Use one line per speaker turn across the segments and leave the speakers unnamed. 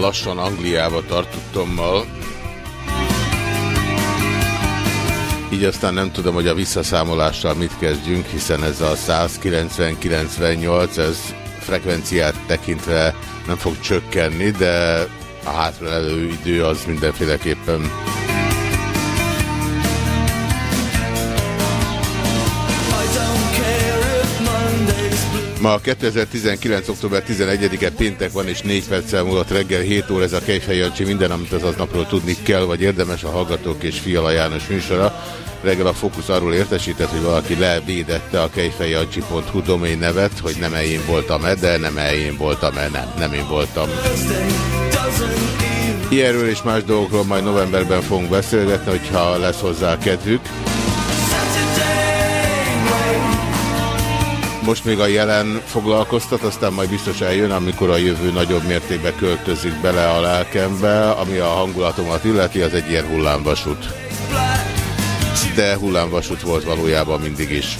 lassan Angliába tartottommal. Így aztán nem tudom, hogy a visszaszámolással mit kezdjünk, hiszen ez a 190-98, ez frekvenciát tekintve nem fog csökkenni, de a hátraelő idő az mindenféleképpen Ma 2019. október 11-e péntek van, és 4 perccel múlott reggel 7 óra ez a Kejfej minden, amit az aznapról tudni kell, vagy érdemes a Hallgatók és Fiala János műsora. Reggel a Fókusz arról értesített, hogy valaki levédette a kejfejjancsi.hu domain nevet, hogy nem én voltam-e, de nem én voltam-e, nem, nem én voltam. Ilyenről és más dolgokról majd novemberben fogunk beszélgetni, hogyha lesz hozzá kedvük. Most még a jelen foglalkoztat, aztán majd biztos eljön, amikor a jövő nagyobb mértékben költözik bele a lelkembe, ami a hangulatomat illeti, az egy ilyen hullámvasút. De hullámvasút volt valójában mindig is.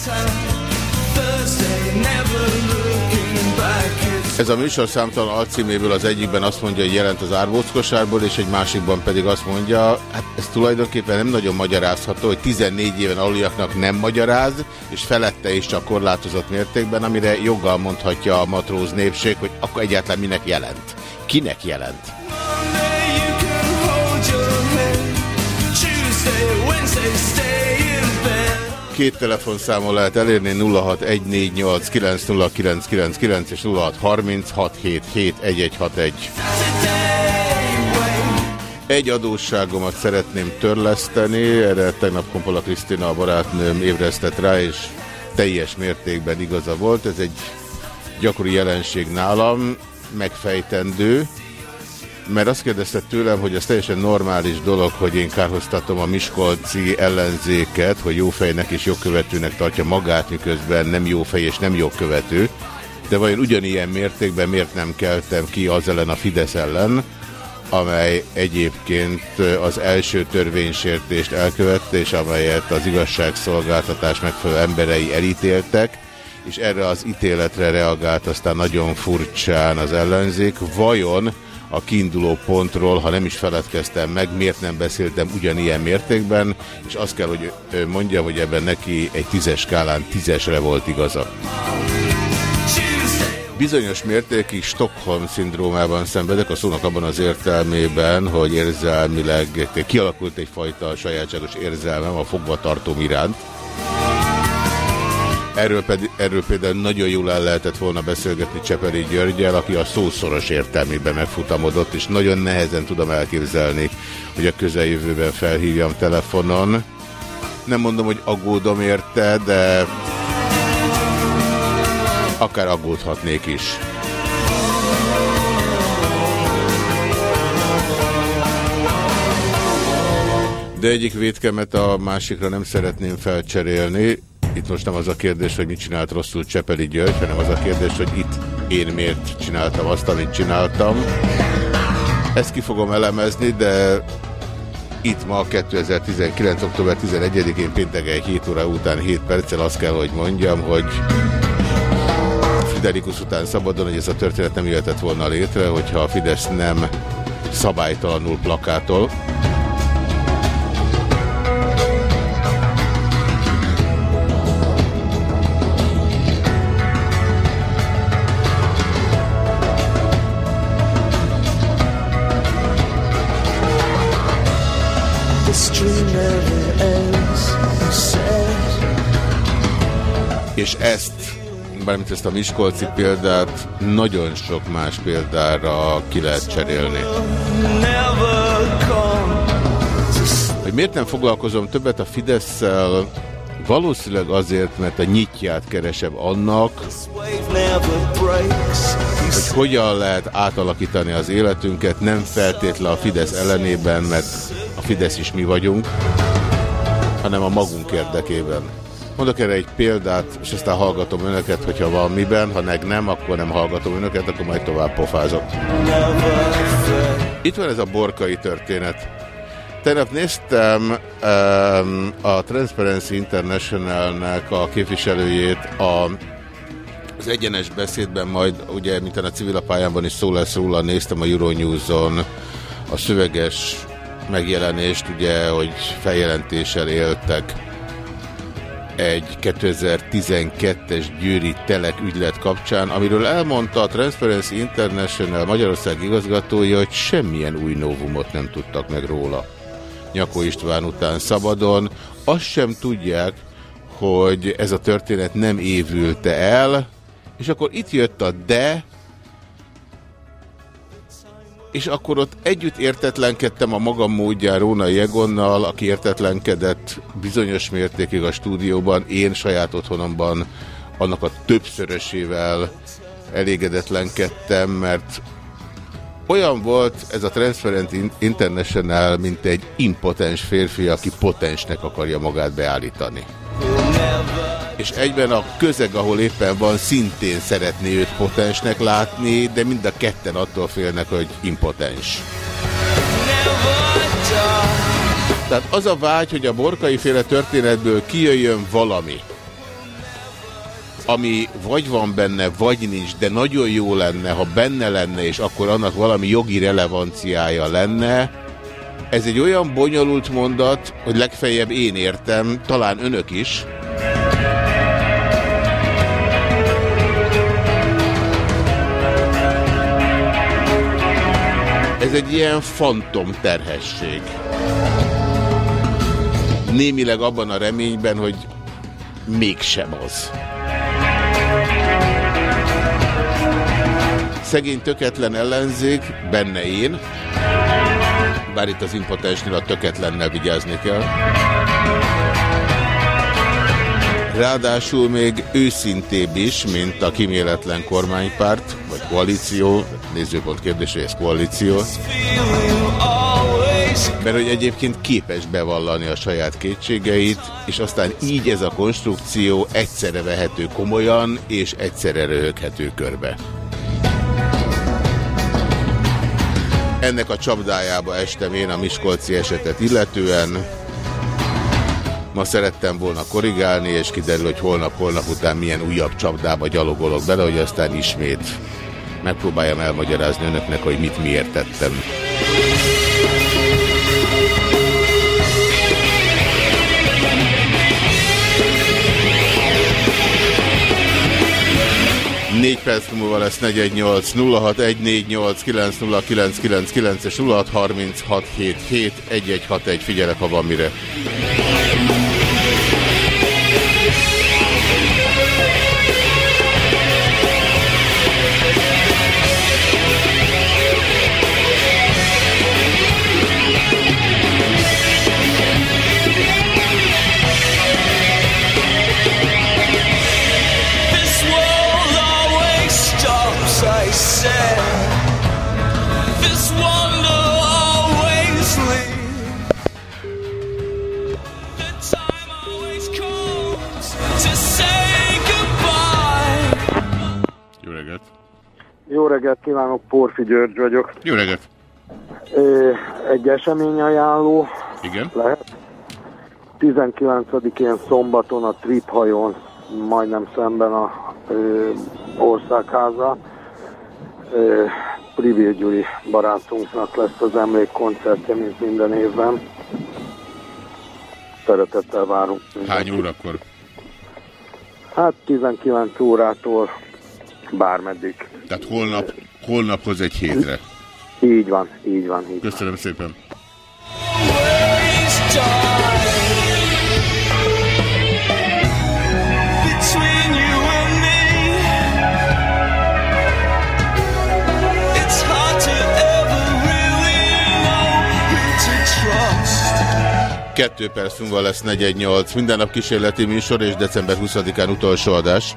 Ez a műsor számtalan alcíméből az egyikben azt mondja, hogy jelent az árbóckosárból, és egy másikban pedig azt mondja, hát ez tulajdonképpen nem nagyon magyarázható, hogy 14 éven aluljaknak nem magyaráz, és felette is csak korlátozott mértékben, amire joggal mondhatja a matróz népség, hogy akkor egyáltalán minek jelent. Kinek jelent? Két telefonszámon lehet elérni 0614890999 és 0636771161. Egy adósságomat szeretném törleszteni, erre tegnap Kompola Krisztina a barátnőm ébresztett rá, és teljes mértékben igaza volt. Ez egy gyakori jelenség nálam, megfejtendő, mert azt kérdezte tőlem, hogy ez teljesen normális dolog, hogy én kárhoztatom a Miskolci ellenzéket, hogy jófejnek és jogkövetőnek tartja magát, miközben nem jófej és nem jogkövető. De vajon ugyanilyen mértékben miért nem keltem ki az ellen a Fidesz ellen, amely egyébként az első törvénysértést elkövette, és amelyet az igazságszolgáltatás megfelelő emberei elítéltek, és erre az ítéletre reagált aztán nagyon furcsán az ellenzék. Vajon a kiinduló pontról, ha nem is feledkeztem meg, miért nem beszéltem ugyanilyen mértékben, és azt kell, hogy mondjam, hogy ebben neki egy tízes skálán tízesre volt igaza. Bizonyos mértékig Stockholm-szindrómában szenvedek, a szónak abban az értelmében, hogy érzelmileg kialakult egyfajta sajátságos érzelmem a fogvatartóm iránt. Erről, pedig, erről például nagyon jól el lehetett volna beszélgetni Csepeli Györgyel, aki a szószoros értelmében megfutamodott, és nagyon nehezen tudom elképzelni, hogy a közeljövőben felhívjam telefonon. Nem mondom, hogy aggódom érte, de akár aggódhatnék is. De egyik védkemet a másikra nem szeretném felcserélni. Itt most nem az a kérdés, hogy mit csinált rosszul Csepeli György, hanem az a kérdés, hogy itt én miért csináltam azt, amit csináltam. Ezt ki fogom elemezni, de itt ma 2019. október 11-én pénteken 7 óra után 7 perccel azt kell, hogy mondjam, hogy Friderikus után szabadon, hogy ez a történet nem jöhetett volna létre, hogyha a Fidesz nem szabálytalanul plakától. És ezt, bármint ezt a Miskolci példát, nagyon sok más példára ki lehet cserélni. Hogy miért nem foglalkozom többet a fidesz Valószínűleg azért, mert a nyitját keresem annak, hogy hogyan lehet átalakítani az életünket, nem feltétlen a Fidesz ellenében, mert a Fidesz is mi vagyunk, hanem a magunk érdekében. Mondok erre egy példát, és aztán hallgatom önöket, hogyha van miben, ha meg nem, akkor nem hallgatom önöket, akkor majd tovább pofázok. Itt van ez a borkai történet. Tegnap néztem um, a Transparency International-nek a képviselőjét a, az egyenes beszédben, majd ugye, mint a civil pályámban is szó lesz róla, néztem a Euronews-on a szöveges megjelenést, ugye, hogy feljelentéssel éltek egy 2012-es győri telek ügylet kapcsán, amiről elmondta a Transparency International Magyarország igazgatója, hogy semmilyen új novumot nem tudtak meg róla. Nyakó István után szabadon. Azt sem tudják, hogy ez a történet nem évülte el, és akkor itt jött a de, és akkor ott együtt értetlenkedtem a magam módján Róna Jegonnal, aki értetlenkedett bizonyos mértékig a stúdióban, én saját otthonomban annak a többszörösével elégedetlenkedtem, mert olyan volt ez a Transparent International, mint egy impotens férfi, aki potensnek akarja magát beállítani. És egyben a közeg, ahol éppen van, szintén szeretné őt potensnek látni, de mind a ketten attól félnek, hogy impotens. Tehát az a vágy, hogy a borkai féle történetből kijöjjön valami, ami vagy van benne, vagy nincs, de nagyon jó lenne, ha benne lenne, és akkor annak valami jogi relevanciája lenne, ez egy olyan bonyolult mondat, hogy legfeljebb én értem, talán önök is. Ez egy ilyen fantom terhesség. Némileg abban a reményben, hogy mégsem az. Szegény töketlen ellenzék, benne én, bár itt az impotensnél a töketlennel vigyázni kell. Ráadásul még őszintébb is, mint a kiméletlen kormánypárt, vagy koalíció, nézőpont kérdés, hogy ez koalíció. Mert hogy egyébként képes bevallani a saját kétségeit, és aztán így ez a konstrukció egyszerre vehető komolyan, és egyszerre röhöghető körbe. Ennek a csapdájába estem én a Miskolci esetet illetően. Ma szerettem volna korrigálni, és kiderül, hogy holnap-holnap után milyen újabb csapdába gyalogolok bele, hogy aztán ismét megpróbáljam elmagyarázni önöknek, hogy mit miért tettem. 4 perc múlva lesz 418 06 909 és 06 36 1161 figyelek, ha van mire.
Porfi György vagyok.
Jó reggelt.
Egy eseményajánló.
Igen.
Lehet. 19-én szombaton a Trip hajón, majdnem szemben a ö, országháza. Ö, Privé Gyuri barátunknak lesz az emlékkoncertje, mint minden évben. Szeretettel várunk.
Hány órakor?
Hát 19 órától bármeddig.
Tehát holnap, holnaphoz egy hétre.
Így van, így van. Így
Köszönöm van. szépen. Kettő perc múlva lesz 418. Minden nap kísérleti műsor és december 20-án utolsó adás.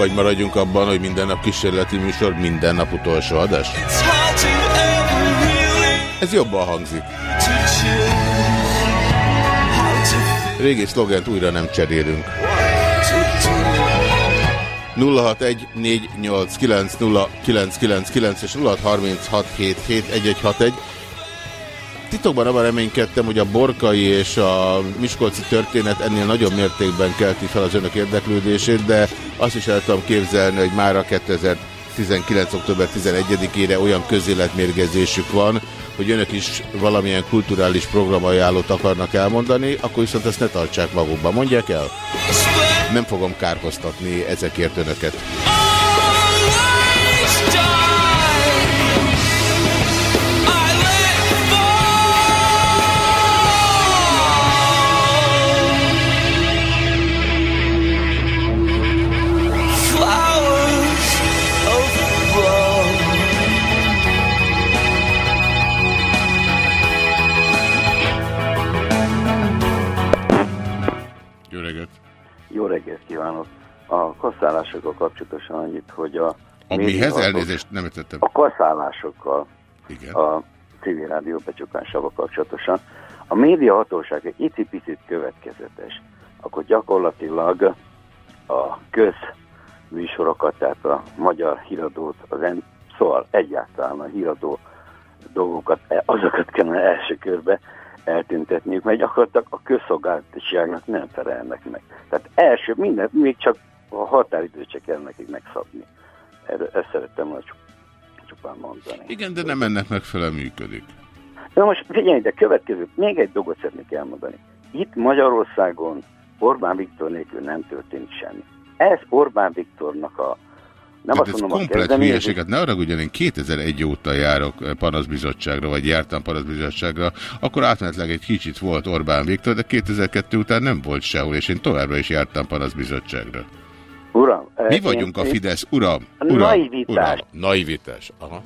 Vagy maradjunk abban, hogy minden nap kísérleti műsor, minden nap utolsó adás? Ez jobban hangzik. Régi szlogent újra nem cserélünk. 061-489-0999 és 0636771161. Titokban abban reménykedtem, hogy a borkai és a miskolci történet ennél nagyobb mértékben kelti fel az önök érdeklődését, de azt is el tudom képzelni, hogy már a 2019. október 11-ére olyan közéletmérgezésük van, hogy önök is valamilyen kulturális programajánlót akarnak elmondani, akkor viszont ezt ne tartsák magukban. Mondják el? Nem fogom kárhoztatni ezekért önöket. Jó reggelt
kívánok! A kaszállásokkal kapcsolatosan annyit, hogy a...
A mihez elnézést nem értettem.
A kaszállásokkal,
Igen.
a civil rádió becsukásával kapcsolatosan. A média hatóság egy icipicit következetes, akkor gyakorlatilag a közműsorokat, tehát a magyar híradót, az en, szóval egyáltalán a híradó dolgokat, e- azokat kellene első körbe eltüntetniük, mert gyakorlatilag a közszolgálatiságnak nem felelnek meg. Tehát első, minden, még csak a határidőt se kell nekik megszabni. Erről, ezt szerettem volna csupán mondani.
Igen, de nem ennek megfelelően működik.
Na most figyelj, de következő, még egy dolgot szeretnék elmondani. Itt Magyarországon Orbán Viktor nélkül nem történik semmi. Ez Orbán Viktornak a nem
hát
azt
ez
mondom,
komplet hülyeséget. Ne arra ugyan én 2001 óta járok eh, panaszbizottságra, vagy jártam panaszbizottságra, akkor átmenetleg egy kicsit volt Orbán Viktor, de 2002 után nem volt sehol, és én továbbra is jártam panaszbizottságra.
Uram, eh,
Mi
én-
vagyunk a Fidesz, uram? Uram
naivitás.
Uram. Naivitás. Aha.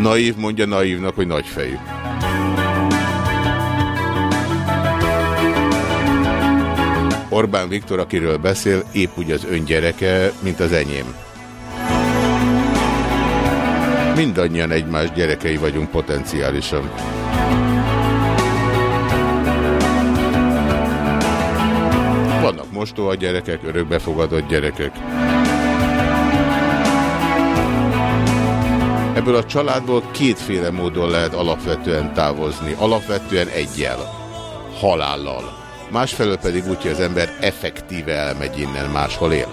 Naív mondja naívnak, hogy nagyfejű. Orbán Viktor, akiről beszél, épp úgy az öngyereke, mint az enyém. Mindannyian egymás gyerekei vagyunk potenciálisan. Vannak mostoha gyerekek, örökbefogadott gyerekek. Ebből a családból kétféle módon lehet alapvetően távozni. Alapvetően egyel, halállal. Másfelől pedig úgy, hogy az ember effektíve elmegy innen, máshol él.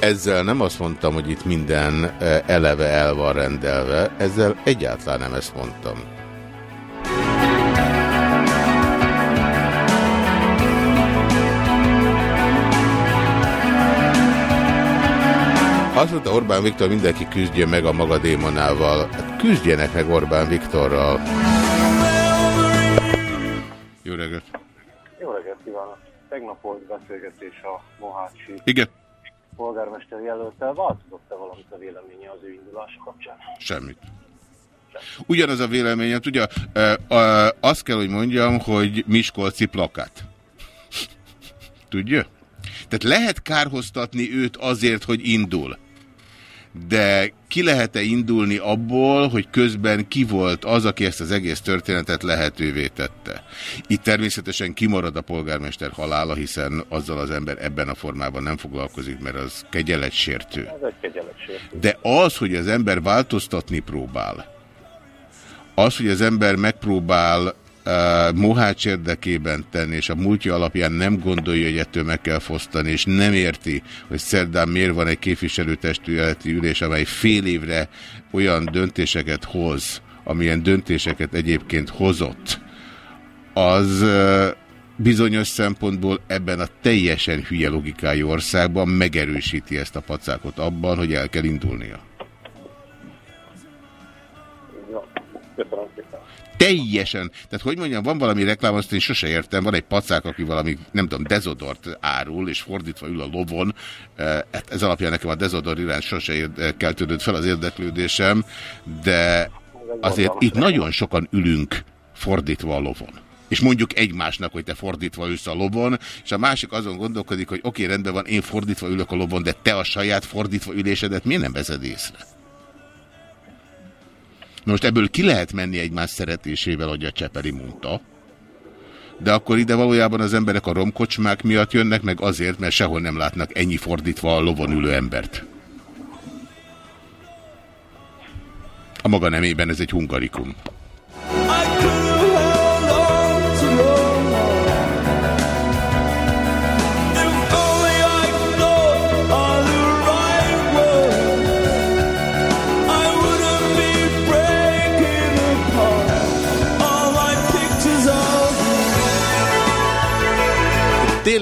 Ezzel nem azt mondtam, hogy itt minden eh, eleve el van rendelve, ezzel egyáltalán nem ezt mondtam. Azt mondta Orbán Viktor, mindenki küzdjön meg a maga démonával. Hát küzdjenek meg Orbán Viktorral. Jó reggelt!
Jó reggelt kívánok! Tegnap volt beszélgetés a Mohácsi
Igen.
polgármester jelöltel. Változott-e valamit a véleménye az ő indulása kapcsán?
Semmit. Ugyanaz a véleményem, tudja, ö, ö, azt kell, hogy mondjam, hogy Miskolci plakát. Tudja? Tehát lehet kárhoztatni őt azért, hogy indul. De ki lehet-e indulni abból, hogy közben ki volt az, aki ezt az egész történetet lehetővé tette? Itt természetesen kimarad a polgármester halála, hiszen azzal az ember ebben a formában nem foglalkozik, mert az kegyeletsértő.
Ez egy kegyeletsértő.
De az, hogy az ember változtatni próbál, az, hogy az ember megpróbál uh, Mohács érdekében tenni, és a múltja alapján nem gondolja, hogy ettől meg kell fosztani, és nem érti, hogy szerdán miért van egy képviselőtestületi ülés, amely fél évre olyan döntéseket hoz, amilyen döntéseket egyébként hozott, az, uh, bizonyos szempontból ebben a teljesen hülye logikájú országban megerősíti ezt a pacákot abban, hogy el kell indulnia. Teljesen. Tehát hogy mondjam, van valami reklám, azt én sose értem, van egy pacák, aki valami, nem tudom, dezodort árul, és fordítva ül a lovon. Hát ez alapján nekem a dezodor iránt sose keltődött fel az érdeklődésem, de azért itt nagyon sokan ülünk fordítva a lovon és mondjuk egymásnak, hogy te fordítva ülsz a lobon, és a másik azon gondolkodik, hogy oké, okay, rendben van, én fordítva ülök a lobon, de te a saját fordítva ülésedet miért nem vezed észre? Most ebből ki lehet menni egymás szeretésével, hogy a Cseperi mondta, de akkor ide valójában az emberek a romkocsmák miatt jönnek, meg azért, mert sehol nem látnak ennyi fordítva a lovon ülő embert. A maga nemében ez egy hungarikum.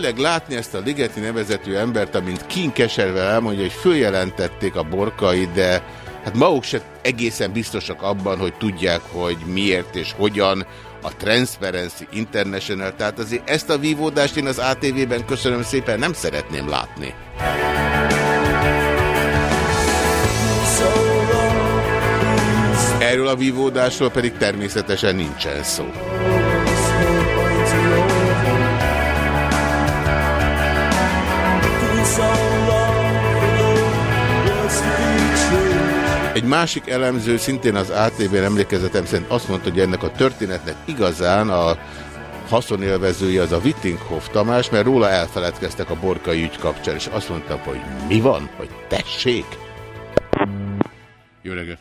Tényleg látni ezt a Ligeti nevezetű embert, amint kinkeserve elmondja, hogy följelentették a borkai, de hát maguk se egészen biztosak abban, hogy tudják, hogy miért és hogyan a Transparency International, tehát azért ezt a vívódást én az ATV-ben köszönöm szépen nem szeretném látni. Erről a vívódásról pedig természetesen nincsen szó. Egy másik elemző, szintén az ATV emlékezetem szerint azt mondta, hogy ennek a történetnek igazán a haszonélvezője az a Wittinghoff Tamás, mert róla elfeledkeztek a borkai ügy kapcsán, és azt mondtam, hogy mi van, hogy tessék. Jó reggelt!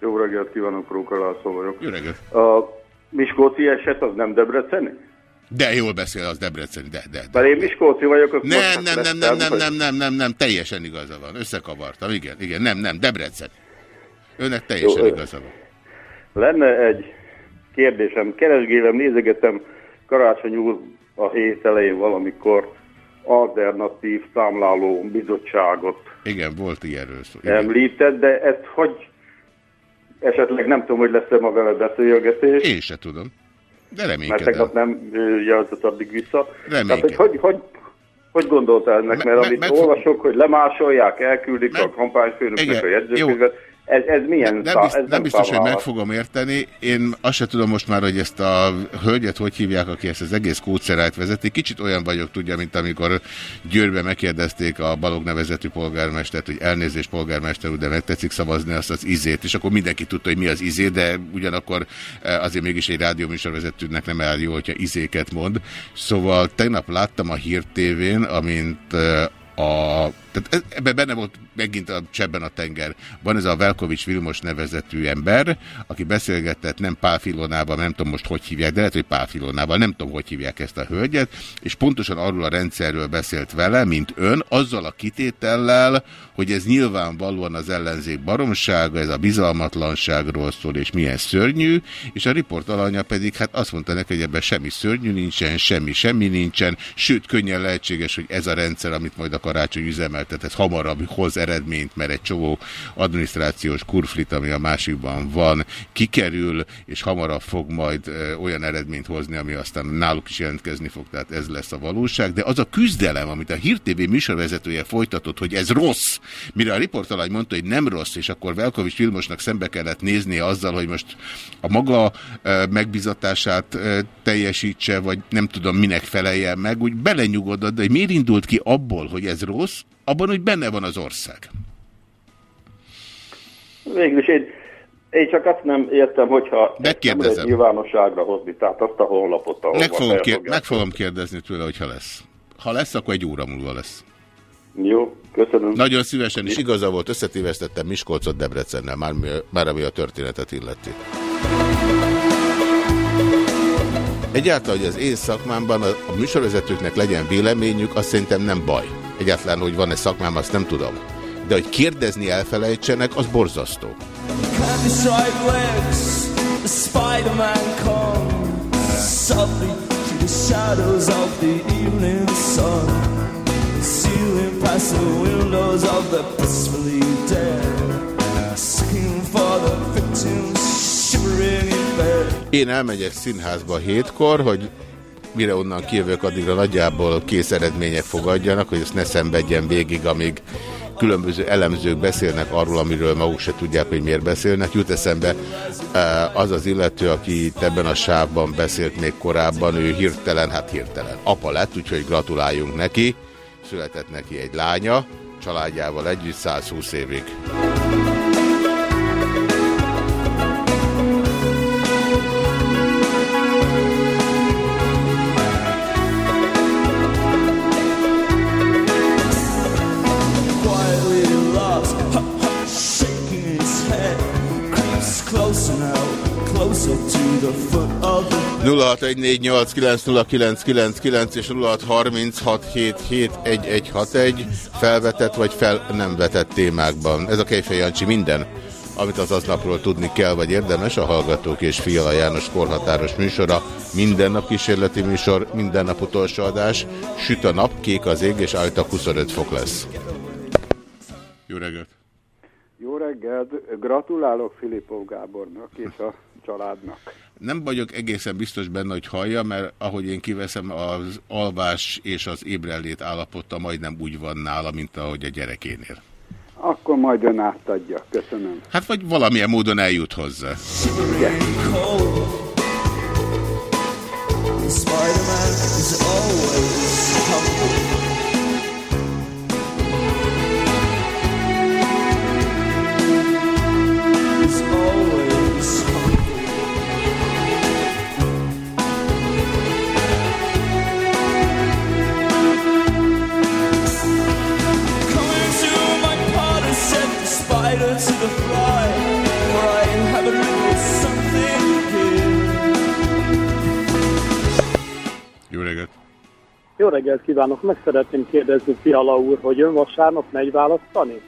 Jó reggelt kívánok, Róka László vagyok.
Jó reggelt!
A Miskolci eset az nem Debreceni?
De jól beszél az Debreceni, de, de. de.
Mert én Miskolci vagyok,
nem, nem, nem, nem, nem, nem, nem, nem, nem, teljesen igaza van. Összekavartam, igen, igen, nem, nem, Debrecen. Önnek teljesen igaza van.
Lenne egy kérdésem, keresgélem, nézegetem Karácsony úr a hét elején valamikor alternatív számláló bizottságot.
Igen, volt ilyenről szó.
Igen. Említett, de ezt hogy esetleg nem tudom, hogy lesz-e ma vele beszélgetés.
Én se tudom. De reménykedem.
Mert tegnap nem jelzett addig vissza.
Reménykedem.
Tehát, hogy, hogy, hogy, hogy gondolta ennek? Mert me, amit me, olvasok, hogy lemásolják, elküldik me, a kampányfőnöknek a jegyzőkönyvet, ez, ez milyen
nem, bizt, ez nem biztos, hogy meg fogom érteni. Én azt se tudom most már, hogy ezt a hölgyet hogy hívják, aki ezt az egész kódszerát vezeti. Kicsit olyan vagyok, tudja, mint amikor Győrbe megkérdezték a Balog nevezetű polgármestert, hogy elnézést polgármester úr, de meg tetszik szavazni azt az izét, és akkor mindenki tudta, hogy mi az izé, de ugyanakkor e, azért mégis egy rádióműsorvezetőnek nem áll jó, hogyha izéket mond. Szóval tegnap láttam a Hír TV-n, amint e, a tehát ebben benne volt megint a csebben a tenger. Van ez a Velkovics Vilmos nevezetű ember, aki beszélgetett nem Pál Filonával, nem tudom most hogy hívják, de lehet, hogy Pál Filonával, nem tudom hogy hívják ezt a hölgyet, és pontosan arról a rendszerről beszélt vele, mint ön, azzal a kitétellel, hogy ez nyilvánvalóan az ellenzék baromsága, ez a bizalmatlanságról szól, és milyen szörnyű, és a riport alanya pedig hát azt mondta neki, hogy ebben semmi szörnyű nincsen, semmi, semmi nincsen, sőt, könnyen lehetséges, hogy ez a rendszer, amit majd a karácsony üzemel tehát ez hamarabb hoz eredményt, mert egy csomó adminisztrációs kurflit, ami a másikban van, kikerül, és hamarabb fog majd olyan eredményt hozni, ami aztán náluk is jelentkezni fog, tehát ez lesz a valóság. De az a küzdelem, amit a Hír TV műsorvezetője folytatott, hogy ez rossz, mire a riportalány mondta, hogy nem rossz, és akkor Velkovics Vilmosnak szembe kellett nézni azzal, hogy most a maga megbizatását teljesítse, vagy nem tudom minek feleljen meg, úgy belenyugodott, de miért indult ki abból, hogy ez rossz, abban úgy benne van az ország.
Végülis én, én csak azt nem értem, hogyha
Megkérdezem.
nyilvánosságra hozni, tehát azt a honlapot, ahol
meg fogom, kér, meg fogom kérdezni tőle, hogyha lesz. Ha lesz, akkor egy óra múlva lesz.
Jó, köszönöm.
Nagyon szívesen is igaza volt, összetévesztettem Miskolcot Debrecennel, már, már ami a történetet illeti. Egyáltalán, hogy az én szakmámban a, a műsorvezetőknek legyen véleményük, azt szerintem nem baj. Egyáltalán, hogy van-e szakmám, azt nem tudom. De hogy kérdezni elfelejtsenek, az borzasztó. Én elmegyek színházba hétkor, hogy mire onnan kijövök, addigra nagyjából kész eredmények fogadjanak, hogy ezt ne szenvedjen végig, amíg különböző elemzők beszélnek arról, amiről maguk se tudják, hogy miért beszélnek. Jut eszembe eh, az az illető, aki ebben a sávban beszélt még korábban, ő hirtelen, hát hirtelen apa lett, úgyhogy gratuláljunk neki. Született neki egy lánya, családjával együtt 120 évig. 0614890999 és 0636771161 felvetett vagy fel nem vetett témákban. Ez a Kejfej Jancsi minden, amit az aznapról tudni kell, vagy érdemes, a Hallgatók és Fiala János korhatáros műsora, minden nap kísérleti műsor, minden nap utolsó adás, süt a nap, kék az ég, és álltak 25 fok lesz. Jó reggelt!
Jó reggelt! Gratulálok Filipov Gábornak és a családnak.
Nem vagyok egészen biztos benne, hogy hallja, mert ahogy én kiveszem, az alvás és az ébrellét állapota majdnem úgy van nála, mint ahogy a gyerekénél.
Akkor majd ön átadja. Köszönöm.
Hát vagy valamilyen módon eljut hozzá. Igen. Spider-Man is always humble. Jó reggelt
kívánok! Meg szeretném kérdezni Fiala úr, hogy ön vasárnap megy választani?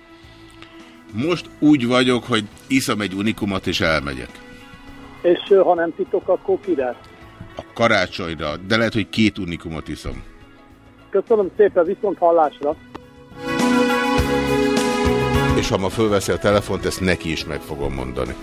Most úgy vagyok, hogy iszom egy unikumot és elmegyek.
És ha nem titok, akkor kire?
A karácsonyra, de lehet, hogy két unikumot iszom.
Köszönöm szépen, viszont hallásra!
És ha ma fölveszi a telefont, ezt neki is meg fogom mondani.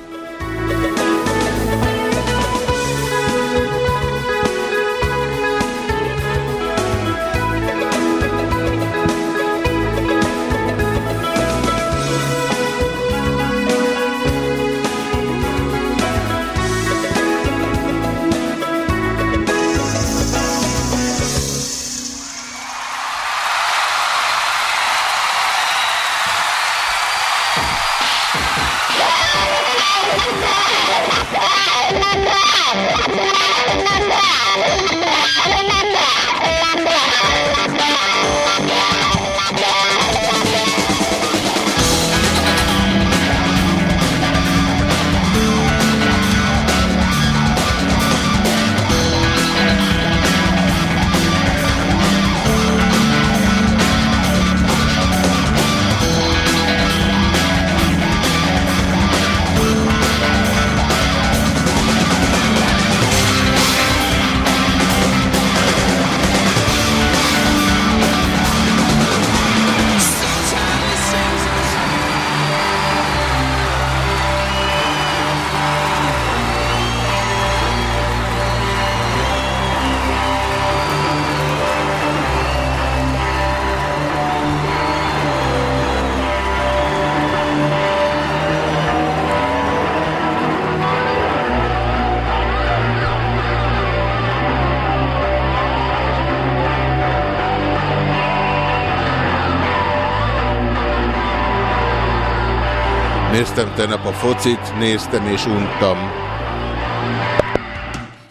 Néztem tegnap a focit, néztem és untam.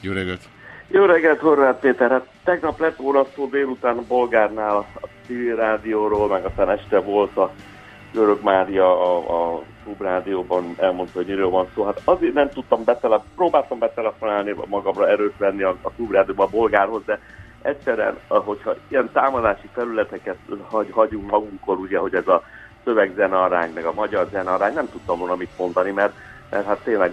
Jó reggelt!
Jó reggelt, Horváth Péter! Hát tegnap lett volna szó délután a Bolgárnál a civil rádióról, meg aztán este volt a Görög Mária a, a klubrádióban elmondta, hogy miről van szó. Hát azért nem tudtam betele, próbáltam betelefonálni magamra erőt venni a, a klubrádióban a bolgárhoz, de egyszerűen, hogyha ilyen támadási felületeket hagy, hagyunk magunkkor, ugye, hogy ez a szövegzene arány, meg a magyar zene arány, nem tudtam volna mit mondani, mert mert hát tényleg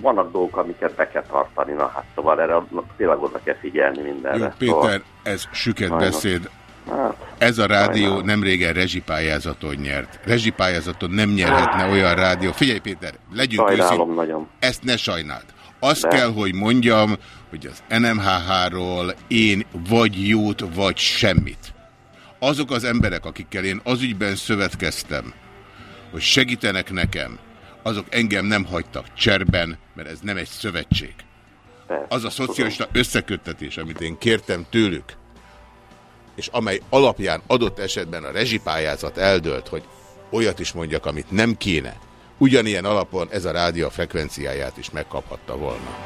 vannak dolgok, amiket be kell tartani, na hát szóval erre tényleg oda kell figyelni mindenre. Jó,
Péter, szóval... ez süket Sajnos. beszéd. Hát, ez a rádió sajnálom. nem régen rezsipályázaton nyert. Rezsipályázaton nem nyerhetne olyan rádió. Figyelj Péter, legyünk őszintén.
nagyon.
Ezt ne sajnáld. Azt De. kell, hogy mondjam, hogy az NMHH-ról én vagy jót, vagy semmit. Azok az emberek, akikkel én az ügyben szövetkeztem, hogy segítenek nekem, azok engem nem hagytak cserben, mert ez nem egy szövetség. Az a szocialista összeköttetés, amit én kértem tőlük, és amely alapján adott esetben a rezsipályázat eldölt, hogy olyat is mondjak, amit nem kéne, ugyanilyen alapon ez a rádió frekvenciáját is megkaphatta volna.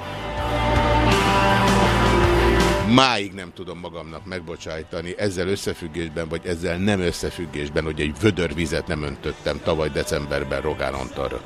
Máig nem tudom magamnak megbocsájtani ezzel összefüggésben, vagy ezzel nem összefüggésben, hogy egy vödör vizet nem öntöttem tavaly decemberben Rogán Antalra.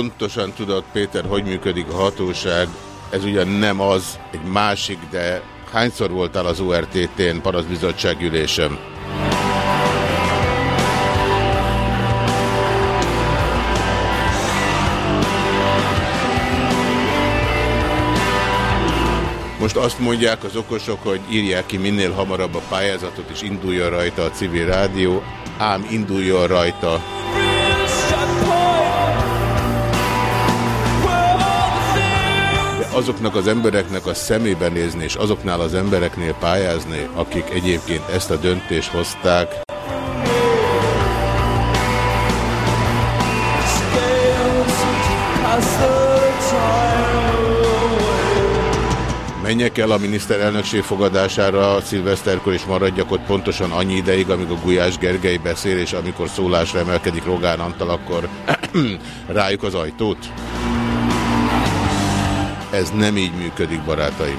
Pontosan tudod, Péter, hogy működik a hatóság. Ez ugyan nem az, egy másik, de hányszor voltál az URTT-n parasztbizottságülésem? Most azt mondják az okosok, hogy írják ki minél hamarabb a pályázatot, és induljon rajta a civil rádió, ám induljon rajta. Azoknak az embereknek a szemébe nézni, és azoknál az embereknél pályázni, akik egyébként ezt a döntést hozták, menjek el a miniszterelnökség fogadására szilveszterkor, és maradjak ott pontosan annyi ideig, amíg a Gulyás Gergely beszél, és amikor szólásra emelkedik Rogán Antal, akkor rájuk az ajtót. Ez nem így működik, barátaim.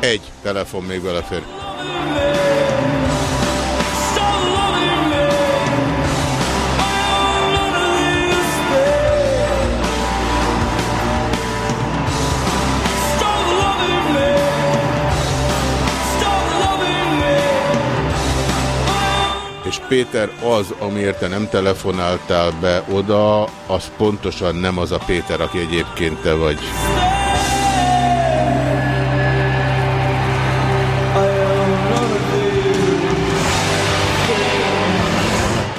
Egy telefon még belefér. És Péter az, amiért te nem telefonáltál be oda, az pontosan nem az a Péter, aki egyébként te vagy.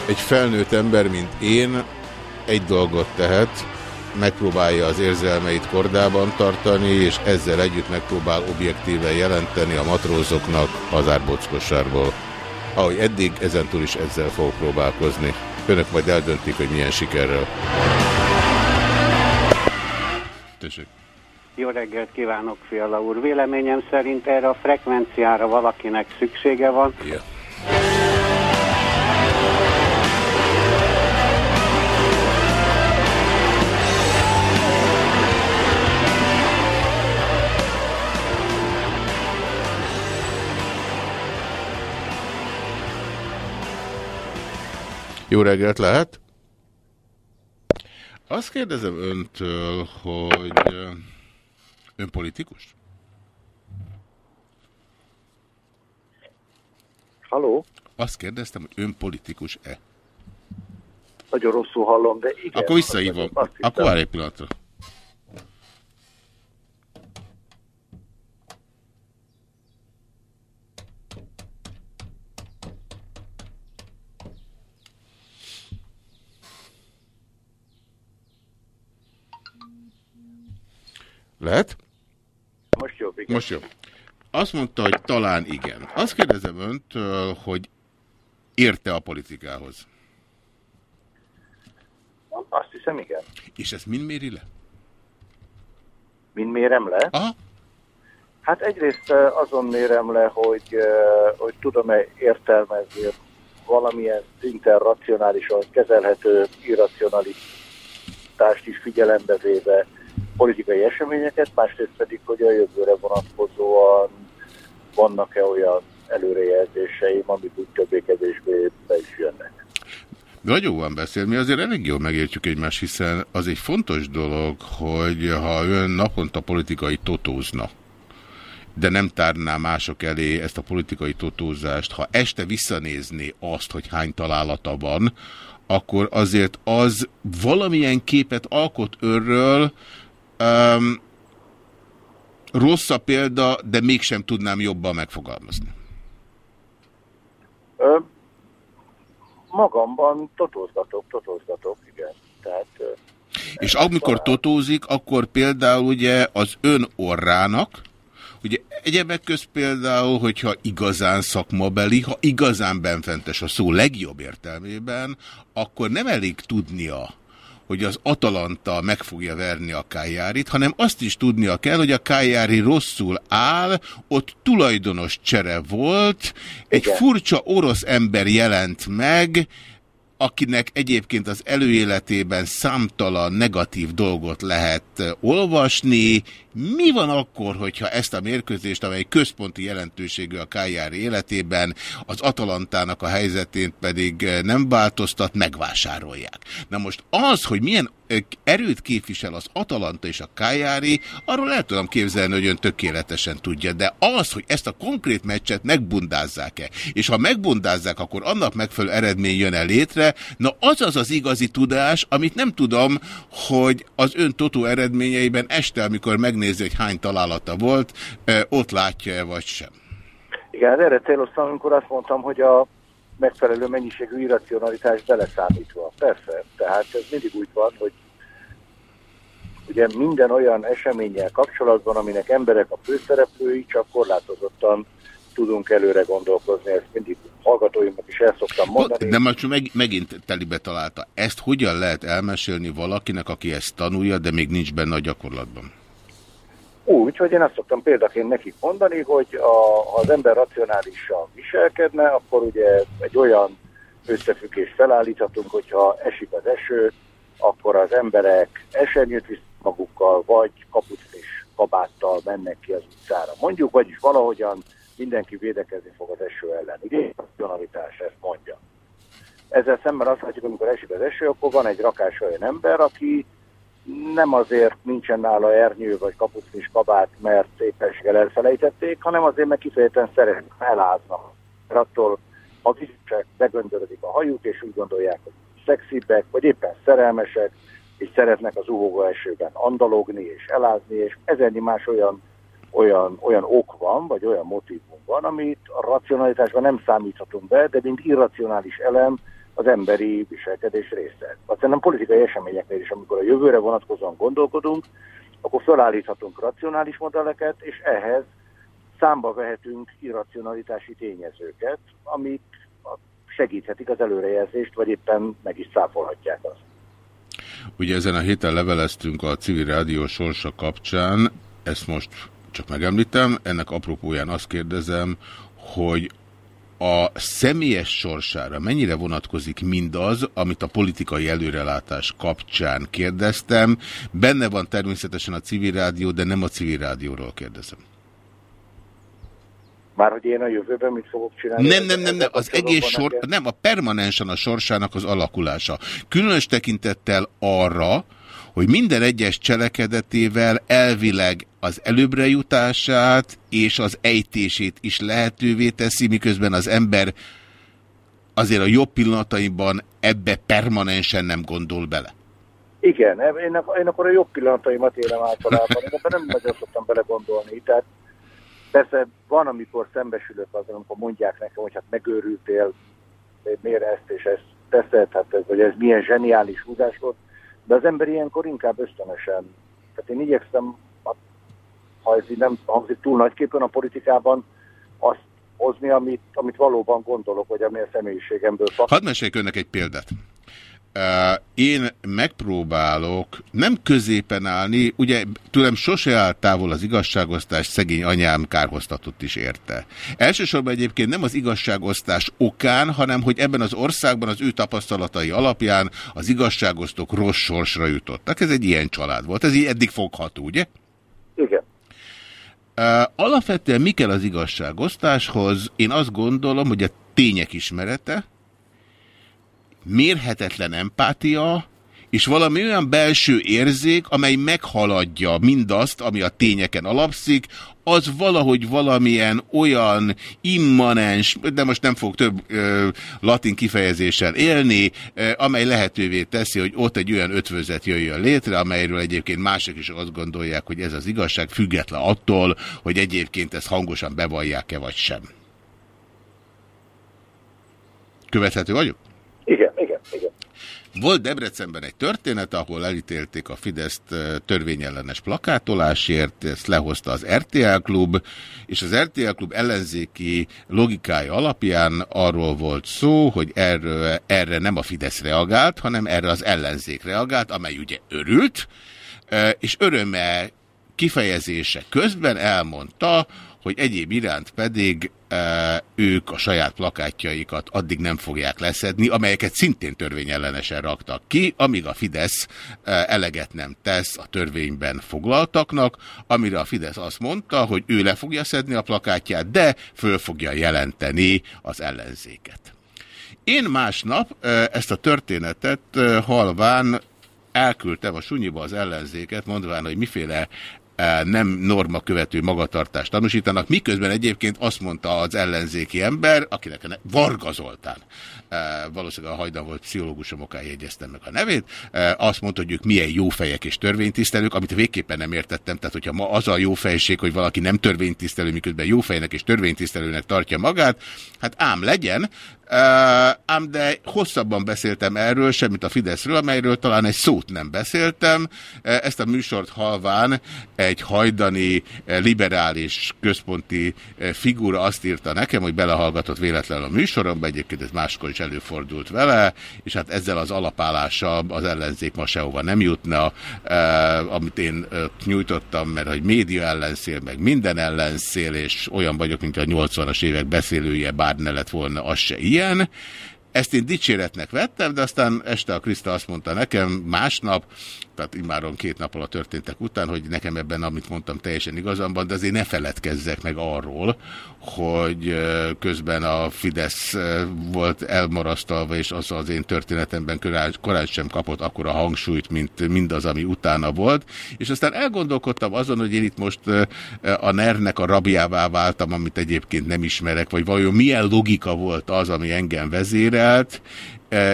Egy felnőtt ember, mint én, egy dolgot tehet, megpróbálja az érzelmeit kordában tartani, és ezzel együtt megpróbál objektíven jelenteni a matrózoknak az árbockosárból. Ahogy eddig, ezentúl is ezzel fogok próbálkozni. Önök majd eldöntik, hogy milyen sikerrel. Tessék.
Jó reggelt kívánok, Fiala úr. Véleményem szerint erre a frekvenciára valakinek szüksége van. Yeah.
Jó reggelt lehet! Azt kérdezem öntől, hogy ön politikus?
Haló?
Azt kérdeztem, hogy ön politikus-e?
Nagyon rosszul hallom, de igen.
Akkor visszahívom. Akkor várj egy pillanatra. Lehet?
Most jobb, igen.
Most jó. Azt mondta, hogy talán igen. Azt kérdezem öntől, hogy érte a politikához?
Azt hiszem, igen.
És ezt mind méri le?
Mind mérem le?
Aha.
Hát egyrészt azon mérem le, hogy, hogy tudom-e értelmezni valamilyen szinten racionálisan kezelhető irracionalitást is figyelembe véve politikai eseményeket, másrészt pedig, hogy a jövőre vonatkozóan vannak-e olyan előrejelzéseim, amik úgy többé-kevésbé be is jönnek.
Ragyóban beszél, mi azért elég jól megértjük egymást, hiszen az egy fontos dolog, hogy ha ön naponta politikai totózna, de nem tárná mások elé ezt a politikai totózást, ha este visszanézné azt, hogy hány találata van, akkor azért az valamilyen képet alkot örről, um, rossz a példa, de mégsem tudnám jobban megfogalmazni.
Ö, magamban totózgatok, totózgatok, igen. Tehát,
És amikor totózik, akkor például ugye az ön orrának, ugye egyebek közt például, hogyha igazán szakmabeli, ha igazán benfentes a szó legjobb értelmében, akkor nem elég tudnia, hogy az Atalanta meg fogja verni a Kájárit, hanem azt is tudnia kell, hogy a Kájári rosszul áll, ott tulajdonos csere volt, egy
Igen.
furcsa orosz ember jelent meg, akinek egyébként az előéletében számtalan negatív dolgot lehet eh, olvasni. Mi van akkor, hogyha ezt a mérkőzést, amely központi jelentőségű a Kájár életében, az Atalantának a helyzetén pedig nem változtat, megvásárolják. Na most az, hogy milyen erőt képvisel az Atalanta és a Kájári, arról el tudom képzelni, hogy ön tökéletesen tudja, de az, hogy ezt a konkrét meccset megbundázzák-e, és ha megbundázzák, akkor annak megfelelő eredmény jön el létre, na az az az igazi tudás, amit nem tudom, hogy az ön totó eredményeiben este, amikor megnézi, hogy hány találata volt, ott látja-e vagy sem.
Igen, erre céloztam, amikor azt mondtam, hogy a megfelelő mennyiségű irracionalitás beleszámítva. Persze, tehát ez mindig úgy van, hogy ugye minden olyan eseménnyel kapcsolatban, aminek emberek a főszereplői, csak korlátozottan tudunk előre gondolkozni, ezt mindig hallgatóimnak is el szoktam mondani.
De most meg, megint telibe találta. Ezt hogyan lehet elmesélni valakinek, aki ezt tanulja, de még nincs benne a gyakorlatban?
Úgy, hogy én azt szoktam példaként nekik mondani, hogy a, ha az ember racionálisan viselkedne, akkor ugye egy olyan összefüggést felállíthatunk, hogyha esik az eső, akkor az emberek esernyőt visz magukkal, vagy kapucnis kabáttal mennek ki az utcára. Mondjuk, vagyis valahogyan mindenki védekezni fog az eső ellen. Ugye, racionalitás ezt mondja. Ezzel szemben azt látjuk, amikor esik az eső, akkor van egy rakás olyan ember, aki nem azért nincsen nála ernyő vagy kapucnis kabát, mert éppenséggel elfelejtették, hanem azért, mert kifejezetten szeret eláznak. Mert attól a vizsek begöndörödik a hajuk, és úgy gondolják, hogy szexibbek, vagy éppen szerelmesek, és szeretnek az uhogó esőben andalogni és elázni, és ezernyi más olyan, olyan, olyan ok van, vagy olyan motivum van, amit a racionalitásban nem számíthatunk be, de mint irracionális elem az emberi viselkedés része. Azt szerintem politikai eseményeknél is, amikor a jövőre vonatkozóan gondolkodunk, akkor felállíthatunk racionális modelleket, és ehhez számba vehetünk irracionalitási tényezőket, amik segíthetik az előrejelzést, vagy éppen meg is száfolhatják azt.
Ugye ezen a héten leveleztünk a civil rádió sorsa kapcsán, ezt most csak megemlítem, ennek apropóján azt kérdezem, hogy a személyes sorsára mennyire vonatkozik mindaz, amit a politikai előrelátás kapcsán kérdeztem. Benne van természetesen a civil rádió, de nem a civil rádióról kérdezem.
Már hogy én a jövőben mit fogok csinálni?
Nem, nem, nem, nem. az egész sor, nem, a permanensen a sorsának az alakulása. Különös tekintettel arra, hogy minden egyes cselekedetével elvileg az előbbre jutását és az ejtését is lehetővé teszi, miközben az ember azért a jobb pillanataiban ebbe permanensen nem gondol bele.
Igen, én, én akkor a jobb pillanataimat élem általában, én nem nagyon szoktam belegondolni. Tehát persze van, amikor szembesülök azzal, amikor mondják nekem, hogy hát megőrültél, miért ezt és ezt teszed, hát ez, vagy ez milyen zseniális húzás volt, de az ember ilyenkor inkább ösztönösen. Tehát én igyekszem ha ez így nem hangzik túl nagyképpen a politikában, azt hozni, amit, amit valóban gondolok, hogy ami a személyiségemből
fakad. Hadd meséljek önnek egy példát. Én megpróbálok nem középen állni, ugye tőlem sose állt távol az igazságosztás, szegény anyám kárhoztatott is érte. Elsősorban egyébként nem az igazságosztás okán, hanem hogy ebben az országban az ő tapasztalatai alapján az igazságosztók rossz sorsra jutottak. Ez egy ilyen család volt, ez így eddig fogható, ugye?
Igen.
Alapvetően mi kell az igazságosztáshoz? Én azt gondolom, hogy a tények ismerete, mérhetetlen empátia, és valami olyan belső érzék, amely meghaladja mindazt, ami a tényeken alapszik, az valahogy valamilyen olyan immanens, de most nem fog több ö, latin kifejezéssel élni, ö, amely lehetővé teszi, hogy ott egy olyan ötvözet jöjjön létre, amelyről egyébként mások is azt gondolják, hogy ez az igazság, független attól, hogy egyébként ezt hangosan bevallják-e vagy sem. Követhető vagyok?
Igen, igen, igen.
Volt Debrecenben egy történet, ahol elítélték a Fideszt törvényellenes plakátolásért, ezt lehozta az RTL klub, és az RTL klub ellenzéki logikája alapján arról volt szó, hogy erre, erre nem a Fidesz reagált, hanem erre az ellenzék reagált, amely ugye örült, és örömmel kifejezése közben elmondta, hogy egyéb iránt pedig e, ők a saját plakátjaikat addig nem fogják leszedni, amelyeket szintén törvényellenesen raktak ki, amíg a Fidesz e, eleget nem tesz a törvényben foglaltaknak, amire a Fidesz azt mondta, hogy ő le fogja szedni a plakátját, de föl fogja jelenteni az ellenzéket. Én másnap e, ezt a történetet e, halván elküldtem a sunyiba az ellenzéket, mondván, hogy miféle nem norma követő magatartást tanúsítanak, miközben egyébként azt mondta az ellenzéki ember, akinek Varga Zoltán, valószínűleg a hajdan volt pszichológusom oká jegyeztem meg a nevét, azt mondta, hogy ők milyen jó fejek és törvénytisztelők, amit végképpen nem értettem, tehát hogyha ma az a jó fejség, hogy valaki nem törvénytisztelő, miközben jó fejnek és törvénytisztelőnek tartja magát, hát ám legyen, ám de hosszabban beszéltem erről, semmit a Fideszről, amelyről talán egy szót nem beszéltem. Ezt a műsort halván egy hajdani liberális központi figura azt írta nekem, hogy belehallgatott véletlenül a műsoromba, egyébként ez máskor is előfordult vele, és hát ezzel az alapállással az ellenzék ma sehova nem jutna, amit én nyújtottam, mert hogy média ellenszél, meg minden ellenszél, és olyan vagyok, mint a 80-as évek beszélője, bár ne lett volna az se ilyen. Ezt én dicséretnek vettem, de aztán este a Kriszta azt mondta nekem másnap, tehát immáron két nap alatt történtek után, hogy nekem ebben, amit mondtam, teljesen igazam van, de azért ne feledkezzek meg arról, hogy közben a Fidesz volt elmarasztalva, és az az én történetemben korán sem kapott akkora hangsúlyt, mint mindaz, ami utána volt. És aztán elgondolkodtam azon, hogy én itt most a nernek a rabjává váltam, amit egyébként nem ismerek, vagy vajon milyen logika volt az, ami engem vezérelt,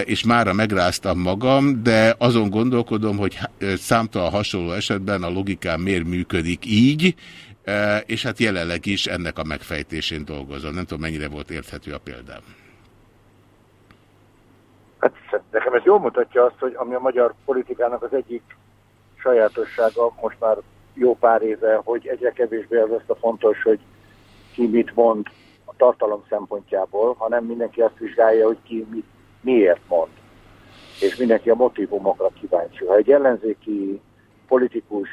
és mára megráztam magam, de azon gondolkodom, hogy számtalan hasonló esetben a logikám miért működik így, és hát jelenleg is ennek a megfejtésén dolgozom. Nem tudom, mennyire volt érthető a példám.
Hát nekem ez jól mutatja azt, hogy ami a magyar politikának az egyik sajátossága most már jó pár éve, hogy egyre kevésbé az azt a fontos, hogy ki mit mond a tartalom szempontjából, hanem mindenki azt vizsgálja, hogy ki mit, miért mond. És mindenki a motivumokra kíváncsi. Ha egy ellenzéki politikus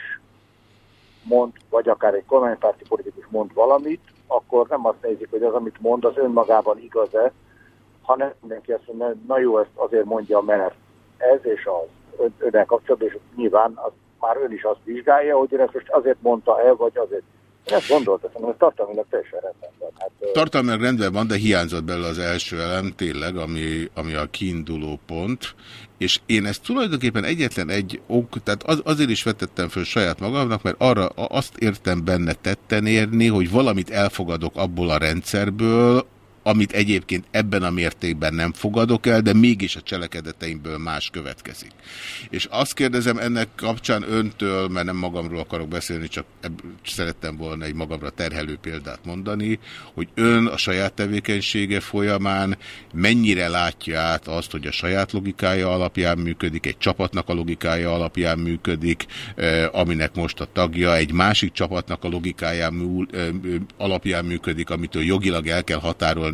mond, vagy akár egy kormánypárti politikus mond valamit, akkor nem azt nézik, hogy az, amit mond, az önmagában igaz-e, hanem mindenki azt mondja, na jó, ezt azért mondja, mert ez és az önnel kapcsolatban, és nyilván az, már ön is azt vizsgálja, hogy én ezt most azért mondta el, vagy azért ezt gondoltam, hogy tartalmilag teljesen rendben van. Hát,
tartalmilag rendben van, de hiányzott belőle az első elem, tényleg, ami, ami a kiinduló pont, és én ezt tulajdonképpen egyetlen egy ok, tehát az, azért is vetettem föl saját magamnak, mert arra azt értem benne tetten érni, hogy valamit elfogadok abból a rendszerből, amit egyébként ebben a mértékben nem fogadok el, de mégis a cselekedeteimből más következik. És azt kérdezem ennek kapcsán öntől, mert nem magamról akarok beszélni, csak szerettem volna egy magamra terhelő példát mondani, hogy ön a saját tevékenysége folyamán mennyire látja át azt, hogy a saját logikája alapján működik, egy csapatnak a logikája alapján működik, eh, aminek most a tagja, egy másik csapatnak a logikáján eh, alapján működik, amitől jogilag el kell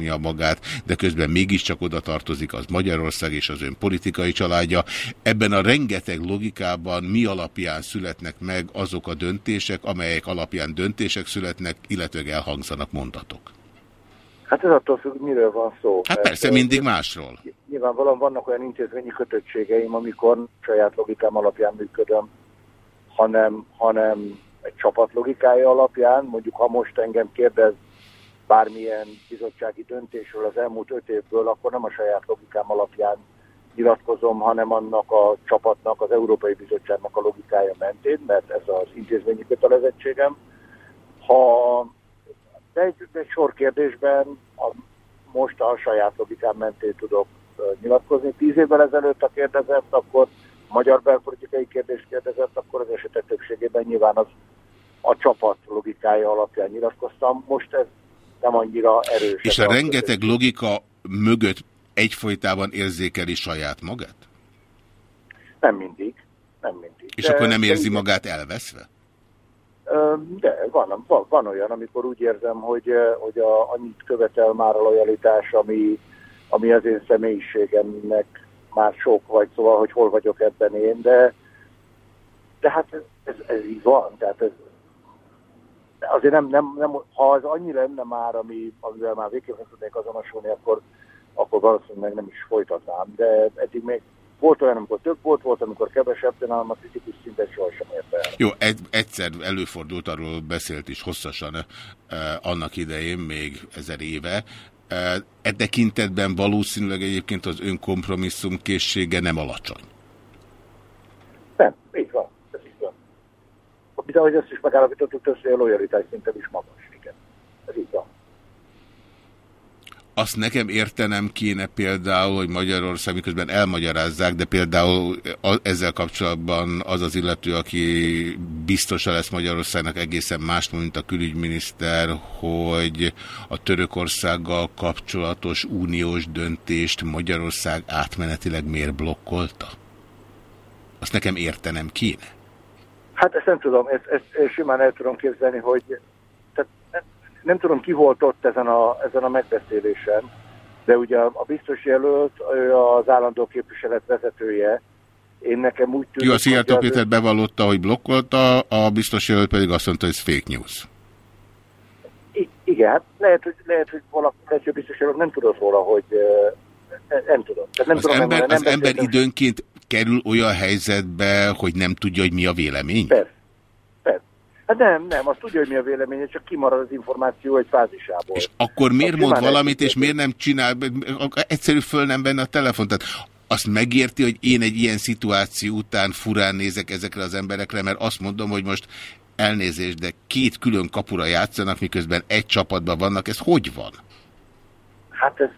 határolnia magát, de közben mégiscsak oda tartozik az Magyarország és az ön politikai családja. Ebben a rengeteg logikában mi alapján születnek meg azok a döntések, amelyek alapján döntések születnek, illetve elhangzanak mondatok?
Hát ez attól függ, miről van szó.
Hát persze, mindig másról.
Nyilvánvalóan vannak olyan intézményi kötöttségeim, amikor saját logikám alapján működöm, hanem, hanem egy csapat logikája alapján, mondjuk ha most engem kérdez bármilyen bizottsági döntésről az elmúlt öt évből, akkor nem a saját logikám alapján nyilatkozom, hanem annak a csapatnak, az Európai Bizottságnak a logikája mentén, mert ez az intézményi kötelezettségem. Ha de egy, egy sor kérdésben a, most a saját logikám mentén tudok nyilatkozni. Tíz évvel ezelőtt, a kérdezett, akkor magyar belpolitikai kérdést kérdezett, akkor az esetek többségében nyilván az a csapat logikája alapján nyilatkoztam. Most ez nem annyira erős.
És a rengeteg logika mögött egyfolytában érzékeli saját magát?
Nem mindig. Nem mindig.
És de, akkor nem érzi de, magát elveszve?
De van, van, van olyan, amikor úgy érzem, hogy, hogy a, annyit követel már a lojalitás, ami, ami az én személyiségemnek már sok, vagy szóval, hogy hol vagyok ebben én, de, de hát ez, ez így van, tehát ez, azért nem, nem, nem, ha az annyi lenne már, ami, amivel már végképp nem tudnék azonosulni, akkor, akkor valószínűleg nem is folytatnám, de eddig még volt olyan, amikor több volt, volt, amikor kevesebb, de nálam a kritikus szinten sohasem érte el.
Jó, egy, egyszer előfordult, arról beszélt is hosszasan eh, annak idején, még ezer éve. Eh, e tekintetben valószínűleg egyébként az ön kompromisszum készsége nem alacsony.
Nem, így van. Mint ahogy ezt is megállapítottuk, többször a lojalitás szinten is magas. Igen. Ez így van.
Azt nekem értenem kéne például, hogy Magyarország miközben elmagyarázzák, de például ezzel kapcsolatban az az illető, aki biztosan lesz Magyarországnak egészen más, mint a külügyminiszter, hogy a Törökországgal kapcsolatos uniós döntést Magyarország átmenetileg miért blokkolta? Azt nekem értenem kéne.
Hát ezt nem tudom, ezt, ezt simán el tudom képzelni, hogy nem tudom ki volt ott ezen a, ezen a megbeszélésen, de ugye a biztos jelölt, ő az állandó képviselet vezetője, én nekem úgy tűnik...
Jó, a Szijjártó Péter bevallotta, hogy blokkolta, a biztos jelölt pedig azt mondta, hogy ez fake news.
I igen, hát lehet, hogy, lehet, hogy valaki, lehet, hogy biztos jelölt nem tudott róla, hogy nem tudom. Tehát nem
az
tudom,
ember,
nem,
az nem ember időnként kerül olyan helyzetbe, hogy nem tudja, hogy mi a vélemény?
Persze. Hát nem, nem, azt tudja, hogy mi a véleménye, csak kimarad az információ egy fázisából.
És akkor miért mond valamit, és miért nem csinál, egyszerű föl nem benne a telefon. Tehát azt megérti, hogy én egy ilyen szituáció után furán nézek ezekre az emberekre, mert azt mondom, hogy most elnézést, de két külön kapura játszanak, miközben egy csapatban vannak, ez hogy van?
Hát ez...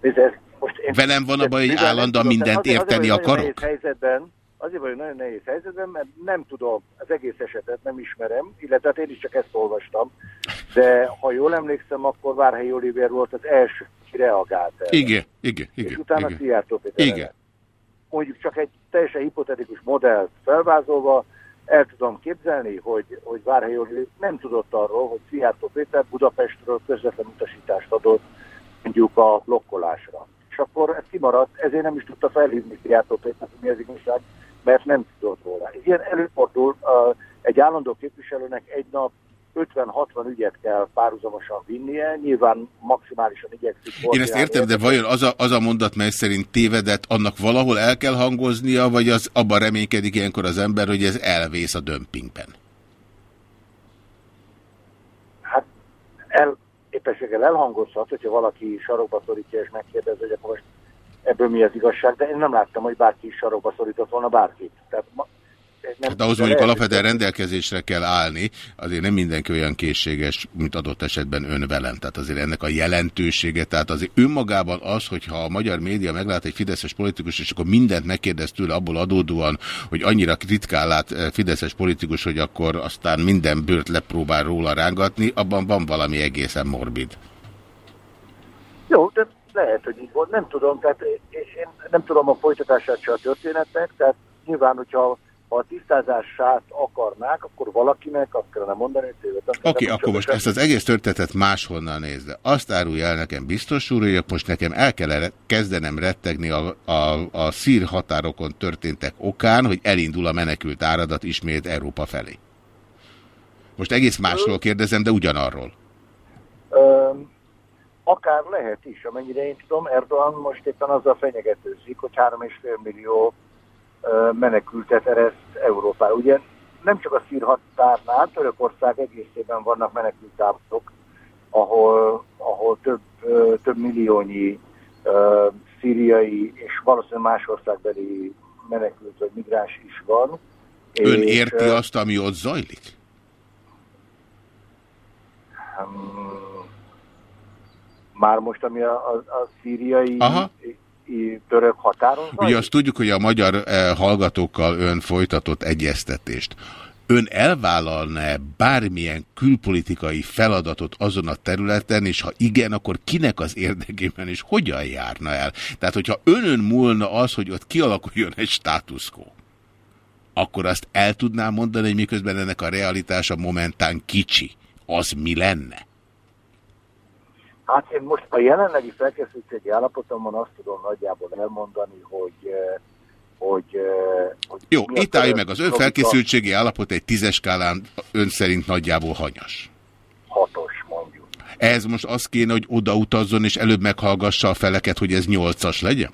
ez most
én, Velem van a baj, hogy állandóan mindent érteni akarok?
Helyzetben, Azért vagyok nagyon nehéz helyzetben, mert nem tudom az egész esetet, nem ismerem, illetve hát én is csak ezt olvastam, de ha jól emlékszem, akkor Várhelyi Oliver volt az első, aki reagált
el. Igen, igen, igen.
És utána
igen.
Szijjártó Péter.
Igen.
Mondjuk csak egy teljesen hipotetikus modellt felvázolva, el tudom képzelni, hogy, hogy Várhelyi Oliver nem tudott arról, hogy Szijjártó Péter Budapestről közvetlen utasítást adott mondjuk a blokkolásra. És akkor ez kimaradt, ezért nem is tudta felhívni Szijjártó Péter, hogy mi az igazság, mert nem tudott róla. Ilyen előfordul, uh, egy állandó képviselőnek egy nap 50-60 ügyet kell párhuzamosan vinnie, nyilván maximálisan igyekszik.
Én ezt értem, de vajon az a, az a mondat, mely szerint tévedett, annak valahol el kell hangoznia, vagy az abban reménykedik ilyenkor az ember, hogy ez elvész a dömpingben?
Hát el, éppenséggel elhangozhat, hogyha valaki sarokba szorítja és megkérdez, hogy akkor most ebből mi az igazság, de én nem láttam, hogy bárki sarokba szorított volna bárkit. Tehát
Nem hát ahhoz mondjuk alapvetően rendelkezésre kell állni, azért nem mindenki olyan készséges, mint adott esetben ön velem. Tehát azért ennek a jelentősége, tehát azért önmagában az, hogyha a magyar média meglát egy fideszes politikus, és akkor mindent megkérdez tőle abból adódóan, hogy annyira ritkán lát eh, fideszes politikus, hogy akkor aztán minden bőrt lepróbál róla rángatni, abban van valami egészen morbid.
Jó, de lehet, hogy így volt. Nem tudom, tehát én nem tudom a folytatását se a történetnek, tehát nyilván, hogyha ha a tisztázását akarnák, akkor valakinek azt kellene mondani, hogy téved.
Oké, okay, akkor most ezt az egész történetet máshonnan nézve. Azt árulja el nekem biztos úr, hogy most nekem el kell kezdenem rettegni a, a, a szír határokon történtek okán, hogy elindul a menekült áradat ismét Európa felé. Most egész másról kérdezem, de ugyanarról.
Um, akár lehet is, amennyire én tudom, Erdogan most éppen azzal fenyegetőzik, hogy 3,5 millió menekültet ereszt Európára. Ugye nem csak a szír határnál, Törökország egészében vannak menekültáborok, ahol, ahol több, több milliónyi szíriai és valószínűleg más országbeli menekült vagy migráns is van.
Ön és, érti azt, ami ott zajlik?
Um, már most, ami a, a, a szíriai Aha török határon?
Ugye azt tudjuk, hogy a magyar eh, hallgatókkal ön folytatott egyeztetést. Ön elvállalna-e bármilyen külpolitikai feladatot azon a területen, és ha igen, akkor kinek az érdekében és hogyan járna el? Tehát, hogyha önön múlna az, hogy ott kialakuljon egy státuszkó, akkor azt el tudnám mondani, hogy miközben ennek a realitása momentán kicsi. Az mi lenne?
Hát én most a jelenlegi felkészültségi állapotomban azt tudom nagyjából elmondani, hogy eh, hogy, eh, hogy
Jó, itt állj meg, az ön felkészültségi állapot egy tízes skálán ön szerint nagyjából hanyas.
Hatos, mondjuk.
Ez most az kéne, hogy odautazzon és előbb meghallgassa a feleket, hogy ez nyolcas legyen?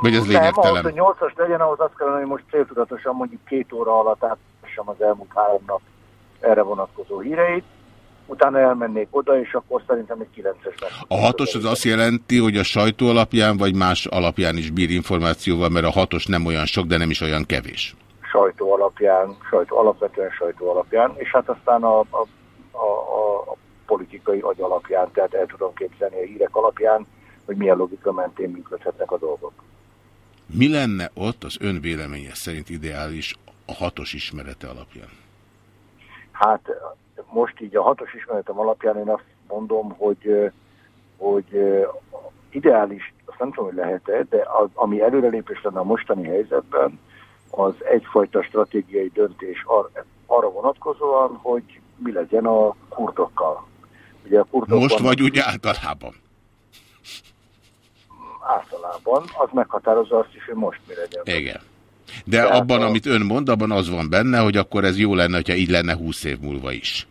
Vagy ez lényegtelen? Nem, ahhoz,
hogy nyolcas legyen, ahhoz azt kellene, hogy most céltudatosan mondjuk két óra alatt átassam az elmúlt három nap erre vonatkozó híreit utána elmennék oda, és akkor szerintem egy 9-es lesz.
A hatos az azt jelenti, hogy a sajtó alapján, vagy más alapján is bír információval, mert a hatos nem olyan sok, de nem is olyan kevés.
Sajtó alapján, sajtó, alapvetően sajtó alapján, és hát aztán a, a, a, a politikai agy alapján, tehát el tudom képzelni a hírek alapján, hogy milyen logika mentén működhetnek a dolgok.
Mi lenne ott az ön véleménye szerint ideális a hatos ismerete alapján?
Hát most így a hatos ismeretem alapján én azt mondom, hogy, hogy ideális, azt nem tudom, hogy lehet-e, de az, ami előrelépés lenne a mostani helyzetben, az egyfajta stratégiai döntés ar, arra vonatkozóan, hogy mi legyen a kurdokkal.
Ugye a kurdokban, Most vagy úgy általában?
Általában. Az meghatározza azt is, hogy most mi legyen.
Igen. De Tehát abban, a... amit ön mond, abban az van benne, hogy akkor ez jó lenne, hogyha így lenne húsz év múlva is.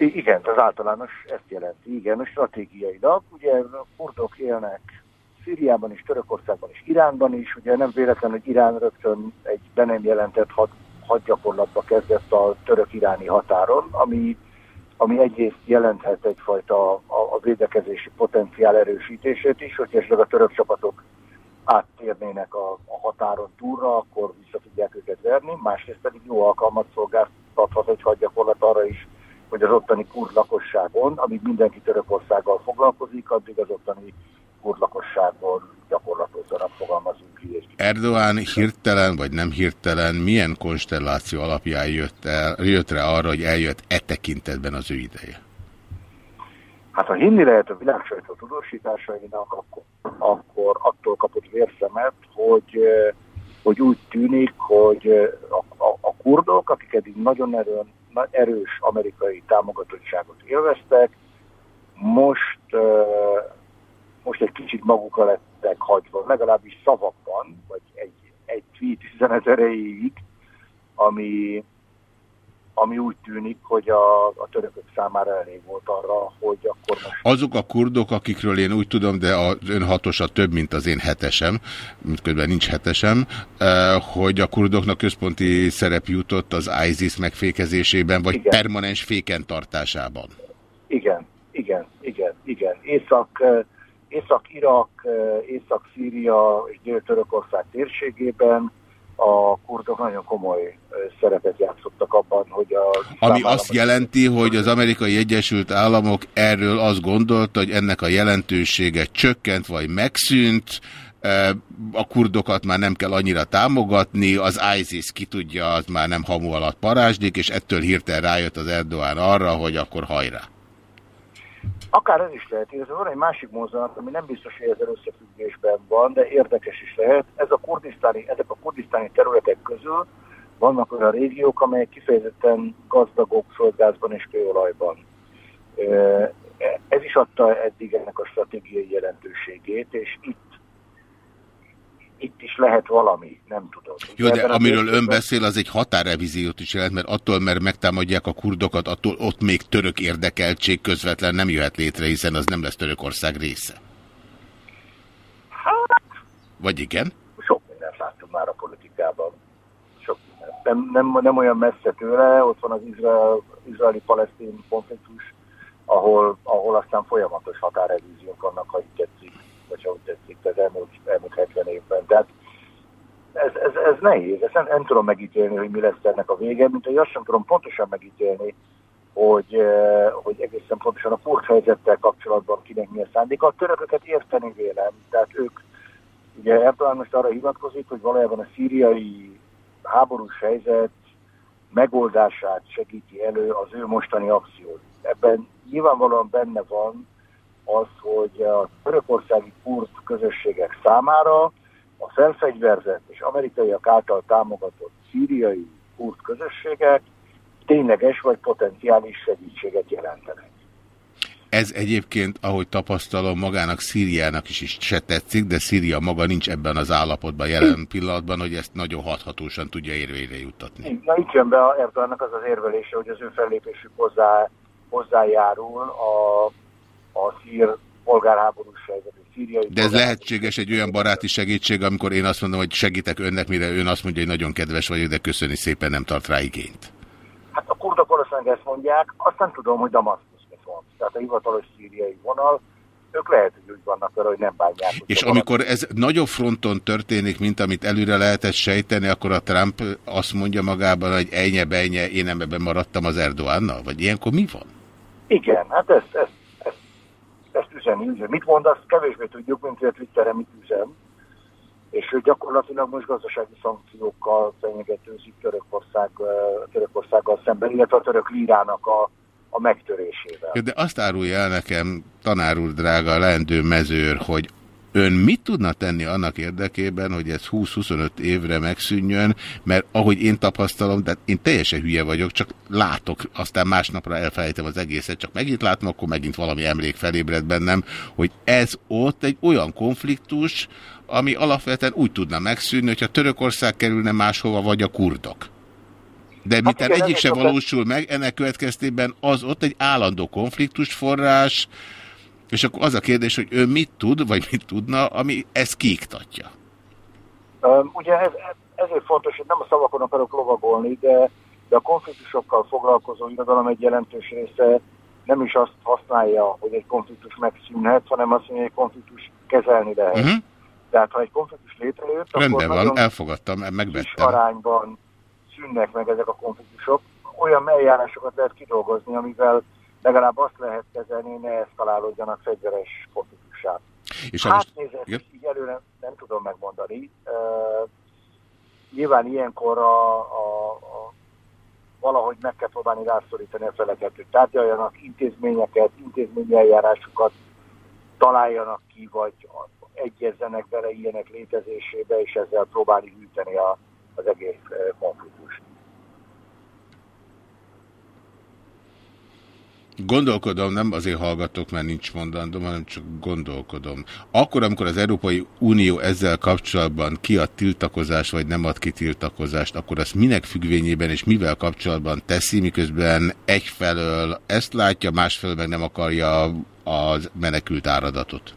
Igen, az általános ezt jelenti, igen, stratégiailag. Ugye a kurdok élnek Szíriában is, Törökországban is, Iránban is. Ugye nem véletlen, hogy Irán rögtön egy be nem jelentett had, hadgyakorlatba kezdett a török-iráni határon, ami, ami egyrészt jelenthet egyfajta a, a védekezési potenciál erősítését is, hogy esetleg a török csapatok áttérnének a, a határon túlra, akkor vissza tudják őket verni, másrészt pedig jó alkalmat szolgáltathat egy hadgyakorlat arra is, hogy az ottani kurd lakosságon, amíg mindenki Törökországgal foglalkozik, addig az ottani kurd lakosságból gyakorlatozzanak, fogalmazunk így.
Erdoğan hirtelen vagy nem hirtelen milyen konstelláció alapján jött, el, jött rá arra, hogy eljött e tekintetben az ő ideje?
Hát ha hinni lehet a világsajtó tudósításainak, akkor, akkor attól kapott vérszemet, hogy, hogy úgy tűnik, hogy a, a, a kurdok, akik eddig nagyon erőn erős amerikai támogatottságot élveztek, most, most egy kicsit magukra lettek hagyva, legalábbis szavakban, vagy egy, egy tweet üzenet erejéig, ami, ami úgy tűnik, hogy a, a törökök számára elég volt arra, hogy akkor most...
Azok a kurdok, akikről én úgy tudom, de az ön hatosa több, mint az én hetesem, mint közben nincs hetesem, eh, hogy a kurdoknak központi szerep jutott az ISIS megfékezésében, vagy igen. permanens féken tartásában.
Igen, igen, igen, igen. Észak, eh, Észak-Irak, eh, Észak-Szíria és Dél-Törökország térségében a kurdok nagyon komoly szerepet játszottak abban, hogy a...
Ami azt jelenti, hogy az amerikai Egyesült Államok erről azt gondolta, hogy ennek a jelentősége csökkent vagy megszűnt, a kurdokat már nem kell annyira támogatni, az ISIS ki tudja, az már nem hamu alatt parázsdik, és ettől hirtelen rájött az Erdoğan arra, hogy akkor hajrá.
Akár ez is lehet, ez van egy másik mozzanat, ami nem biztos, hogy ezzel összefüggésben van, de érdekes is lehet. Ez a kurdisztáni, ezek a kurdisztáni területek közül vannak olyan régiók, amelyek kifejezetten gazdagok földgázban és kőolajban. Ez is adta eddig ennek a stratégiai jelentőségét, és itt itt is lehet valami, nem tudom.
Jó, de amiről ön beszél, az egy határrevíziót is jelent, mert attól, mert megtámadják a kurdokat, attól ott még török érdekeltség közvetlen nem jöhet létre, hiszen az nem lesz Törökország része.
Hát...
Vagy igen?
Sok mindent láttunk már a politikában. Sok Nem, nem, nem olyan messze tőle, ott van az izrael, izraeli-palesztin konfliktus, ahol, ahol aztán folyamatos határrevíziók vannak, ha így tetszik vagy ahogy tetszik, az elmúlt, elmúlt 70 évben. Tehát ez, ez, ez nehéz, ezt nem, nem tudom megítélni, hogy mi lesz ennek a vége, mint hogy azt sem tudom pontosan megítélni, hogy, eh, hogy egészen pontosan a furcsa helyzettel kapcsolatban kinek mi a szándéka. A törököket érteni vélem, tehát ők, ugye Erdogan most arra hivatkozik, hogy valójában a szíriai háborús helyzet megoldását segíti elő az ő mostani akció. Ebben nyilvánvalóan benne van az, hogy a törökországi kurd közösségek számára a felfegyverzett és amerikaiak által támogatott szíriai kurd közösségek tényleges vagy potenciális segítséget jelentenek.
Ez egyébként, ahogy tapasztalom, magának Szíriának is, is se tetszik, de Szíria maga nincs ebben az állapotban jelen pillanatban, hogy ezt nagyon hathatósan tudja érvényre juttatni.
Na itt jön be Erdogannak az az érvelése, hogy az ő fellépésük hozzá, hozzájárul a a szír polgárháborús helyzetű szíriai...
De ez lehetséges egy olyan baráti segítség, amikor én azt mondom, hogy segítek önnek, mire ön azt mondja, hogy nagyon kedves vagyok, de köszöni szépen, nem tart rá igényt.
Hát a kurdok valószínűleg ezt mondják, azt nem tudom, hogy Damaszkusz mit mond. Tehát a hivatalos szíriai vonal, ők lehet, hogy úgy vannak vele, hogy nem bánják.
És amikor ez nagyobb fronton történik, mint amit előre lehetett sejteni, akkor a Trump azt mondja magában, hogy ennyi benye, én nem ebben maradtam az Erdoánnal? Vagy ilyenkor mi van?
Igen, hát ezt ezt üzeni, üzeni. Mit mond, azt kevésbé tudjuk, mint hogy a Twitterre mit üzem. És ő gyakorlatilag most gazdasági szankciókkal fenyegetőzik Törökország, Törökországgal szemben, illetve a török lírának a, a megtörésével.
De azt árulja el nekem, tanár úr drága, leendő mezőr, hogy Ön mit tudna tenni annak érdekében, hogy ez 20-25 évre megszűnjön, mert ahogy én tapasztalom, de én teljesen hülye vagyok, csak látok, aztán másnapra elfelejtem az egészet, csak megint látom, akkor megint valami emlék felébred bennem, hogy ez ott egy olyan konfliktus, ami alapvetően úgy tudna megszűnni, hogyha Törökország kerülne máshova, vagy a kurdok. De hát igen, egyik se valósul meg, ennek következtében az ott egy állandó konfliktusforrás, és akkor az a kérdés, hogy ő mit tud, vagy mit tudna, ami ezt kiiktatja?
Ugye ez, ezért fontos, hogy nem a szavakon akarok lovagolni, de, de a konfliktusokkal foglalkozó irodalom egy jelentős része nem is azt használja, hogy egy konfliktus megszűnhet, hanem azt mondja, hogy egy konfliktus kezelni lehet. Uh mhm. -huh. Tehát ha egy konfliktus létrejött,
Rendben akkor van, elfogadtam, megvettem.
arányban szűnnek meg ezek a konfliktusok. Olyan eljárásokat lehet kidolgozni, amivel legalább azt lehet kezelni, ne eszkalálódjanak fegyveres konfliktussá. És hát most... nézett, így előre nem tudom megmondani. Uh, nyilván ilyenkor a, a, a valahogy meg kell próbálni rászorítani a feleket, hogy tárgyaljanak intézményeket, intézményi eljárásukat találjanak ki, vagy egyezzenek bele ilyenek létezésébe, és ezzel próbálni hűteni a, az egész konfliktust.
Gondolkodom, nem azért hallgatok, mert nincs mondandom, hanem csak gondolkodom. Akkor, amikor az Európai Unió ezzel kapcsolatban kiad tiltakozást, vagy nem ad ki tiltakozást, akkor azt minek függvényében és mivel kapcsolatban teszi, miközben egyfelől ezt látja, másfelől meg nem akarja a menekült áradatot?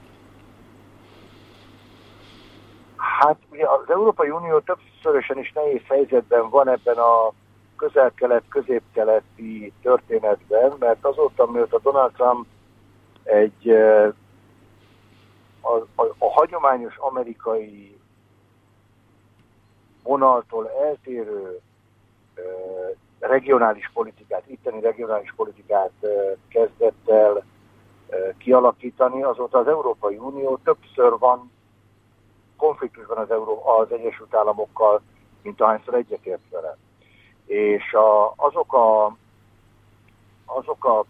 Hát ugye az Európai Unió többszörösen is nehéz helyzetben van ebben a közel-kelet, közép-keleti történetben, mert azóta, mióta Donald Trump egy a, a, a hagyományos amerikai vonaltól eltérő regionális politikát, itteni regionális politikát kezdett el kialakítani, azóta az Európai Unió többször van konfliktusban az, Euró az Egyesült Államokkal, mint ahányszor egyetért vele. És a, azok, a, azok a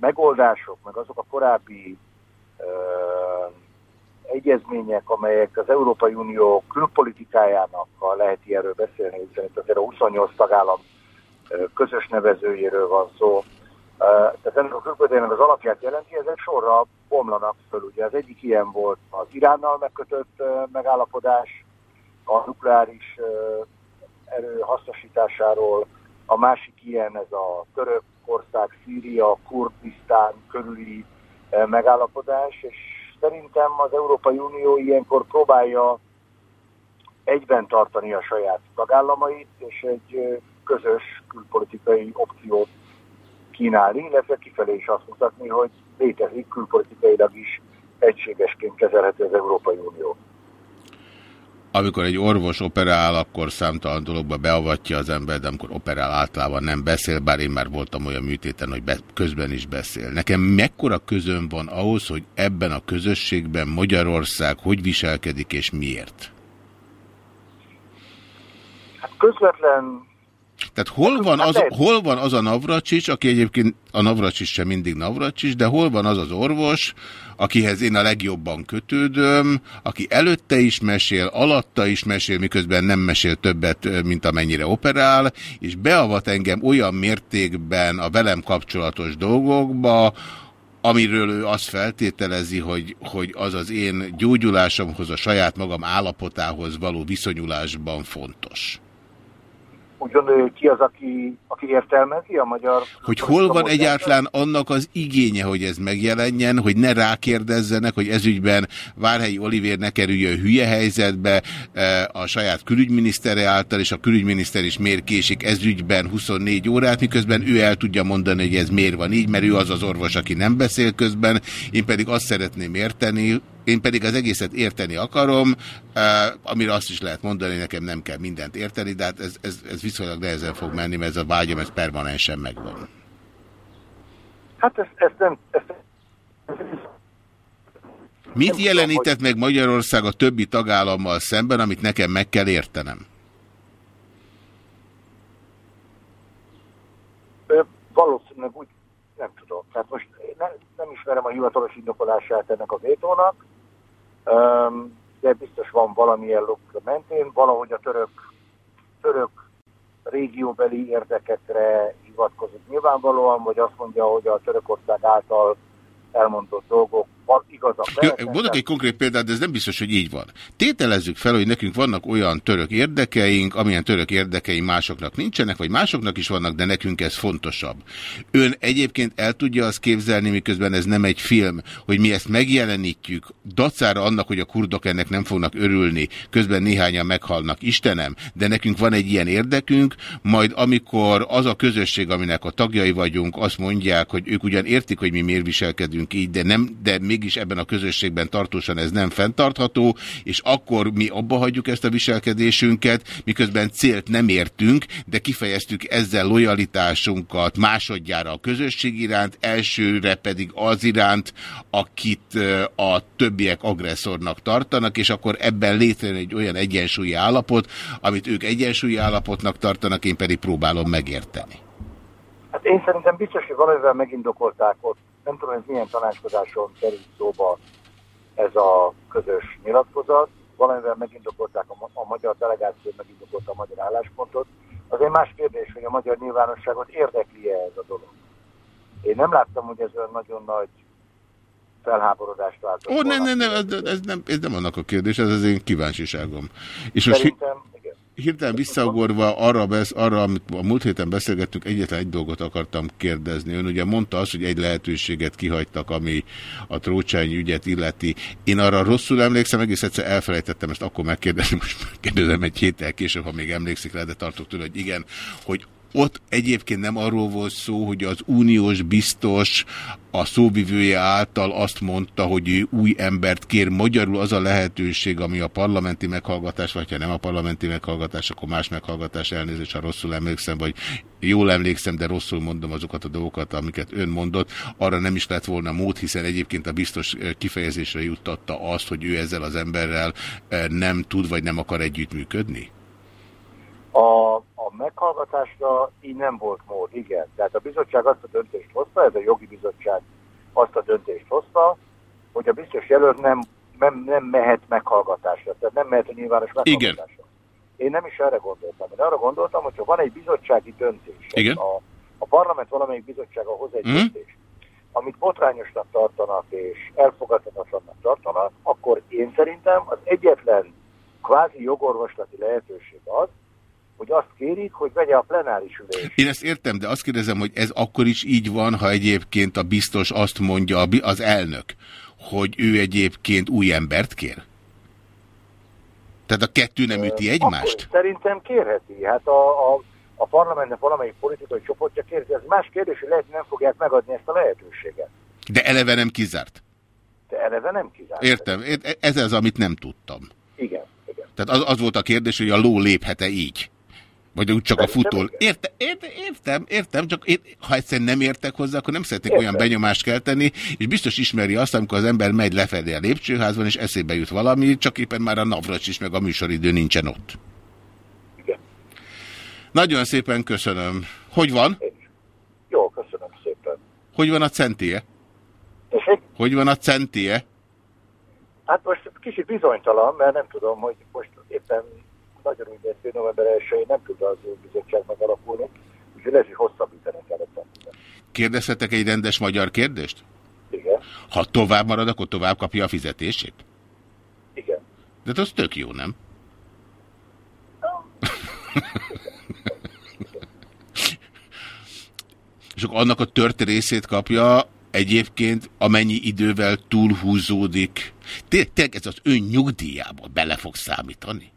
megoldások, meg azok a korábbi ö, egyezmények, amelyek az Európai Unió külpolitikájának, ha lehet ilyenről beszélni, hiszen azért a 28 tagállam közös nevezőjéről van szó, tehát ennek a külpolitikának az alapját jelenti, ezek sorra bomlanak föl. Ugye az egyik ilyen volt az Iránnal megkötött megállapodás, a nukleáris erő hasznosításáról, a másik ilyen ez a török ország, Szíria, Kurdisztán körüli megállapodás, és szerintem az Európai Unió ilyenkor próbálja egyben tartani a saját tagállamait, és egy közös külpolitikai opciót kínálni, illetve kifelé is azt mutatni, hogy létezik külpolitikailag is egységesként kezelhető az Európai Unió.
Amikor egy orvos operál, akkor számtalan dologba beavatja az ember, de amikor operál általában nem beszél, bár én már voltam olyan műtéten, hogy be, közben is beszél. Nekem mekkora közön van ahhoz, hogy ebben a közösségben Magyarország hogy viselkedik és miért?
Hát közvetlen
tehát hol van, az, hol van az a Navracsics, aki egyébként a Navracsics sem mindig Navracsics, de hol van az az orvos, akihez én a legjobban kötődöm, aki előtte is mesél, alatta is mesél, miközben nem mesél többet, mint amennyire operál, és beavat engem olyan mértékben a velem kapcsolatos dolgokba, amiről ő azt feltételezi, hogy, hogy az az én gyógyulásomhoz, a saját magam állapotához való viszonyulásban fontos
úgy gondolja, ki az, aki, aki értelmezi a magyar...
Hogy hol van egyáltalán annak az igénye, hogy ez megjelenjen, hogy ne rákérdezzenek, hogy ezügyben Várhelyi Olivér ne kerüljön hülye helyzetbe e, a saját külügyminisztere által, és a külügyminiszter is miért késik ezügyben 24 órát, miközben ő el tudja mondani, hogy ez miért van így, mert ő az az orvos, aki nem beszél közben, én pedig azt szeretném érteni, én pedig az egészet érteni akarom, amire azt is lehet mondani, nekem nem kell mindent érteni, de hát ez, ez, ez viszonylag nehezen fog menni, mert ez a vágyam, ez permanensen megvan.
Hát ez, ez nem...
Mit jelenített meg Magyarország a többi tagállammal szemben, amit nekem meg kell értenem?
Valószínűleg úgy nem tudom. Tehát most nem, nem ismerem a hivatalos indokolását ennek a vétónak, de biztos van valamilyen logika mentén, valahogy a török, török régióbeli érdekekre hivatkozik nyilvánvalóan, vagy azt mondja, hogy a Törökország által elmondott dolgok igazak
lehetnek. Mondok egy konkrét példát, de ez nem biztos, hogy így van. Tételezzük fel, hogy nekünk vannak olyan török érdekeink, amilyen török érdekei másoknak nincsenek, vagy másoknak is vannak, de nekünk ez fontosabb. Ön egyébként el tudja azt képzelni, miközben ez nem egy film, hogy mi ezt megjelenítjük, dacára annak, hogy a kurdok ennek nem fognak örülni, közben néhányan meghalnak, Istenem, de nekünk van egy ilyen érdekünk, majd amikor az a közösség, aminek a tagjai vagyunk, azt mondják, hogy ők ugyan értik, hogy mi miért viselkedünk így, de, nem, de mégis ebben a közösségben tartósan ez nem fenntartható, és akkor mi abba hagyjuk ezt a viselkedésünket, miközben célt nem értünk, de kifejeztük ezzel lojalitásunkat másodjára a közösség iránt, elsőre pedig az iránt, akit a többiek agresszornak tartanak, és akkor ebben létrejön egy olyan egyensúlyi állapot, amit ők egyensúlyi állapotnak tartanak, én pedig próbálom megérteni.
Hát én szerintem biztos, hogy valamivel megindokolták ott nem tudom, hogy milyen tanácskozáson került szóba ez a közös nyilatkozat. Valamivel megindokolták a, a magyar delegáció, megindokolta a magyar álláspontot. Az egy más kérdés, hogy a magyar nyilvánosságot érdekli-e ez a dolog. Én nem láttam, hogy ez olyan nagyon nagy felháborodást váltott.
Ó, nem, nem, nem, ez, ez, nem, ez nem annak a kérdés, ez az én kíváncsiságom. És Szerintem, most hirtelen visszagorva arra, besz, arra, amit a múlt héten beszélgettünk, egyetlen egy dolgot akartam kérdezni. Ön ugye mondta azt, hogy egy lehetőséget kihagytak, ami a Trócsány ügyet illeti. Én arra rosszul emlékszem, egész egyszer elfelejtettem ezt akkor megkérdezni, most kérdezem egy héttel később, ha még emlékszik rá, de tartok tőle, hogy igen, hogy ott egyébként nem arról volt szó, hogy az uniós biztos a szóvivője által azt mondta, hogy ő új embert kér. Magyarul az a lehetőség, ami a parlamenti meghallgatás, vagy ha nem a parlamenti meghallgatás, akkor más meghallgatás elnézést, ha rosszul emlékszem, vagy jól emlékszem, de rosszul mondom azokat a dolgokat, amiket ön mondott. Arra nem is lett volna mód, hiszen egyébként a biztos kifejezésre juttatta azt, hogy ő ezzel az emberrel nem tud, vagy nem akar együttműködni?
A, a meghallgatásra így nem volt mód, igen. Tehát a bizottság azt a döntést hozta, ez a jogi bizottság azt a döntést hozta, hogy a biztos jelölt nem, nem, nem mehet meghallgatásra, tehát nem mehet a nyilvános meghallgatásra. Igen. Én nem is erre gondoltam. Én arra gondoltam, hogyha van egy bizottsági döntés,
Igen.
A, a parlament valamelyik bizottsága hoz egy mm. döntést, amit botrányosnak tartanak és elfogadhatatlannak tartanak, akkor én szerintem az egyetlen kvázi jogorvoslati lehetőség az, hogy azt kérik, hogy vegye a plenáris ülés.
Én ezt értem, de azt kérdezem, hogy ez akkor is így van, ha egyébként a biztos azt mondja, az elnök, hogy ő egyébként új embert kér? Tehát a kettő nem üti egymást?
Akkor szerintem kérheti. Hát a, a, a parlamentnek valamelyik politikai csoportja kérheti. Ez más kérdés, hogy lehet, hogy nem fogják megadni ezt a lehetőséget.
De eleve nem kizárt?
De eleve nem kizárt.
Értem. Ez az, amit nem tudtam.
Igen. igen.
Tehát az, az volt a kérdés, hogy a ló léphet-e így? Vagy úgy csak a futól. Érte, érte, értem, értem, csak én, ha egyszerűen nem értek hozzá, akkor nem szeretnék értem. olyan benyomást kelteni, és biztos ismeri azt, amikor az ember megy lefelé a lépcsőházban, és eszébe jut valami, csak éppen már a navracs is, meg a műsoridő nincsen ott.
Igen.
Nagyon szépen köszönöm. Hogy van?
Jó, köszönöm szépen.
Hogy van a centie?
Tessék?
Hogy van a centie?
Hát most kicsit bizonytalan, mert nem tudom, hogy most éppen nagyon úgy néz hogy november 1 nem tud az bizottság megalakulni, úgyhogy lesz, hogy hosszabbítani kellett.
Kérdezhetek egy rendes magyar kérdést?
Igen.
Ha tovább marad, akkor tovább kapja a fizetését?
Igen.
De az tök jó, nem? És akkor annak a tört részét kapja egyébként, amennyi idővel túlhúzódik. Tényleg ez az ön nyugdíjába bele fog számítani?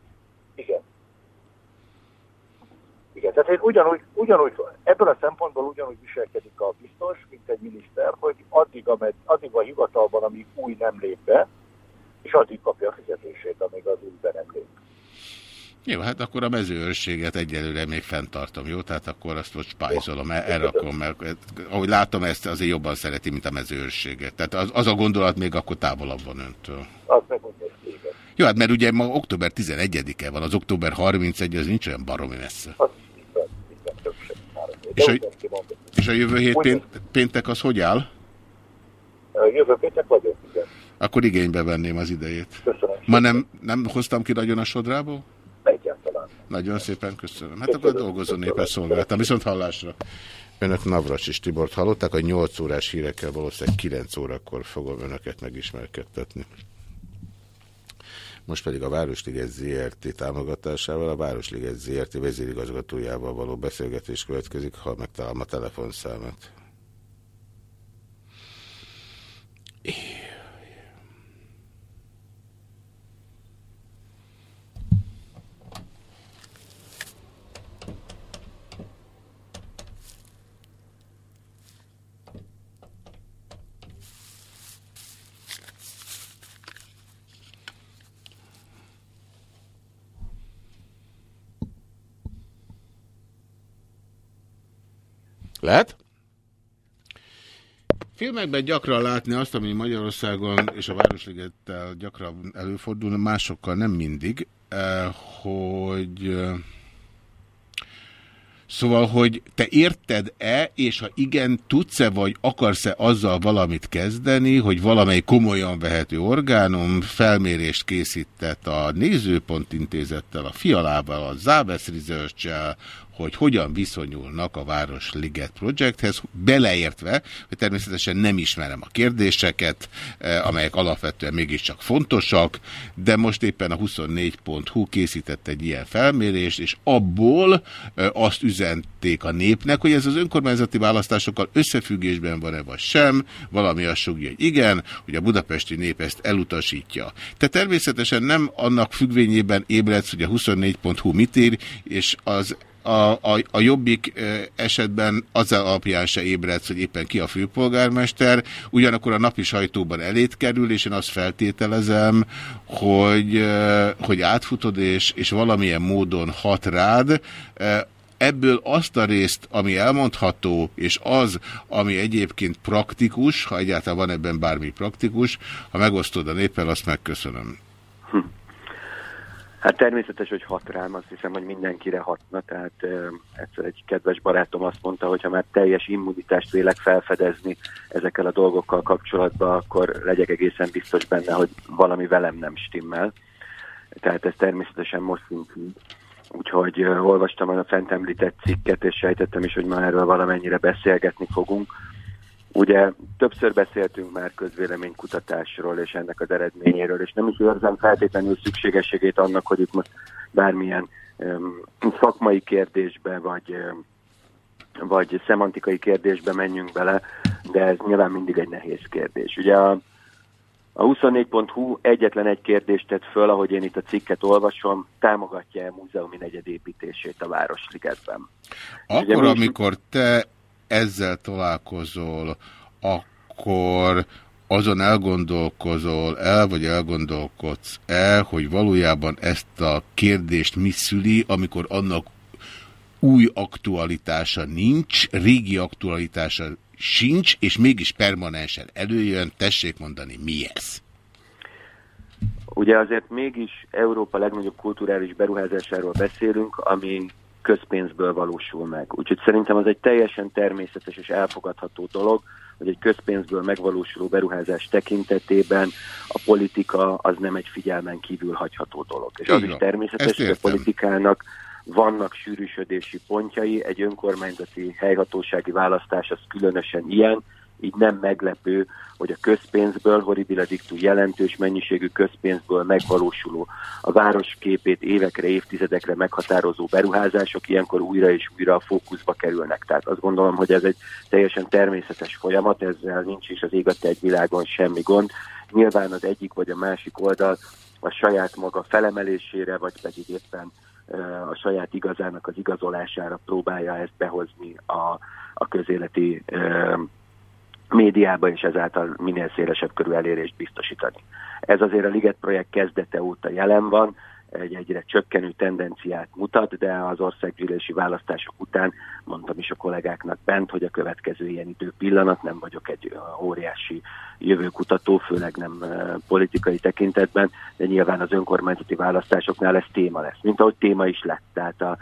Igen, tehát én ugyanúgy, ugyanúgy, ebből a szempontból ugyanúgy viselkedik a biztos, mint egy miniszter, hogy addig, amed, addig a hivatalban, amíg új nem lép be, és addig kapja a fizetését, amíg az új be nem lép.
Jó, hát akkor a mezőőrséget egyelőre még fenntartom, jó? Tehát akkor azt most spájzolom, erre akkor, mert ahogy látom, ezt azért jobban szereti, mint a mezőőrséget. Tehát az, az a gondolat még akkor távolabb van öntől.
Az.
Jó, hát mert ugye ma október 11-e van, az október 31 az nincs olyan baromi messze.
Az
és a, és a jövő hét pént, péntek az hogy áll?
A jövő péntek vagyok, igen.
Akkor igénybe venném az idejét.
Köszönöm.
Ma nem, nem hoztam ki nagyon a sodrából?
Egyáltalán.
Nagyon szépen köszönöm. Hát köszönöm. akkor dolgozó népes szolgáltam. Viszont hallásra. Önök Navras és Tibort hallották, a 8 órás hírekkel valószínűleg 9 órakor fogom önöket megismerkedtetni. Most pedig a Városliget ZRT támogatásával a Városliget ZRT vezérigazgatójával való beszélgetés következik, ha megtalálom a telefonszámát. Lehet? Filmekben gyakran látni azt, ami Magyarországon és a Városligettel gyakran előfordul, másokkal nem mindig, eh, hogy eh, Szóval, hogy te érted-e, és ha igen, tudsz-e, vagy akarsz-e azzal valamit kezdeni, hogy valamely komolyan vehető orgánum felmérést készített a Nézőpont Intézettel, a Fialával, a Zábesz research hogy hogyan viszonyulnak a Városliget projekthez, beleértve, hogy természetesen nem ismerem a kérdéseket, eh, amelyek alapvetően mégiscsak fontosak, de most éppen a 24.hu készített egy ilyen felmérést, és abból eh, azt üzenték a népnek, hogy ez az önkormányzati választásokkal összefüggésben van-e vagy sem, valami azt sugja, hogy igen, hogy a budapesti nép ezt elutasítja. Te természetesen nem annak függvényében ébredsz, hogy a 24.hu mit ír, és az a, a, a jobbik esetben azzal alapján se ébredsz, hogy éppen ki a főpolgármester, ugyanakkor a napi sajtóban elét kerül, és én azt feltételezem, hogy, hogy átfutod, és, és valamilyen módon hat rád, ebből azt a részt, ami elmondható, és az, ami egyébként praktikus, ha egyáltalán van ebben bármi praktikus, ha megosztod a néppel, azt megköszönöm. Hm.
Hát természetes, hogy hat rám, azt hiszem, hogy mindenkire hatna, tehát ö, egyszer egy kedves barátom azt mondta, hogy ha már teljes immunitást vélek felfedezni ezekkel a dolgokkal kapcsolatban, akkor legyek egészen biztos benne, hogy valami velem nem stimmel. Tehát ez természetesen most szintű. Úgyhogy uh, olvastam a fent említett cikket, és sejtettem is, hogy már erről valamennyire beszélgetni fogunk. Ugye többször beszéltünk már közvéleménykutatásról és ennek az eredményéről, és nem is érzem feltétlenül szükségességét annak, hogy itt most bármilyen um, szakmai kérdésbe, vagy, um, vagy szemantikai kérdésbe menjünk bele, de ez nyilván mindig egy nehéz kérdés. Ugye a, a 24.hu egyetlen egy kérdést tett föl, ahogy én itt a cikket olvasom, támogatja-e múzeumi negyed építését a Városligetben.
Akkor, Ugye, amikor te ezzel találkozol, akkor azon elgondolkozol el, vagy elgondolkodsz el, hogy valójában ezt a kérdést mi szüli, amikor annak új aktualitása nincs, régi aktualitása sincs, és mégis permanensen előjön, tessék mondani, mi ez?
Ugye azért mégis Európa legnagyobb kulturális beruházásáról beszélünk, ami közpénzből valósul meg. Úgyhogy szerintem az egy teljesen természetes és elfogadható dolog, hogy egy közpénzből megvalósuló beruházás tekintetében a politika az nem egy figyelmen kívül hagyható dolog. És az is természetes, hogy a politikának vannak sűrűsödési pontjai, egy önkormányzati helyhatósági választás az különösen ilyen, így nem meglepő, hogy a közpénzből, horribile dictu jelentős mennyiségű közpénzből megvalósuló a város képét évekre, évtizedekre meghatározó beruházások ilyenkor újra és újra a fókuszba kerülnek. Tehát azt gondolom, hogy ez egy teljesen természetes folyamat, ezzel nincs is az ég egy világon semmi gond. Nyilván az egyik vagy a másik oldal a saját maga felemelésére, vagy pedig éppen a saját igazának az igazolására próbálja ezt behozni a, a közéleti médiába, és ezáltal minél szélesebb körű elérést biztosítani. Ez azért a Liget projekt kezdete óta jelen van, egy egyre csökkenő tendenciát mutat, de az országgyűlési választások után mondtam is a kollégáknak bent, hogy a következő ilyen idő pillanat, nem vagyok egy óriási jövőkutató, főleg nem politikai tekintetben, de nyilván az önkormányzati választásoknál ez téma lesz, mint ahogy téma is lett. Tehát a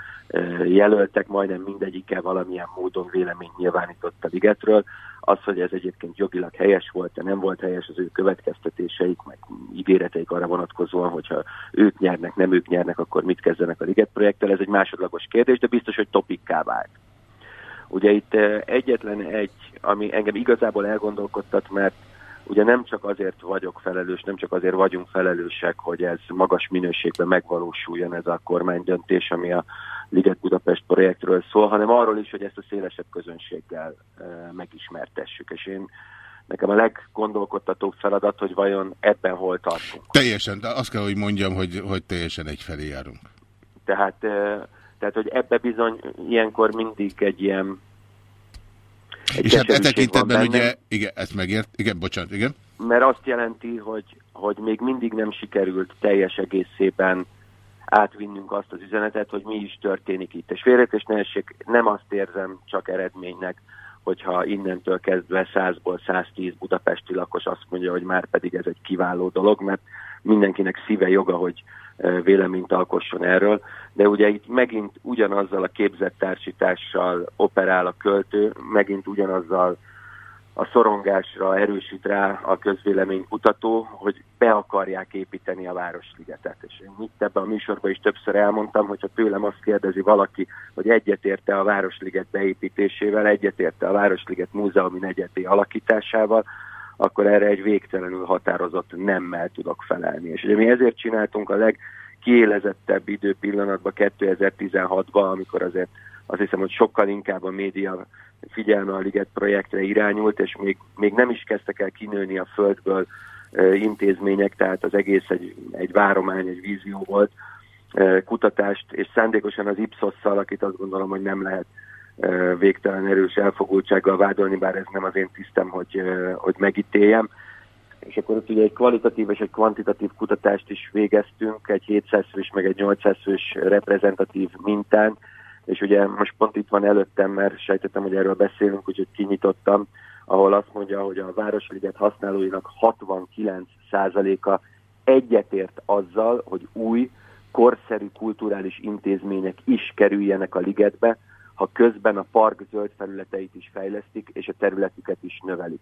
jelöltek majdnem mindegyikkel valamilyen módon véleményt nyilvánított a ligetről, az, hogy ez egyébként jogilag helyes volt, de nem volt helyes az ő következtetéseik, meg ígéreteik arra vonatkozóan, hogyha ők nyernek, nem ők nyernek, akkor mit kezdenek a Liget projekttel, ez egy másodlagos kérdés, de biztos, hogy topikká vált. Ugye itt eh, egyetlen egy, ami engem igazából elgondolkodtat, mert ugye nem csak azért vagyok felelős, nem csak azért vagyunk felelősek, hogy ez magas minőségben megvalósuljon ez a kormánydöntés, ami a Liget Budapest projektről szól, hanem arról is, hogy ezt a szélesebb közönséggel megismertessük. És én nekem a leggondolkodtatóbb feladat, hogy vajon ebben hol tartunk.
Teljesen, de azt kell, hogy mondjam, hogy, hogy teljesen egyfelé járunk.
Tehát, tehát, hogy ebbe bizony ilyenkor mindig egy ilyen
egy és hát e tekintetben ugye, igen, ezt megért, igen, bocsánat, igen.
Mert azt jelenti, hogy, hogy még mindig nem sikerült teljes egészében átvinnünk azt az üzenetet, hogy mi is történik itt. És félretés nehézség nem azt érzem csak eredménynek, hogyha innentől kezdve 100-ból 110 budapesti lakos azt mondja, hogy már pedig ez egy kiváló dolog, mert mindenkinek szíve joga, hogy véleményt alkosson erről, de ugye itt megint ugyanazzal a képzett társítással operál a költő, megint ugyanazzal a szorongásra erősít rá a közvéleménykutató, hogy be akarják építeni a Városligetet. És én itt ebben a műsorban is többször elmondtam, hogyha tőlem azt kérdezi valaki, hogy egyetérte a Városliget beépítésével, egyetérte a Városliget múzeumi negyedé alakításával, akkor erre egy végtelenül határozott nemmel tudok felelni. És ugye mi ezért csináltunk a legkiélezettebb időpillanatban 2016-ban, amikor azért azt hiszem, hogy sokkal inkább a média figyelme a Liget projektre irányult, és még, még nem is kezdtek el kinőni a földből intézmények, tehát az egész egy, egy váromány, egy vízió volt, kutatást, és szándékosan az Ipsos-szal, akit azt gondolom, hogy nem lehet végtelen erős elfogultsággal vádolni, bár ez nem az én tisztem, hogy, hogy megítéljem. És akkor ott ugye egy kvalitatív és egy kvantitatív kutatást is végeztünk, egy 700 fős, meg egy 800 fős reprezentatív mintán, és ugye most pont itt van előttem, mert sejtettem, hogy erről beszélünk, úgyhogy kinyitottam, ahol azt mondja, hogy a Városliget használóinak 69%-a egyetért azzal, hogy új, korszerű kulturális intézmények is kerüljenek a ligetbe, ha közben a park zöld felületeit is fejlesztik, és a területüket is növelik.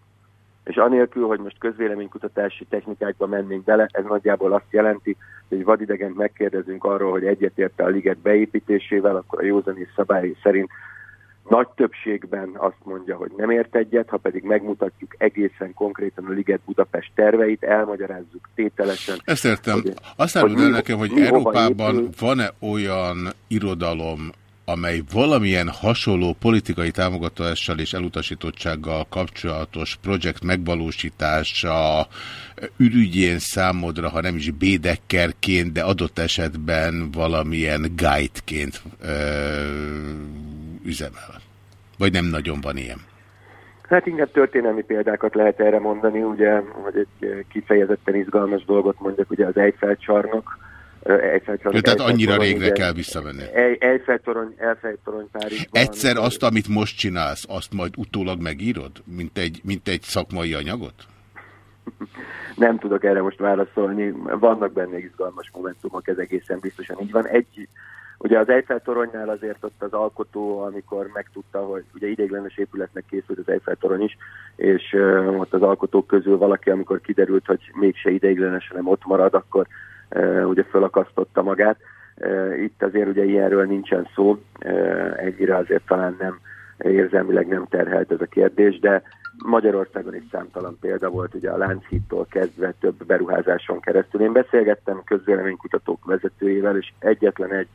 És anélkül, hogy most közvéleménykutatási technikákba mennénk bele, ez nagyjából azt jelenti, hogy vadidegent megkérdezünk arról, hogy egyetérte a liget beépítésével, akkor a józanész szabályai szerint nagy többségben azt mondja, hogy nem ért egyet, ha pedig megmutatjuk egészen konkrétan a Liget Budapest terveit, elmagyarázzuk tételesen.
Ezt értem. Hogy, Azt áruld el nekem, hogy Európában van-e olyan irodalom, amely valamilyen hasonló politikai támogatással és elutasítottsággal kapcsolatos projekt megvalósítása ürügyén számodra, ha nem is bédekkerként, de adott esetben valamilyen guideként üzemel? Vagy nem nagyon van ilyen?
Hát inkább történelmi példákat lehet erre mondani, ugye, hogy egy kifejezetten izgalmas dolgot mondjak, ugye az Eiffel csarnok,
Eiffel csarnok. Tehát annyira torony, régre ugye, kell visszamenni.
Eiffel torony, Eiffel torony Párizsban.
Egyszer azt, amit most csinálsz, azt majd utólag megírod, mint egy, mint egy szakmai anyagot?
Nem tudok erre most válaszolni. Vannak benne izgalmas momentumok, ez egészen biztosan így van. Egy Ugye az Eiffel toronynál azért ott az alkotó, amikor megtudta, hogy ugye ideiglenes épületnek készült az Eiffel torony is, és uh, ott az alkotók közül valaki, amikor kiderült, hogy mégse ideiglenes, hanem ott marad, akkor ugye fölakasztotta magát. Itt azért ugye ilyenről nincsen szó, ennyire azért talán nem érzelmileg nem terhelt ez a kérdés, de Magyarországon is számtalan példa volt, ugye a Lánchídtól kezdve több beruházáson keresztül. Én beszélgettem közvéleménykutatók vezetőjével, és egyetlen egy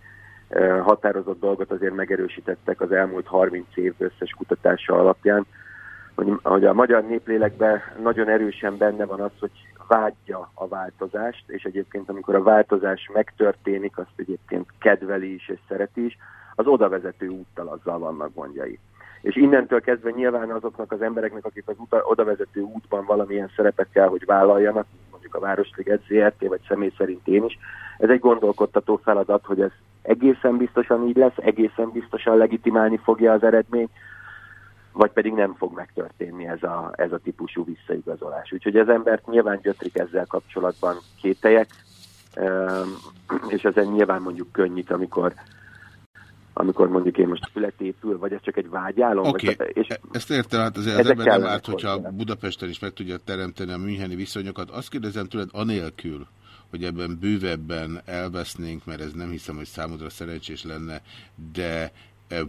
határozott dolgot azért megerősítettek az elmúlt 30 év összes kutatása alapján, hogy a magyar néplélekben nagyon erősen benne van az, hogy vágyja a változást, és egyébként amikor a változás megtörténik, azt egyébként kedveli is és szereti is, az oda vezető úttal azzal vannak gondjai. És innentől kezdve nyilván azoknak az embereknek, akik az oda vezető útban valamilyen szerepet kell, hogy vállaljanak, mondjuk a Városliget ZRT, vagy személy szerint én is, ez egy gondolkodtató feladat, hogy ez egészen biztosan így lesz, egészen biztosan legitimálni fogja az eredmény, vagy pedig nem fog megtörténni ez a, ez a típusú visszaigazolás. Úgyhogy az embert nyilván gyötrik ezzel kapcsolatban kételyek, és ezen nyilván mondjuk könnyít, amikor amikor mondjuk én most fület épül, vagy ez csak egy vágyálom?
Okay. és ezt értem, hát azért az ember nem árt, hogyha Budapesten is meg tudja teremteni a műheni viszonyokat. Azt kérdezem tőled anélkül, hogy ebben bővebben elvesznénk, mert ez nem hiszem, hogy számodra szerencsés lenne, de e,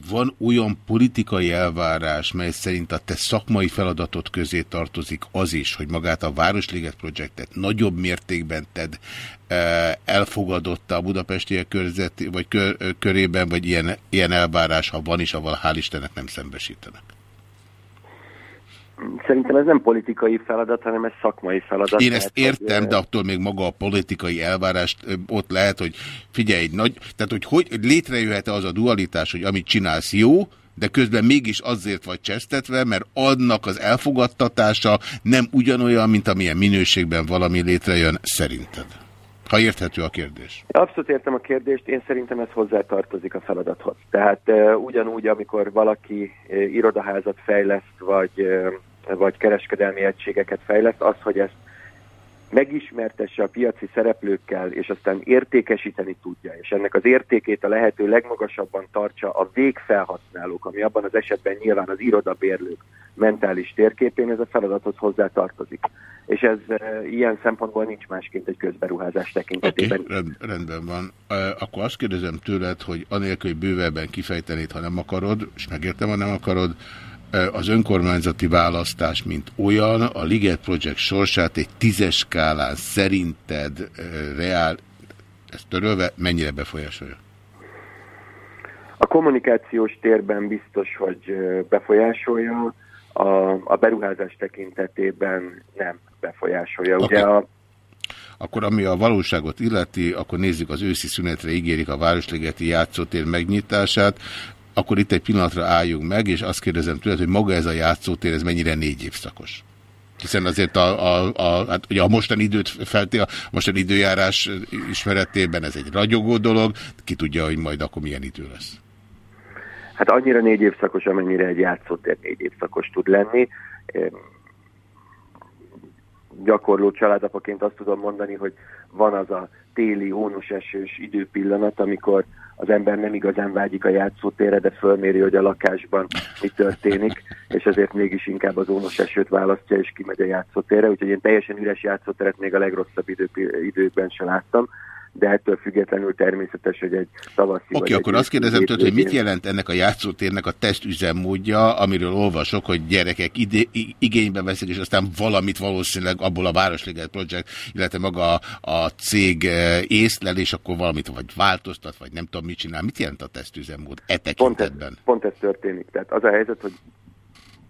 van olyan politikai elvárás, mely szerint a te szakmai feladatot közé tartozik az is, hogy magát a Városliget projektet nagyobb mértékben ted e, elfogadotta a budapestiek körzeti, vagy kör, körében, vagy ilyen, ilyen elvárás, ha van is, avval hál' Istennek nem szembesítenek.
Szerintem ez nem politikai feladat, hanem ez szakmai feladat.
Én ezt értem, hogy... de attól még maga a politikai elvárást ott lehet, hogy figyelj, nagy, tehát hogy, hogy létrejöhet-e az a dualitás, hogy amit csinálsz jó, de közben mégis azért vagy csesztetve, mert annak az elfogadtatása nem ugyanolyan, mint amilyen minőségben valami létrejön szerinted. Ha érthető a kérdés.
Abszolút értem a kérdést, én szerintem ez hozzátartozik a feladathoz. Tehát uh, ugyanúgy, amikor valaki uh, irodaházat fejleszt, vagy, uh, vagy kereskedelmi egységeket fejleszt, az, hogy ezt megismertesse a piaci szereplőkkel, és aztán értékesíteni tudja, és ennek az értékét a lehető legmagasabban tartsa a végfelhasználók, ami abban az esetben nyilván az irodabérlők mentális térképén, ez a feladathoz hozzá tartozik. És ez e, ilyen szempontból nincs másként egy közberuházás tekintetében.
Okay, rend, rendben van. E, akkor azt kérdezem tőled, hogy anélkül, hogy bővebben kifejtenéd, ha nem akarod, és megértem, ha nem akarod, az önkormányzati választás, mint olyan, a Liget Project sorsát egy tízes skálán szerinted reál, ezt törölve, mennyire befolyásolja?
A kommunikációs térben biztos, hogy befolyásolja, a, a beruházás tekintetében nem befolyásolja. Okay. Ugye a,
akkor ami a valóságot illeti, akkor nézzük az őszi szünetre ígérik a Városligeti játszótér megnyitását, akkor itt egy pillanatra álljunk meg, és azt kérdezem tőled, hogy maga ez a játszótér, ez mennyire négy évszakos? Hiszen azért a, a, a, hát ugye a mostani időt feltél, a mostani időjárás ismeretében ez egy ragyogó dolog, ki tudja, hogy majd akkor milyen idő lesz.
Hát annyira négy évszakos, amennyire egy játszótér négy évszakos tud lenni. Gyakorló családapaként azt tudom mondani, hogy van az a téli, hónos esős időpillanat, amikor az ember nem igazán vágyik a játszótérre, de fölméri, hogy a lakásban mi történik, és ezért mégis inkább az ónos esőt választja, és kimegy a játszótérre. Úgyhogy én teljesen üres játszóteret még a legrosszabb idő, időkben sem láttam de ettől függetlenül természetes, hogy egy tavaszi...
Oké, okay, akkor azt kérdezem tőled, hogy mit jelent ennek a játszótérnek a tesztüzemmódja, amiről olvasok, hogy gyerekek ide, igénybe veszik, és aztán valamit valószínűleg abból a Városliget Project, illetve maga a cég eh, észlel, és akkor valamit vagy változtat, vagy nem tudom mit csinál. Mit jelent a tesztüzemmód e tekintetben?
Pont ez, pont ez történik. Tehát az a helyzet, hogy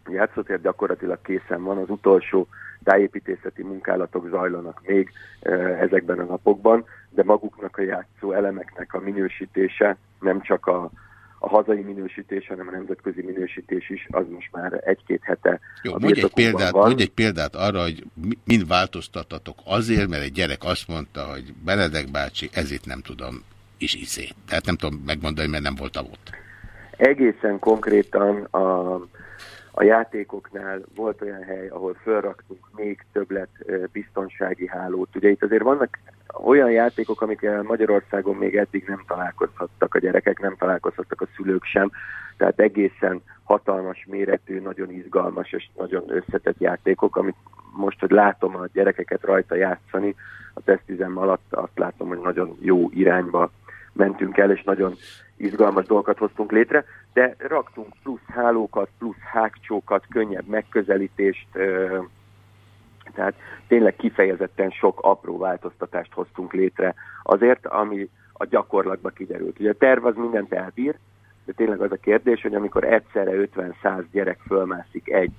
a játszótér gyakorlatilag készen van, az utolsó tájépítészeti munkálatok zajlanak még eh, ezekben a napokban, de maguknak a játszó elemeknek a minősítése, nem csak a, a hazai minősítés, hanem a nemzetközi minősítés is, az most már egy-két hete
Jó, mondj egy, példát, van. mondj egy példát arra, hogy mind változtatatok azért, mert egy gyerek azt mondta, hogy Benedek bácsi, ezért nem tudom, is izé. Tehát nem tudom megmondani, mert nem voltam ott.
Egészen konkrétan a, a játékoknál volt olyan hely, ahol felraktunk még többlet biztonsági hálót. Ugye itt azért vannak olyan játékok, amikkel Magyarországon még eddig nem találkozhattak a gyerekek, nem találkozhattak a szülők sem, tehát egészen hatalmas méretű, nagyon izgalmas és nagyon összetett játékok, amit most, hogy látom a gyerekeket rajta játszani, a tesztüzem alatt azt látom, hogy nagyon jó irányba mentünk el, és nagyon izgalmas dolgokat hoztunk létre, de raktunk plusz hálókat, plusz hágcsókat, könnyebb megközelítést, tehát tényleg kifejezetten sok apró változtatást hoztunk létre azért, ami a gyakorlatban kiderült. Ugye a terv az mindent elbír, de tényleg az a kérdés, hogy amikor egyszerre 50-100 gyerek fölmászik egy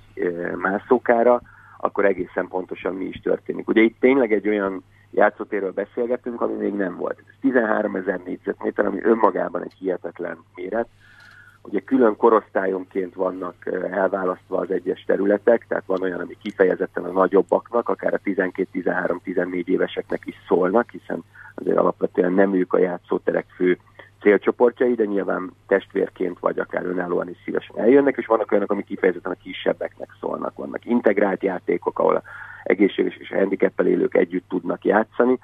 mászókára, akkor egészen pontosan mi is történik. Ugye itt tényleg egy olyan játszótérről beszélgetünk, ami még nem volt. Ez 13 ezer négyzetméter, ami önmagában egy hihetetlen méret, Ugye külön korosztályonként vannak elválasztva az egyes területek, tehát van olyan, ami kifejezetten a nagyobbaknak, akár a 12-13-14 éveseknek is szólnak, hiszen azért alapvetően nem ők a játszóterek fő célcsoportjai, de nyilván testvérként vagy akár önállóan is szívesen eljönnek, és vannak olyanok, amik kifejezetten a kisebbeknek szólnak. Vannak integrált játékok, ahol egészséges és handicappel élők együtt tudnak játszani,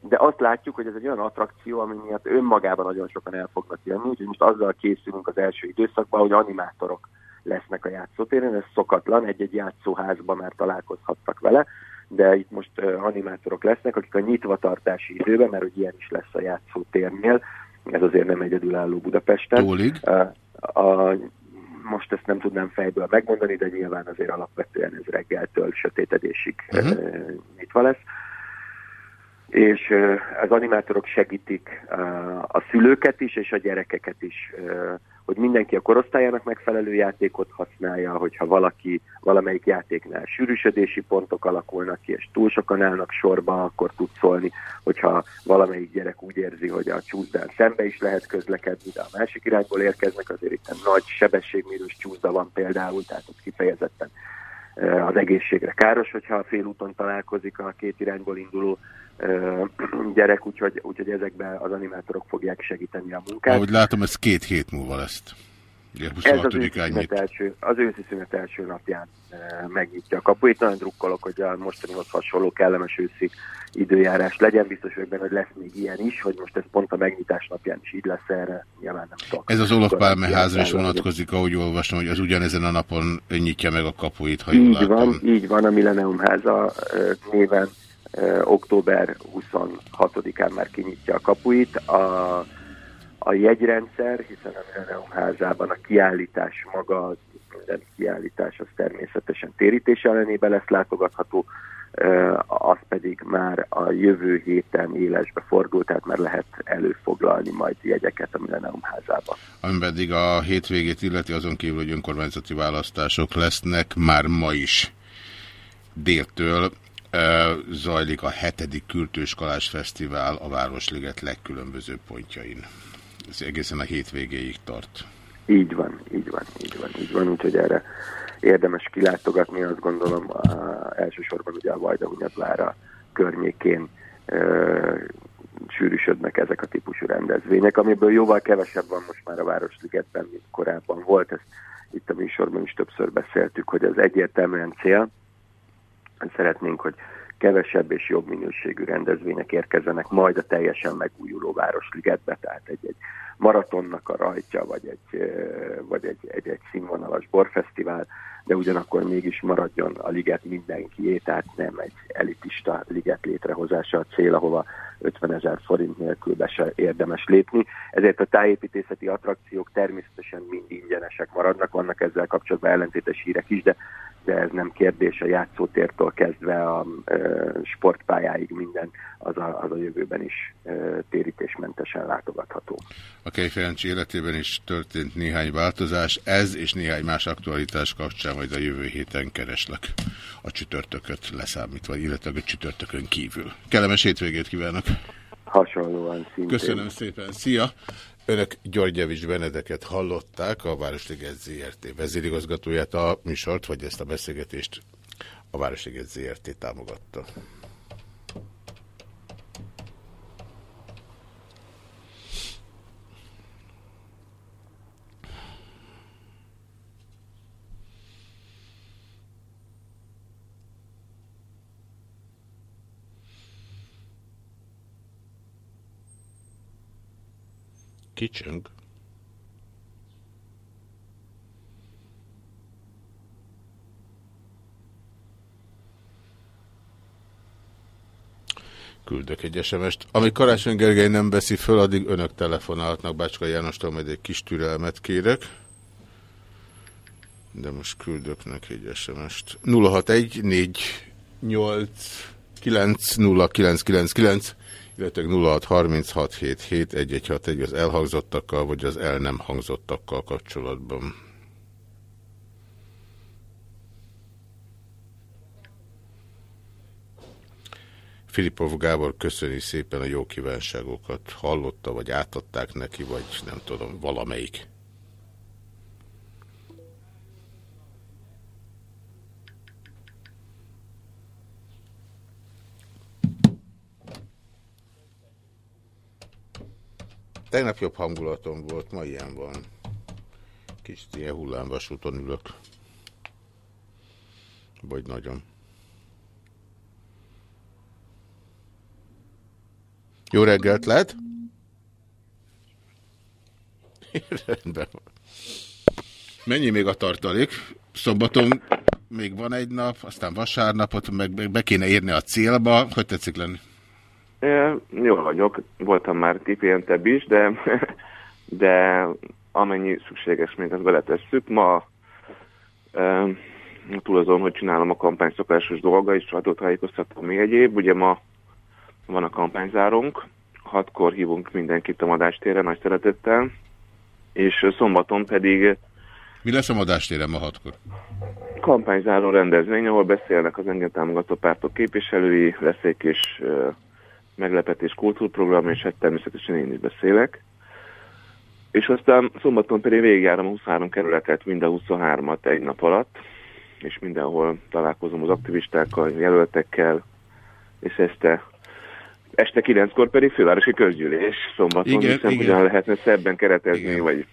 de azt látjuk, hogy ez egy olyan attrakció, ami miatt önmagában nagyon sokan el fognak jönni, úgyhogy most azzal készülünk az első időszakban, hogy animátorok lesznek a játszótéren, ez szokatlan, egy-egy játszóházban már találkozhattak vele, de itt most animátorok lesznek, akik a nyitvatartási időben, mert hogy ilyen is lesz a játszótérnél, ez azért nem egyedülálló Budapesten.
Tólig.
A, most ezt nem tudnám fejből megmondani, de nyilván azért alapvetően ez reggeltől sötétedésig uh-huh. nyitva lesz és az animátorok segítik a szülőket is, és a gyerekeket is, hogy mindenki a korosztályának megfelelő játékot használja, hogyha valaki valamelyik játéknál sűrűsödési pontok alakulnak ki, és túl sokan állnak sorba, akkor tud szólni, hogyha valamelyik gyerek úgy érzi, hogy a csúszdán szembe is lehet közlekedni, de a másik irányból érkeznek, azért itt nagy sebességmérős csúszda van például, tehát ott kifejezetten az egészségre káros, hogyha félúton találkozik a két irányból induló gyerek, úgyhogy, úgyhogy ezekben az animátorok fogják segíteni a munkát.
Ahogy látom, ez két hét múlva lesz.
Ez az őszi, szünet első, az őszi szünet első napján e, megnyitja a kapuit. Nagyon drukkolok, hogy a mostanihoz hasonló kellemes őszi időjárás legyen. Biztos vagyok benne, hogy lesz még ilyen is, hogy most ez pont a megnyitás napján is így lesz erre. Nyilván nem tudok.
Ez az Olof házra is vonatkozik, ahogy olvastam, hogy az ugyanezen a napon nyitja meg a kapuit, ha
így
jól
látom. van, így van, a Millennium háza néven október 26-án már kinyitja a kapuit. A, a jegyrendszer, hiszen a Millennium házában a kiállítás maga, az, minden kiállítás az természetesen térítés ellenébe lesz látogatható, az pedig már a jövő héten élesbe fordult, tehát már lehet előfoglalni majd jegyeket a Millennium házában.
Ami pedig a hétvégét illeti azon kívül, hogy önkormányzati választások lesznek már ma is déltől zajlik a hetedik Kültős Kalás Fesztivál a Városliget legkülönbözőbb pontjain. Ez egészen a hétvégéig tart.
Így van, így van, így van, így van, úgyhogy erre érdemes kilátogatni, azt gondolom a, elsősorban ugye a Vajdahunyadvára környékén ö, sűrűsödnek ezek a típusú rendezvények, amiből jóval kevesebb van most már a Városligetben, mint korábban volt. Ezt itt a műsorban is többször beszéltük, hogy az egyértelműen cél. Szeretnénk, hogy kevesebb és jobb minőségű rendezvények érkezzenek majd a teljesen megújuló Városligetbe, tehát egy-egy maratonnak a rajtja, vagy egy, vagy egy, egy, egy színvonalas borfesztivál, de ugyanakkor mégis maradjon a liget mindenkié, tehát nem egy elitista liget létrehozása a cél, ahova 50 ezer forint nélkül be se érdemes lépni. Ezért a tájépítészeti attrakciók természetesen mind ingyenesek maradnak, vannak ezzel kapcsolatban ellentétes hírek is, de de ez nem kérdés, a játszótértől kezdve a sportpályáig minden az a, az a jövőben is térítésmentesen látogatható.
A Kejfejancsi életében is történt néhány változás, ez és néhány más aktualitás kapcsán majd a jövő héten kereslek a csütörtököt leszámítva, illetve a csütörtökön kívül. Kellemes hétvégét kívánok!
Hasonlóan szintén.
Köszönöm szépen, szia! Önök Györgyevics Benedeket hallották, a Városliget ZRT vezérigazgatóját, a műsort, vagy ezt a beszélgetést a Városliget ZRT támogatta. Kicsöng. Küldök egy SMS-t. Ami Karácsony Gergely nem veszi föl, addig önök telefonálhatnak. Bácska Jánostól majd egy kis türelmet kérek. De most küldök neki egy SMS-t. 061 4 8 9 0 999 illetve 0636771161 az elhangzottakkal, vagy az el nem hangzottakkal kapcsolatban. Filipov Gábor köszöni szépen a jó kívánságokat. Hallotta, vagy átadták neki, vagy nem tudom, valamelyik. Tegnap jobb hangulatom volt, ma ilyen van. Kicsit ilyen hullámvasúton ülök. Vagy nagyon. Jó reggelt lehet? Rendben Mennyi még a tartalék? Szombaton még van egy nap, aztán vasárnapot meg be kéne érni a célba. Hogy tetszik lenni?
Jól vagyok, voltam már tipéntebb is, de, de amennyi szükséges még, azt beletesszük. Ma e, túl azon, hogy csinálom a kampány szokásos dolga, és sajtótájékoztatom még egyéb. Ugye ma van a kampányzárunk, hatkor hívunk mindenkit a madástéren nagy szeretettel, és szombaton pedig...
Mi lesz a madástéren ma hatkor?
Kampányzáró rendezvény, ahol beszélnek az engem támogató pártok képviselői, lesz egy kis meglepetés kultúrprogram, és hát természetesen én is beszélek. És aztán szombaton pedig végigjárom a 23 kerületet, mind a 23-at egy nap alatt, és mindenhol találkozom az aktivistákkal, jelöltekkel, és este, este 9-kor pedig fővárosi közgyűlés szombaton, igen, hiszem, igen. hogyan lehetne szebben keretezni, igen. vagy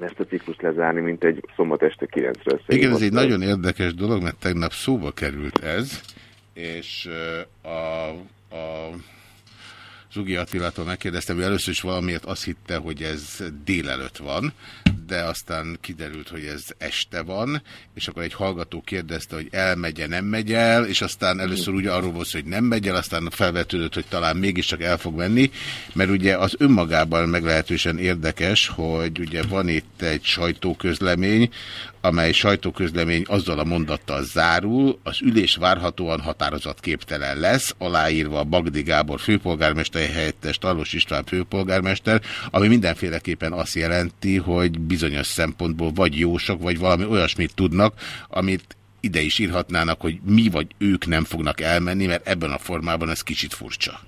ezt a ciklust lezárni, mint egy szombat este 9-ről.
Igen, ez egy nagyon érdekes dolog, mert tegnap szóba került ez, és a, a Zugi Attilától megkérdeztem, hogy először is valamiért azt hitte, hogy ez délelőtt van, de aztán kiderült, hogy ez este van, és akkor egy hallgató kérdezte, hogy elmegye, nem megy el, és aztán először ugye arról volt, hogy nem megy el, aztán felvetődött, hogy talán mégiscsak el fog menni, mert ugye az önmagában meglehetősen érdekes, hogy ugye van itt egy sajtóközlemény, amely sajtóközlemény azzal a mondattal zárul, az ülés várhatóan határozatképtelen lesz, aláírva Bagdi Gábor főpolgármester helyettes Talos István főpolgármester, ami mindenféleképpen azt jelenti, hogy bizonyos szempontból vagy jósok, vagy valami olyasmit tudnak, amit ide is írhatnának, hogy mi vagy ők nem fognak elmenni, mert ebben a formában ez kicsit furcsa.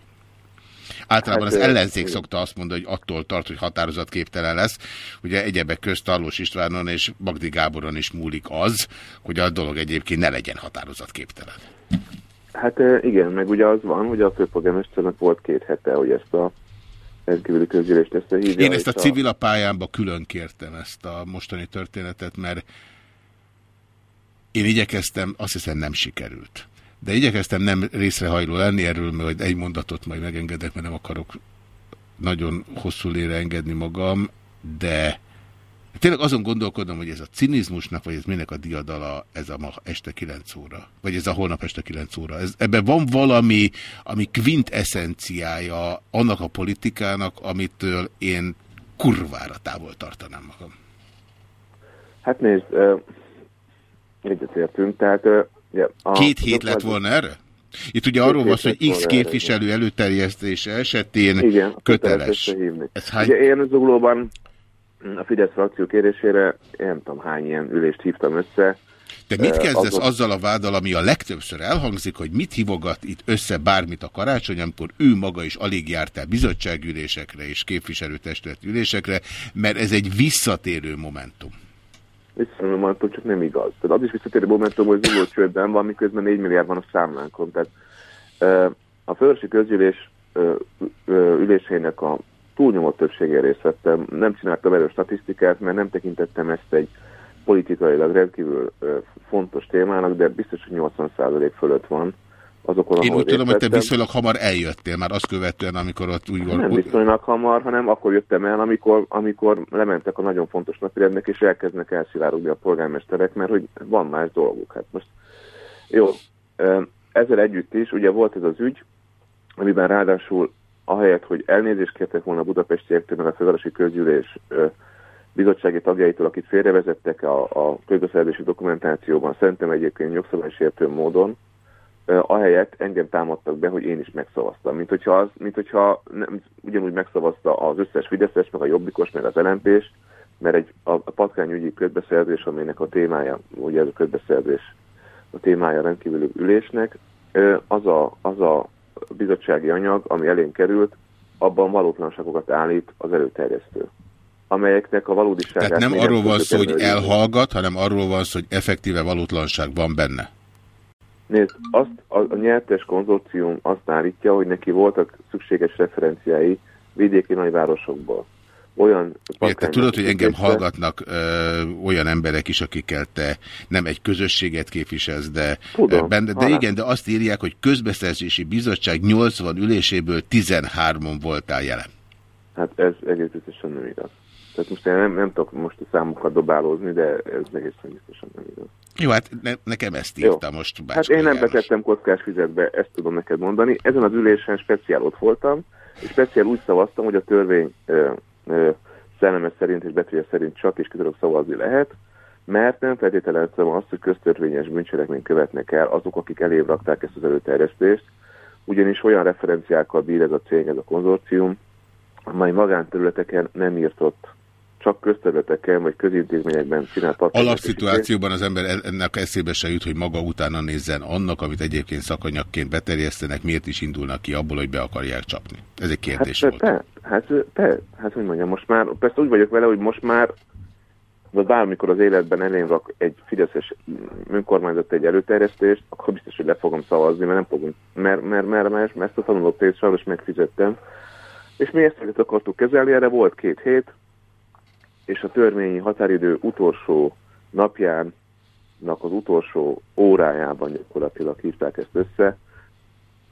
Általában hát, az ellenzék szokta azt mondani, hogy attól tart, hogy határozatképtelen lesz. Ugye egyebek közt Tarlós Istvánon és Magdi Gáboron is múlik az, hogy a dolog egyébként ne legyen határozatképtelen.
Hát igen, meg ugye az van, hogy a főpolgármesternek volt két hete, hogy ezt a rendkívüli közgyűlést összehívja.
Én ezt a, civil a pályámba külön kértem ezt a mostani történetet, mert én igyekeztem, azt hiszem nem sikerült. De igyekeztem nem részrehajló lenni erről, mert egy mondatot majd megengedek, mert nem akarok nagyon hosszú lére engedni magam, de tényleg azon gondolkodom, hogy ez a cinizmusnak, vagy ez minek a diadala, ez a ma este 9 óra, vagy ez a holnap este 9 óra. Ez, ebben van valami, ami kvintessenciája annak a politikának, amitől én kurvára távol tartanám magam.
Hát nézd, egyetértünk, tehát...
A, Két hét lett volna erre? Itt ugye arról van hogy X képviselő előterjesztése esetén Igen, köteles.
Ez hány... Ugye én zuglóban a Fidesz frakció kérésére, én nem tudom hány ilyen ülést hívtam össze.
De mit kezdesz azon... azzal a váddal, ami a legtöbbször elhangzik, hogy mit hívogat itt össze bármit a karácsony, amikor ő maga is alig járt el bizottságülésekre és képviselőtestület ülésekre, mert ez egy visszatérő momentum.
Visszatérő momentum, csak nem igaz. Tehát az is visszatérő momentum, hogy zugló csődben van, miközben 4 milliárd van a számlánkon. Tehát a főrösi közgyűlés ülésének a túlnyomó többséggel részt vettem. Nem csináltam erős statisztikát, mert nem tekintettem ezt egy politikailag rendkívül fontos témának, de biztos, hogy 80% fölött van. Azokon,
Én úgy tudom, hogy te viszonylag hamar eljöttél már azt követően, amikor ott úgy volt.
Nem viszonylag hamar, hanem akkor jöttem el, amikor, amikor lementek a nagyon fontos napirendnek, és elkezdnek elszivárogni a polgármesterek, mert hogy van más dolguk. Hát most jó, ezzel együtt is, ugye volt ez az ügy, amiben ráadásul ahelyett, hogy elnézést kértek volna a budapestiektől, meg a fővárosi közgyűlés bizottsági tagjaitól, akit félrevezettek a, a közbeszerzési dokumentációban, szerintem egyébként jogszabálysértő módon, ahelyett engem támadtak be, hogy én is megszavaztam. Mint hogyha, az, mint hogyha nem, ugyanúgy megszavazta az összes Fideszes, meg a Jobbikos, meg az lmp mert egy, a, a patkányügyi közbeszerzés, aminek a témája, ugye ez a közbeszerzés a témája rendkívül ülésnek, az a, az a bizottsági anyag, ami elénk került, abban valótlanságokat állít az előterjesztő amelyeknek a valódiságát...
Tehát nem arról van szó, hogy elhallgat, hanem arról van szó, hogy effektíve valótlanság van benne.
Nézd, azt a, a nyertes konzorcium azt állítja, hogy neki voltak szükséges referenciái vidéki nagyvárosokból. Olyan...
Érte, tudod, hogy engem hallgatnak ö, olyan emberek is, akikkel te nem egy közösséget képviselsz, de, Tudom, benne, de igen, de azt írják, hogy közbeszerzési bizottság 80 üléséből 13-on voltál jelen.
Hát ez egész biztosan nem igaz. Tehát most én nem, nem tudok most a számokat dobálózni, de ez egészen biztosan nem igaz.
Jó, hát ne, nekem ezt írta Jó. most
Hát én nem betettem kockás fizetbe, ezt tudom neked mondani. Ezen az ülésen speciál ott voltam, és speciál úgy szavaztam, hogy a törvény ö, szellemes szerint és betűje szerint csak és kizárólag szavazni lehet, mert nem feltételezem azt, hogy köztörvényes bűncselekményt követnek el azok, akik elébb rakták ezt az előterjesztést, ugyanis olyan referenciákkal bír ez a cég, ez a konzorcium, amely magánterületeken nem írtott csak közterületeken vagy közintézményekben csinált
Alapszituációban az ember ennek eszébe se jut, hogy maga utána nézzen annak, amit egyébként szakanyagként beterjesztenek, miért is indulnak ki abból, hogy be akarják csapni. Ez egy kérdés
hát,
volt.
Te, hát, te, hát hogy mondjam, most már, persze úgy vagyok vele, hogy most már vagy bármikor az életben elén rak egy fideszes önkormányzat egy előterjesztést, akkor biztos, hogy le fogom szavazni, mert nem fogom, mert, mert, mert, mert, mert ezt a tanulót sajnos megfizettem. És mi ezt akartuk kezelni, erre volt két hét, és a törvényi határidő utolsó napjának az utolsó órájában gyakorlatilag hívták ezt össze.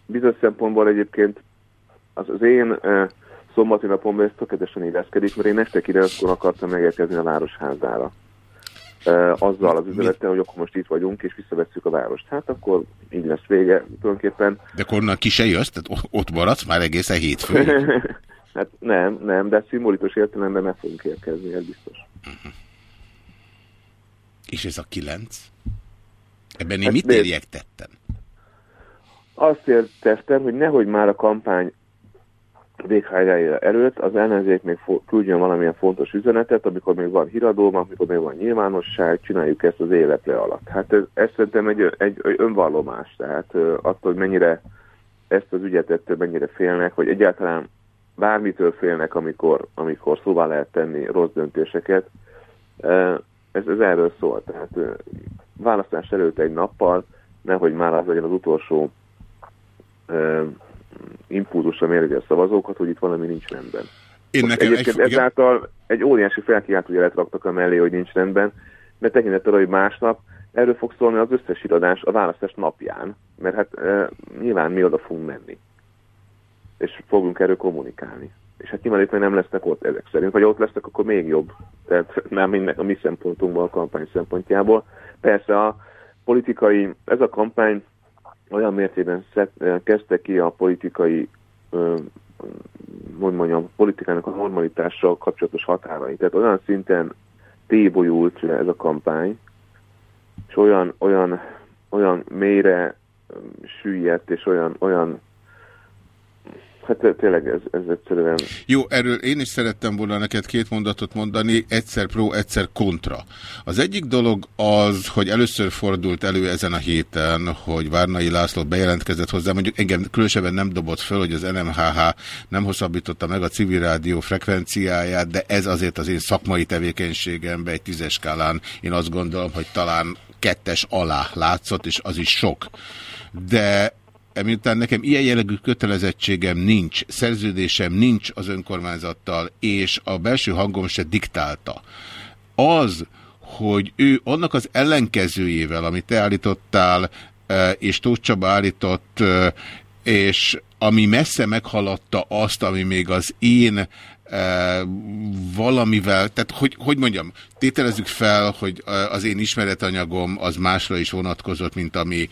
Bizonyos szempontból egyébként az, az én e, szombati napomban ez tökéletesen illeszkedik, mert én este kilenckor akartam megérkezni a városházára. E, azzal az üzenettel, hogy akkor most itt vagyunk, és visszavesszük a várost. Hát akkor így lesz vége tulajdonképpen.
De akkor onnan ki se jössz? Tehát ott maradsz már egészen hétfőn?
Hát nem, nem, de szimbolikus értelemben meg fogunk érkezni, ez biztos. Uh mhm. -huh.
És ez a kilenc? Ebben én hát mit érjek tettem?
Azt értettem, hogy nehogy már a kampány véghelyre előtt az ellenzék még küldjön valamilyen fontos üzenetet, amikor még van híradó, amikor még van nyilvánosság, csináljuk ezt az életre alatt. Hát ez, ez szerintem egy, egy, egy önvallomás, tehát attól, hogy mennyire ezt az ügyet ettől mennyire félnek, vagy egyáltalán bármitől félnek, amikor, amikor szóvá lehet tenni rossz döntéseket. Ez, ez erről szól. Tehát választás előtt egy nappal, nehogy már az legyen az utolsó impulzusra mérni a szavazókat, hogy itt valami nincs rendben. Én nekem egyébként egy... ezáltal egy óriási felkiáltójelet raktak a mellé, hogy nincs rendben, mert tekintettel, hogy másnap erről fog szólni az összes iradás a választás napján, mert hát e, nyilván mi oda fogunk menni, és fogunk erről kommunikálni. És hát nyilván itt nem lesznek ott ezek szerint, vagy ott lesznek, akkor még jobb. Tehát nem minden a mi szempontunkból, a kampány szempontjából. Persze a politikai, ez a kampány olyan mértében szed, kezdte ki a politikai hogy mondjam, politikának a normalitással kapcsolatos határai. Tehát olyan szinten tébolyult ez a kampány, és olyan, olyan, olyan mélyre süllyedt, és olyan, olyan Hát tényleg ez, ez egyszerűen...
Jó, erről én is szerettem volna neked két mondatot mondani, egyszer pro, egyszer kontra. Az egyik dolog az, hogy először fordult elő ezen a héten, hogy Várnai László bejelentkezett hozzá, mondjuk engem különösebben nem dobott föl, hogy az NMHH nem hosszabbította meg a civil rádió frekvenciáját, de ez azért az én szakmai tevékenységemben egy tízes skálán én azt gondolom, hogy talán kettes alá látszott, és az is sok. De miután nekem ilyen jellegű kötelezettségem nincs, szerződésem nincs az önkormányzattal, és a belső hangom se diktálta, az, hogy ő annak az ellenkezőjével, amit te állítottál, e, és Tóth Csaba állított, e, és ami messze meghaladta azt, ami még az én valamivel, tehát hogy, hogy mondjam, tételezzük fel, hogy az én ismeretanyagom az másra is vonatkozott, mint ami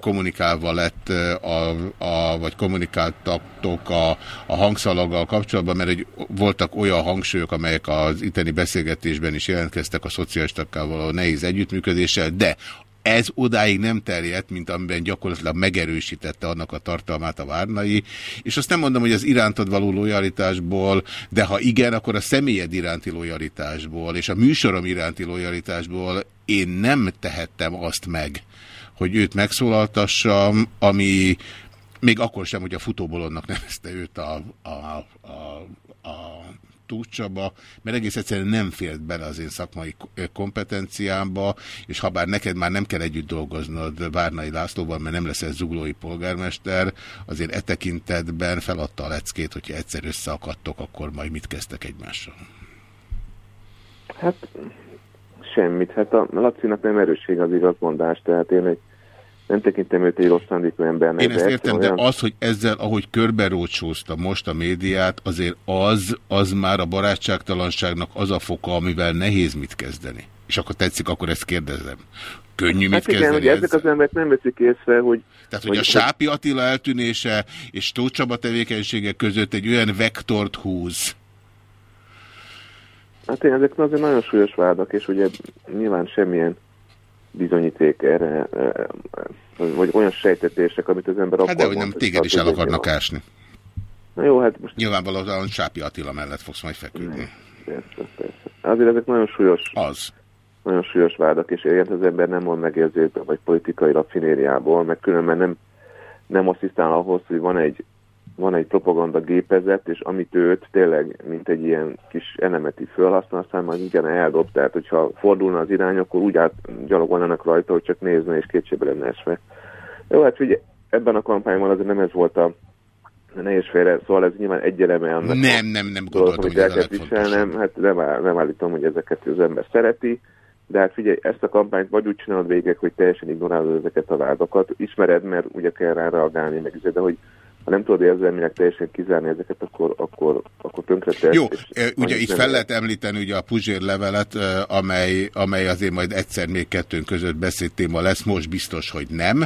kommunikálva lett, a, a, vagy kommunikáltatok a, a hangszalaggal kapcsolatban, mert hogy voltak olyan hangsúlyok, amelyek az itteni beszélgetésben is jelentkeztek a szocialistakkal való nehéz együttműködéssel, de ez odáig nem terjedt, mint amiben gyakorlatilag megerősítette annak a tartalmát a várnai, és azt nem mondom, hogy az irántad való lojalitásból, de ha igen, akkor a személyed iránti lojalitásból, és a műsorom iránti lojalitásból én nem tehettem azt meg, hogy őt megszólaltassam, ami még akkor sem, hogy a futóbolonnak nevezte őt a, a, a, a Tóth Csaba, mert egész egyszerűen nem félt bele az én szakmai kompetenciámba, és ha bár neked már nem kell együtt dolgoznod Várnai Lászlóban, mert nem leszel zuglói polgármester, azért e tekintetben feladta a leckét, hogyha egyszer összeakadtok, akkor majd mit kezdtek egymással?
Hát semmit. Hát a Lacinak nem erősség az igazmondás, tehát én egy nem tekintem őt egy rossz szándékú embernek.
Én ezt értem, de az, hogy ezzel, ahogy körberócsózta most a médiát, azért az, az már a barátságtalanságnak az a foka, amivel nehéz mit kezdeni. És akkor tetszik, akkor ezt kérdezem. Könnyű hát mit igen, kezdeni
ezek az emberek nem veszik észre, hogy...
Tehát, hogy, hogy a Sápi Attila eltűnése és Tóth Csaba tevékenysége között egy olyan vektort húz.
Hát én ezek azért nagyon súlyos vádak, és ugye nyilván semmilyen bizonyíték erre, vagy olyan sejtetések, amit az ember
hát de, hogy nem téged is el akarnak ásni.
Na jó, hát most...
Nyilvánvalóan Sápi Attila mellett fogsz majd feküdni.
Persze, persze. Azért ezek nagyon súlyos...
Az.
Nagyon súlyos vádak, és ilyen az ember nem mond megérzésbe, vagy politikai rafinériából, meg különben nem, nem asszisztál ahhoz, hogy van egy van egy propaganda gépezet, és amit őt tényleg, mint egy ilyen kis elemeti fölhasznál, aztán majd igen eldob, tehát hogyha fordulna az irány, akkor úgy átgyalogolnának rajta, hogy csak nézne és kétségbe lenne esve. Jó, hát ugye ebben a kampányban azért nem ez volt a nehéz félre, szóval ez nyilván egy eleme
annak. Nem, nem, nem gondoltam, hogy
el kell viselnem, hát nem, nem állítom, hogy ezeket az ember szereti, de hát figyelj, ezt a kampányt vagy úgy csinálod végig, hogy teljesen ignorálod ezeket a vádakat, ismered, mert ugye kell rá reagálni, meg de hogy ha nem tudod érzelmileg teljesen kizárni ezeket, akkor, akkor, akkor tönkretesz.
Jó, ugye itt fel lehet említeni ugye a Puzsér levelet, amely, amely azért majd egyszer még kettőnk között beszédtéma lesz, most biztos, hogy nem.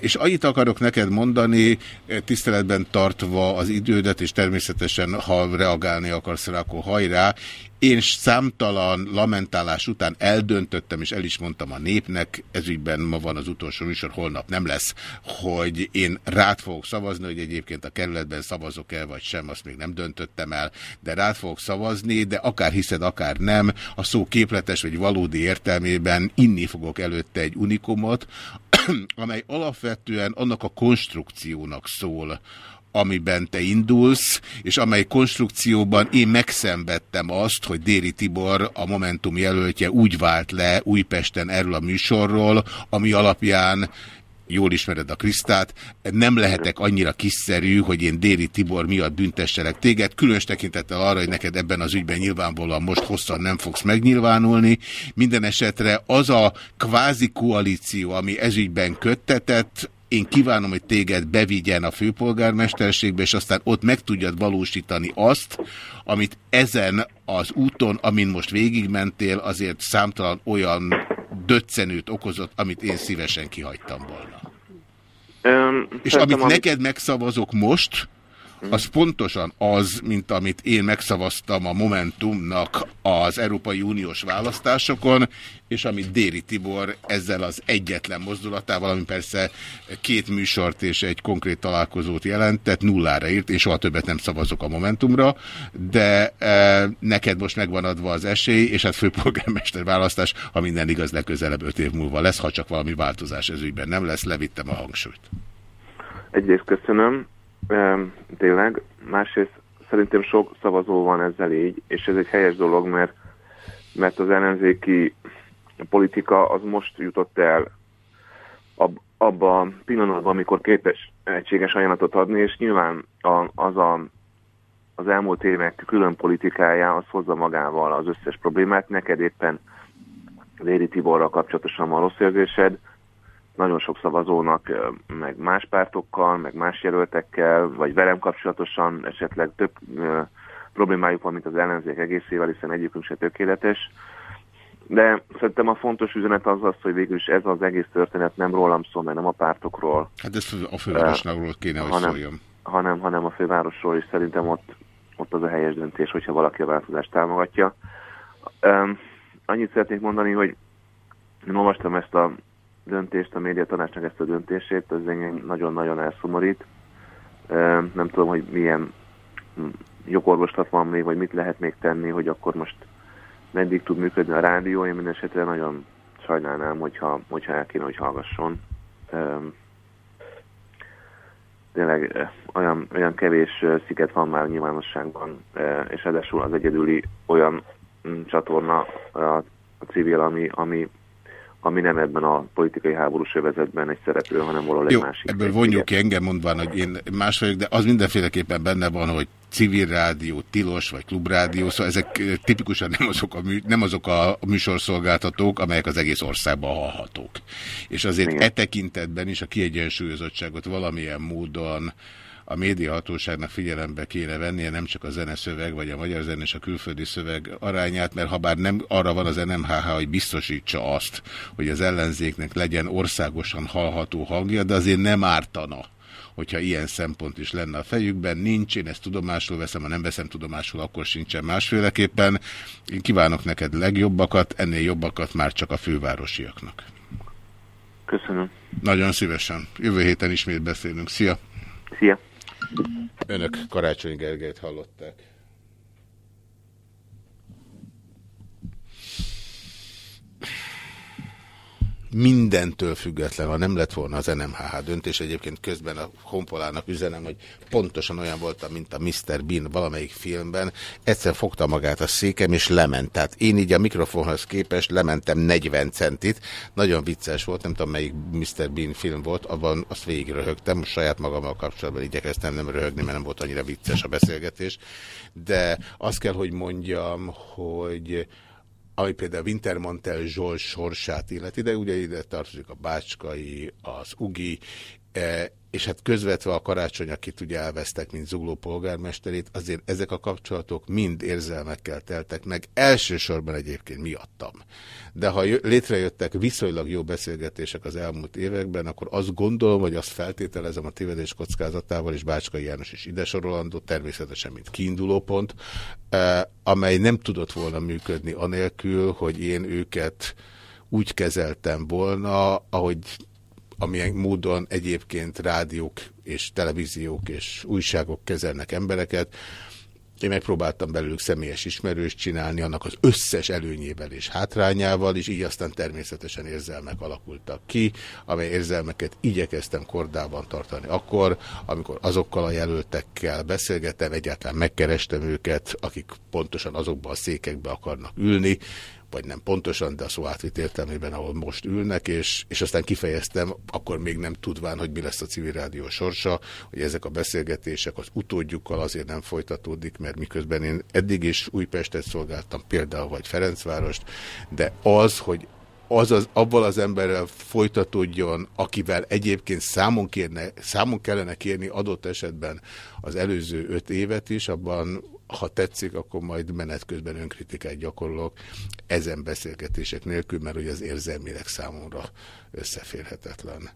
És annyit akarok neked mondani, tiszteletben tartva az idődet, és természetesen, ha reagálni akarsz rá, akkor hajrá. Én számtalan lamentálás után eldöntöttem, és el is mondtam a népnek, ezügyben ma van az utolsó műsor, holnap nem lesz, hogy én rád fogok szavazni, hogy egyébként a kerületben szavazok el, vagy sem, azt még nem döntöttem el, de rád fogok szavazni, de akár hiszed, akár nem, a szó képletes vagy valódi értelmében inni fogok előtte egy unikumot, amely alapvetően annak a konstrukciónak szól, amiben te indulsz, és amely konstrukcióban én megszenvedtem azt, hogy Déri Tibor, a Momentum jelöltje úgy vált le Újpesten erről a műsorról, ami alapján jól ismered a Krisztát, nem lehetek annyira kiszerű, hogy én Déri Tibor miatt büntesselek téged, különös tekintettel arra, hogy neked ebben az ügyben nyilvánvalóan most hosszan nem fogsz megnyilvánulni. Minden esetre az a kvázi koalíció, ami ezügyben köttetett, én kívánom, hogy téged bevigyen a főpolgármesterségbe, és aztán ott meg tudjad valósítani azt, amit ezen az úton, amin most végigmentél, azért számtalan olyan döccenőt okozott, amit én szívesen kihagytam volna. Um, és amit amit... neked megszavazok most, az pontosan az, mint amit én megszavaztam a Momentumnak az Európai Uniós választásokon, és amit Déri Tibor ezzel az egyetlen mozdulatával, ami persze két műsort és egy konkrét találkozót jelentett, nullára írt, én soha többet nem szavazok a Momentumra, de e, neked most megvan adva az esély, és hát főpolgármester választás, ha minden igaz, legközelebb öt év múlva lesz, ha csak valami változás ez ügyben nem lesz, levittem a hangsúlyt.
Egyrészt köszönöm, tényleg. Másrészt szerintem sok szavazó van ezzel így, és ez egy helyes dolog, mert, mert az ellenzéki politika az most jutott el ab, abba a pillanatban, amikor képes egységes ajánlatot adni, és nyilván a, az a, az elmúlt évek külön politikája az hozza magával az összes problémát. Neked éppen Véri Tiborral kapcsolatosan van rossz érzésed, nagyon sok szavazónak, meg más pártokkal, meg más jelöltekkel, vagy velem kapcsolatosan esetleg több problémájuk van, mint az ellenzék egészével, hiszen egyikünk se tökéletes. De szerintem a fontos üzenet az az, hogy végül is ez az egész történet nem rólam szól, mert nem a pártokról.
Hát ez a fővárosnál kéne, hogy hanem, szóljon.
Hanem, hanem a fővárosról, és szerintem ott, ott az a helyes döntés, hogyha valaki a változást támogatja. Um, annyit szeretnék mondani, hogy én olvastam ezt a döntést, a médiatanácsnak ezt a döntését, ez engem nagyon-nagyon elszomorít. Nem tudom, hogy milyen hm, jogorvoslat van még, vagy mit lehet még tenni, hogy akkor most meddig tud működni a rádió. Én minden esetre nagyon sajnálnám, hogyha, hogyha el kéne, hogy hallgasson. Tényleg olyan, olyan kevés sziget van már nyilvánosságban, és ráadásul az egyedüli olyan hm, csatorna a civil, ami, ami ami nem ebben a politikai háborús övezetben egy szereplő, hanem valahol
Jó,
egy másik.
ebből vonjuk ki engem mondván, hogy én más vagyok, de az mindenféleképpen benne van, hogy civil rádió, tilos vagy klubrádió, szóval ezek tipikusan nem azok a, mű, nem azok a műsorszolgáltatók, amelyek az egész országban hallhatók. És azért Igen. e tekintetben is a kiegyensúlyozottságot valamilyen módon a médiahatóságnak figyelembe kéne vennie nem csak a zeneszöveg, vagy a magyar zen és a külföldi szöveg arányát, mert ha bár nem arra van az NMHH, hogy biztosítsa azt, hogy az ellenzéknek legyen országosan hallható hangja, de azért nem ártana hogyha ilyen szempont is lenne a fejükben. Nincs, én ezt tudomásul veszem, ha nem veszem tudomásul, akkor sincsen másféleképpen. Én kívánok neked legjobbakat, ennél jobbakat már csak a fővárosiaknak.
Köszönöm.
Nagyon szívesen. Jövő héten ismét beszélünk. Szia!
Szia!
Önök Karácsony Gergelyt hallották. Mindentől független, ha nem lett volna az NMHH döntés, egyébként közben a honpolának üzenem, hogy pontosan olyan voltam, mint a Mr. Bean valamelyik filmben, egyszer fogta magát a székem, és lement. Tehát én így a mikrofonhoz képest lementem 40 centit. Nagyon vicces volt, nem tudom melyik Mr. Bean film volt, abban azt végig röhögtem, most saját magammal kapcsolatban igyekeztem nem röhögni, mert nem volt annyira vicces a beszélgetés. De azt kell, hogy mondjam, hogy ami például Wintermantel Zsolt sorsát illeti, de ugye ide tartozik a Bácskai, az Ugi, és hát közvetve a karácsony, akit ugye elvesztek, mint zugló polgármesterét, azért ezek a kapcsolatok mind érzelmekkel teltek meg, elsősorban egyébként miattam. De ha létrejöttek viszonylag jó beszélgetések az elmúlt években, akkor azt gondolom, vagy azt feltételezem a tévedés kockázatával, és Bácskai János is ide sorolandó, természetesen mint kiinduló pont, eh, amely nem tudott volna működni anélkül, hogy én őket úgy kezeltem volna, ahogy amilyen módon egyébként rádiók és televíziók és újságok kezelnek embereket. Én megpróbáltam belőlük személyes ismerős csinálni, annak az összes előnyével és hátrányával, és így aztán természetesen érzelmek alakultak ki, amely érzelmeket igyekeztem kordában tartani akkor, amikor azokkal a jelöltekkel beszélgettem, egyáltalán megkerestem őket, akik pontosan azokban a székekbe akarnak ülni, vagy nem pontosan, de a szó átvit értelmében, ahol most ülnek, és, és aztán kifejeztem, akkor még nem tudván, hogy mi lesz a civil rádió sorsa, hogy ezek a beszélgetések az utódjukkal azért nem folytatódik, mert miközben én eddig is Újpestet szolgáltam például, vagy Ferencvárost, de az, hogy az, az abban az emberrel folytatódjon, akivel egyébként számon, kérne, számon kellene kérni adott esetben az előző öt évet is, abban ha tetszik, akkor majd menet közben önkritikát gyakorolok ezen beszélgetések nélkül, mert hogy az érzelmileg számomra összeférhetetlen.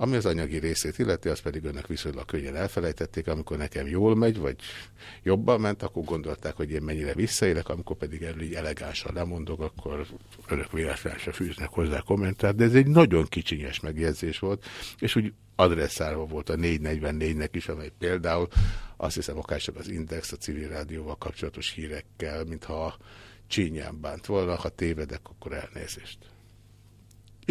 Ami az anyagi részét illeti, az pedig önök viszonylag könnyen elfelejtették, amikor nekem jól megy, vagy jobban ment, akkor gondolták, hogy én mennyire visszaélek, amikor pedig erről így elegánsan lemondok, akkor önök véletlenül se fűznek hozzá kommentárt, de ez egy nagyon kicsinyes megjegyzés volt, és úgy adresszálva volt a 444-nek is, amely például azt hiszem akárcsak az Index a civil rádióval kapcsolatos hírekkel, mintha csínyán bánt volna, ha tévedek, akkor elnézést.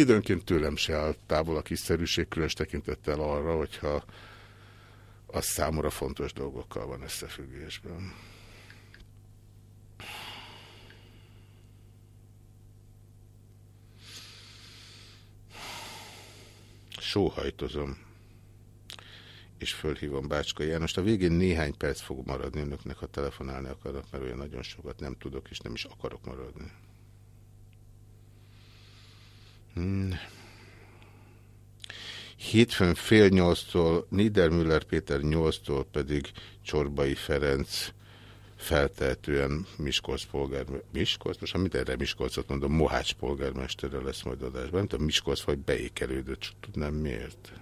Időnként tőlem se áll távol a kiszerűség, különös tekintettel arra, hogyha az számomra fontos dolgokkal van összefüggésben. Sóhajtozom és fölhívom Bácska Jánost. A végén néhány perc fog maradni önöknek, ha telefonálni akarok, mert olyan nagyon sokat nem tudok, és nem is akarok maradni. Hmm. Hétfőn fél nyolctól Niedermüller Péter nyolctól pedig Csorbai Ferenc feltehetően Miskolc polgármester, Miskolc, most amit erre Miskolcot mondom, Mohács polgármesterre lesz majd adásban. Nem tudom, Miskolc vagy beékelődött, csak tudnám miért.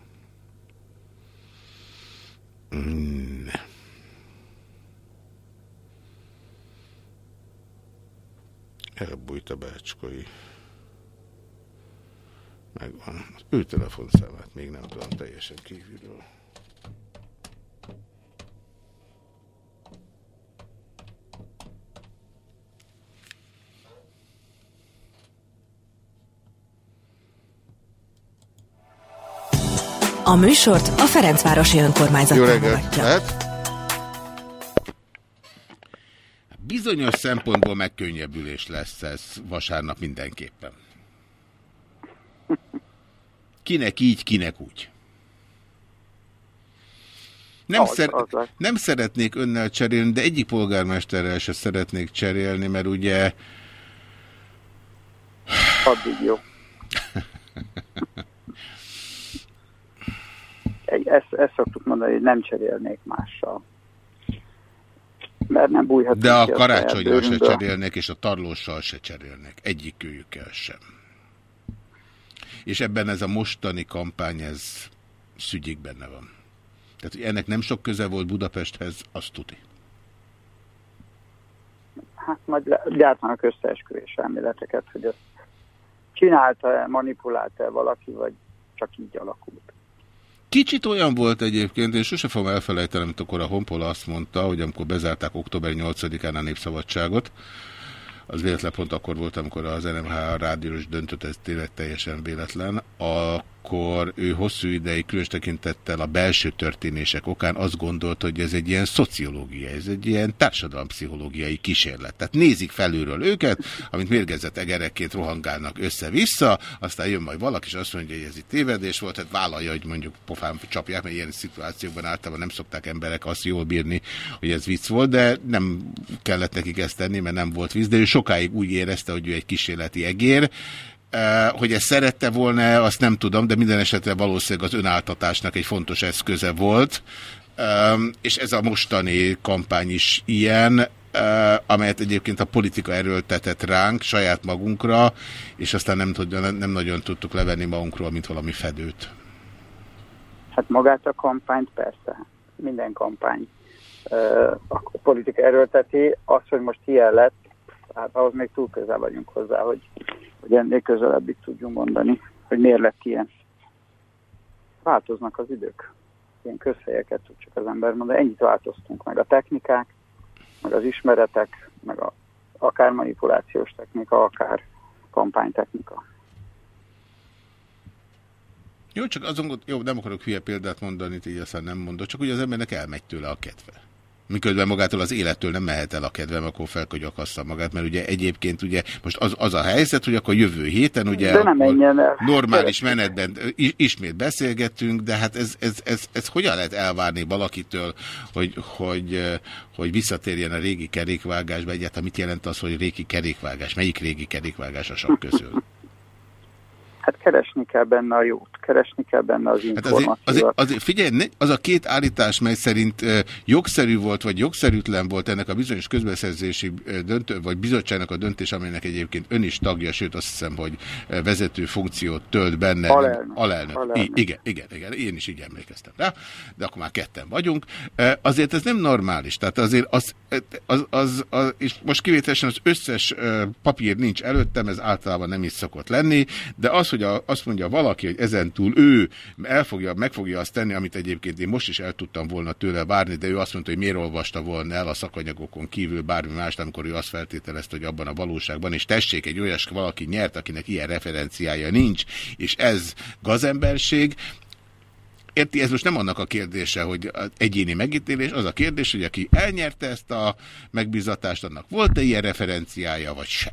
Mm. Elbújt a bácskai. Megvan. Az ő telefonszámát még nem tudom teljesen kívülről.
A műsort a Ferencvárosi Önkormányzat Jó reggelt! Lehet?
Bizonyos szempontból megkönnyebbülés lesz ez vasárnap mindenképpen. Kinek így, kinek úgy. Nem, az, szer az nem szeretnék önnel cserélni, de egyik polgármesterrel se szeretnék cserélni, mert ugye...
Addig jó. ezt, ezt szoktuk mondani, hogy nem cserélnék mással. Mert nem bújhat.
De a karácsonyjal se cserélnék, és a tarlóssal se cserélnék. Egyikőjükkel sem. És ebben ez a mostani kampány, ez szügyik benne van. Tehát, hogy ennek nem sok köze volt Budapesthez, azt tuti.
Hát majd gyártanak összeesküvés elméleteket, hogy ezt csinálta-e, manipulálta-e valaki, vagy csak így alakult.
Kicsit olyan volt egyébként, én sose fogom elfelejteni, amit akkor a Honpola azt mondta, hogy amikor bezárták október 8-án a népszabadságot, az véletlen pont akkor volt, amikor az NMH rádiós döntött, ez tényleg teljesen véletlen, akkor ő hosszú ideig különös tekintettel a belső történések okán azt gondolta, hogy ez egy ilyen szociológia, ez egy ilyen társadalompszichológiai kísérlet. Tehát nézik felülről őket, amit mérgezett egerekként rohangálnak össze-vissza, aztán jön majd valaki, és azt mondja, hogy ez itt tévedés volt, tehát vállalja, hogy mondjuk pofán csapják, mert ilyen szituációkban általában nem szokták emberek azt jól bírni, hogy ez vicc volt, de nem kellett nekik ezt tenni, mert nem volt víz, de ő sokáig úgy érezte, hogy ő egy kísérleti egér, Hogy ezt szerette volna, azt nem tudom, de minden esetre valószínűleg az önáltatásnak egy fontos eszköze volt. És ez a mostani kampány is ilyen, amelyet egyébként a politika erőltetett ránk, saját magunkra, és aztán nem, nem nagyon tudtuk levenni magunkról, mint valami fedőt.
Hát magát a kampányt persze, minden kampány a politika erőlteti. Az, hogy most ilyen lett, hát ahhoz még túl közel vagyunk hozzá, hogy, hogy ennél közelebbig tudjunk mondani, hogy miért lett ilyen. Változnak az idők. Ilyen közhelyeket tud csak az ember mondani. Ennyit változtunk meg. A technikák, meg az ismeretek, meg a, akár manipulációs technika, akár kampánytechnika.
Jó, csak azon, jó, nem akarok hülye példát mondani, így aztán nem mondok, csak ugye az embernek elmegy tőle a kedve miközben magától az élettől nem mehet el a kedvem, akkor fel, hogy akassza magát, mert ugye egyébként ugye most az, az a helyzet, hogy akkor jövő héten ugye
de nem el.
normális menetben ismét beszélgetünk, de hát ez, ez, ez, ez hogyan lehet elvárni valakitől, hogy, hogy, hogy visszatérjen a régi kerékvágásba, egyáltalán mit jelent az, hogy régi kerékvágás, melyik régi kerékvágás a sak közül?
Hát keresni kell benne a jót, keresni kell benne az információt. Hát
azért, azért, azért figyelj, az a két állítás, mely szerint jogszerű volt, vagy jogszerűtlen volt ennek a bizonyos közbeszerzési döntő, vagy bizottságnak a döntés, amelynek egyébként ön is tagja, sőt azt hiszem, hogy vezető funkciót tölt benne.
Alelnök.
Alelnök. Alelnök. igen, igen, igen, én is így emlékeztem rá, de akkor már ketten vagyunk. Azért ez nem normális, tehát azért az, az, az, az és most kivételesen az összes papír nincs előttem, ez általában nem is szokott lenni, de az, hogy hogy azt mondja valaki, hogy ezentúl ő elfogja, meg fogja azt tenni, amit egyébként én most is el tudtam volna tőle várni, de ő azt mondta, hogy miért olvasta volna el a szakanyagokon kívül bármi mást, amikor ő azt feltételezte, hogy abban a valóságban, és tessék, egy olyas valaki nyert, akinek ilyen referenciája nincs, és ez gazemberség, Érti, ez most nem annak a kérdése, hogy egyéni megítélés, az a kérdés, hogy aki elnyerte ezt a megbizatást, annak volt-e ilyen referenciája, vagy sem?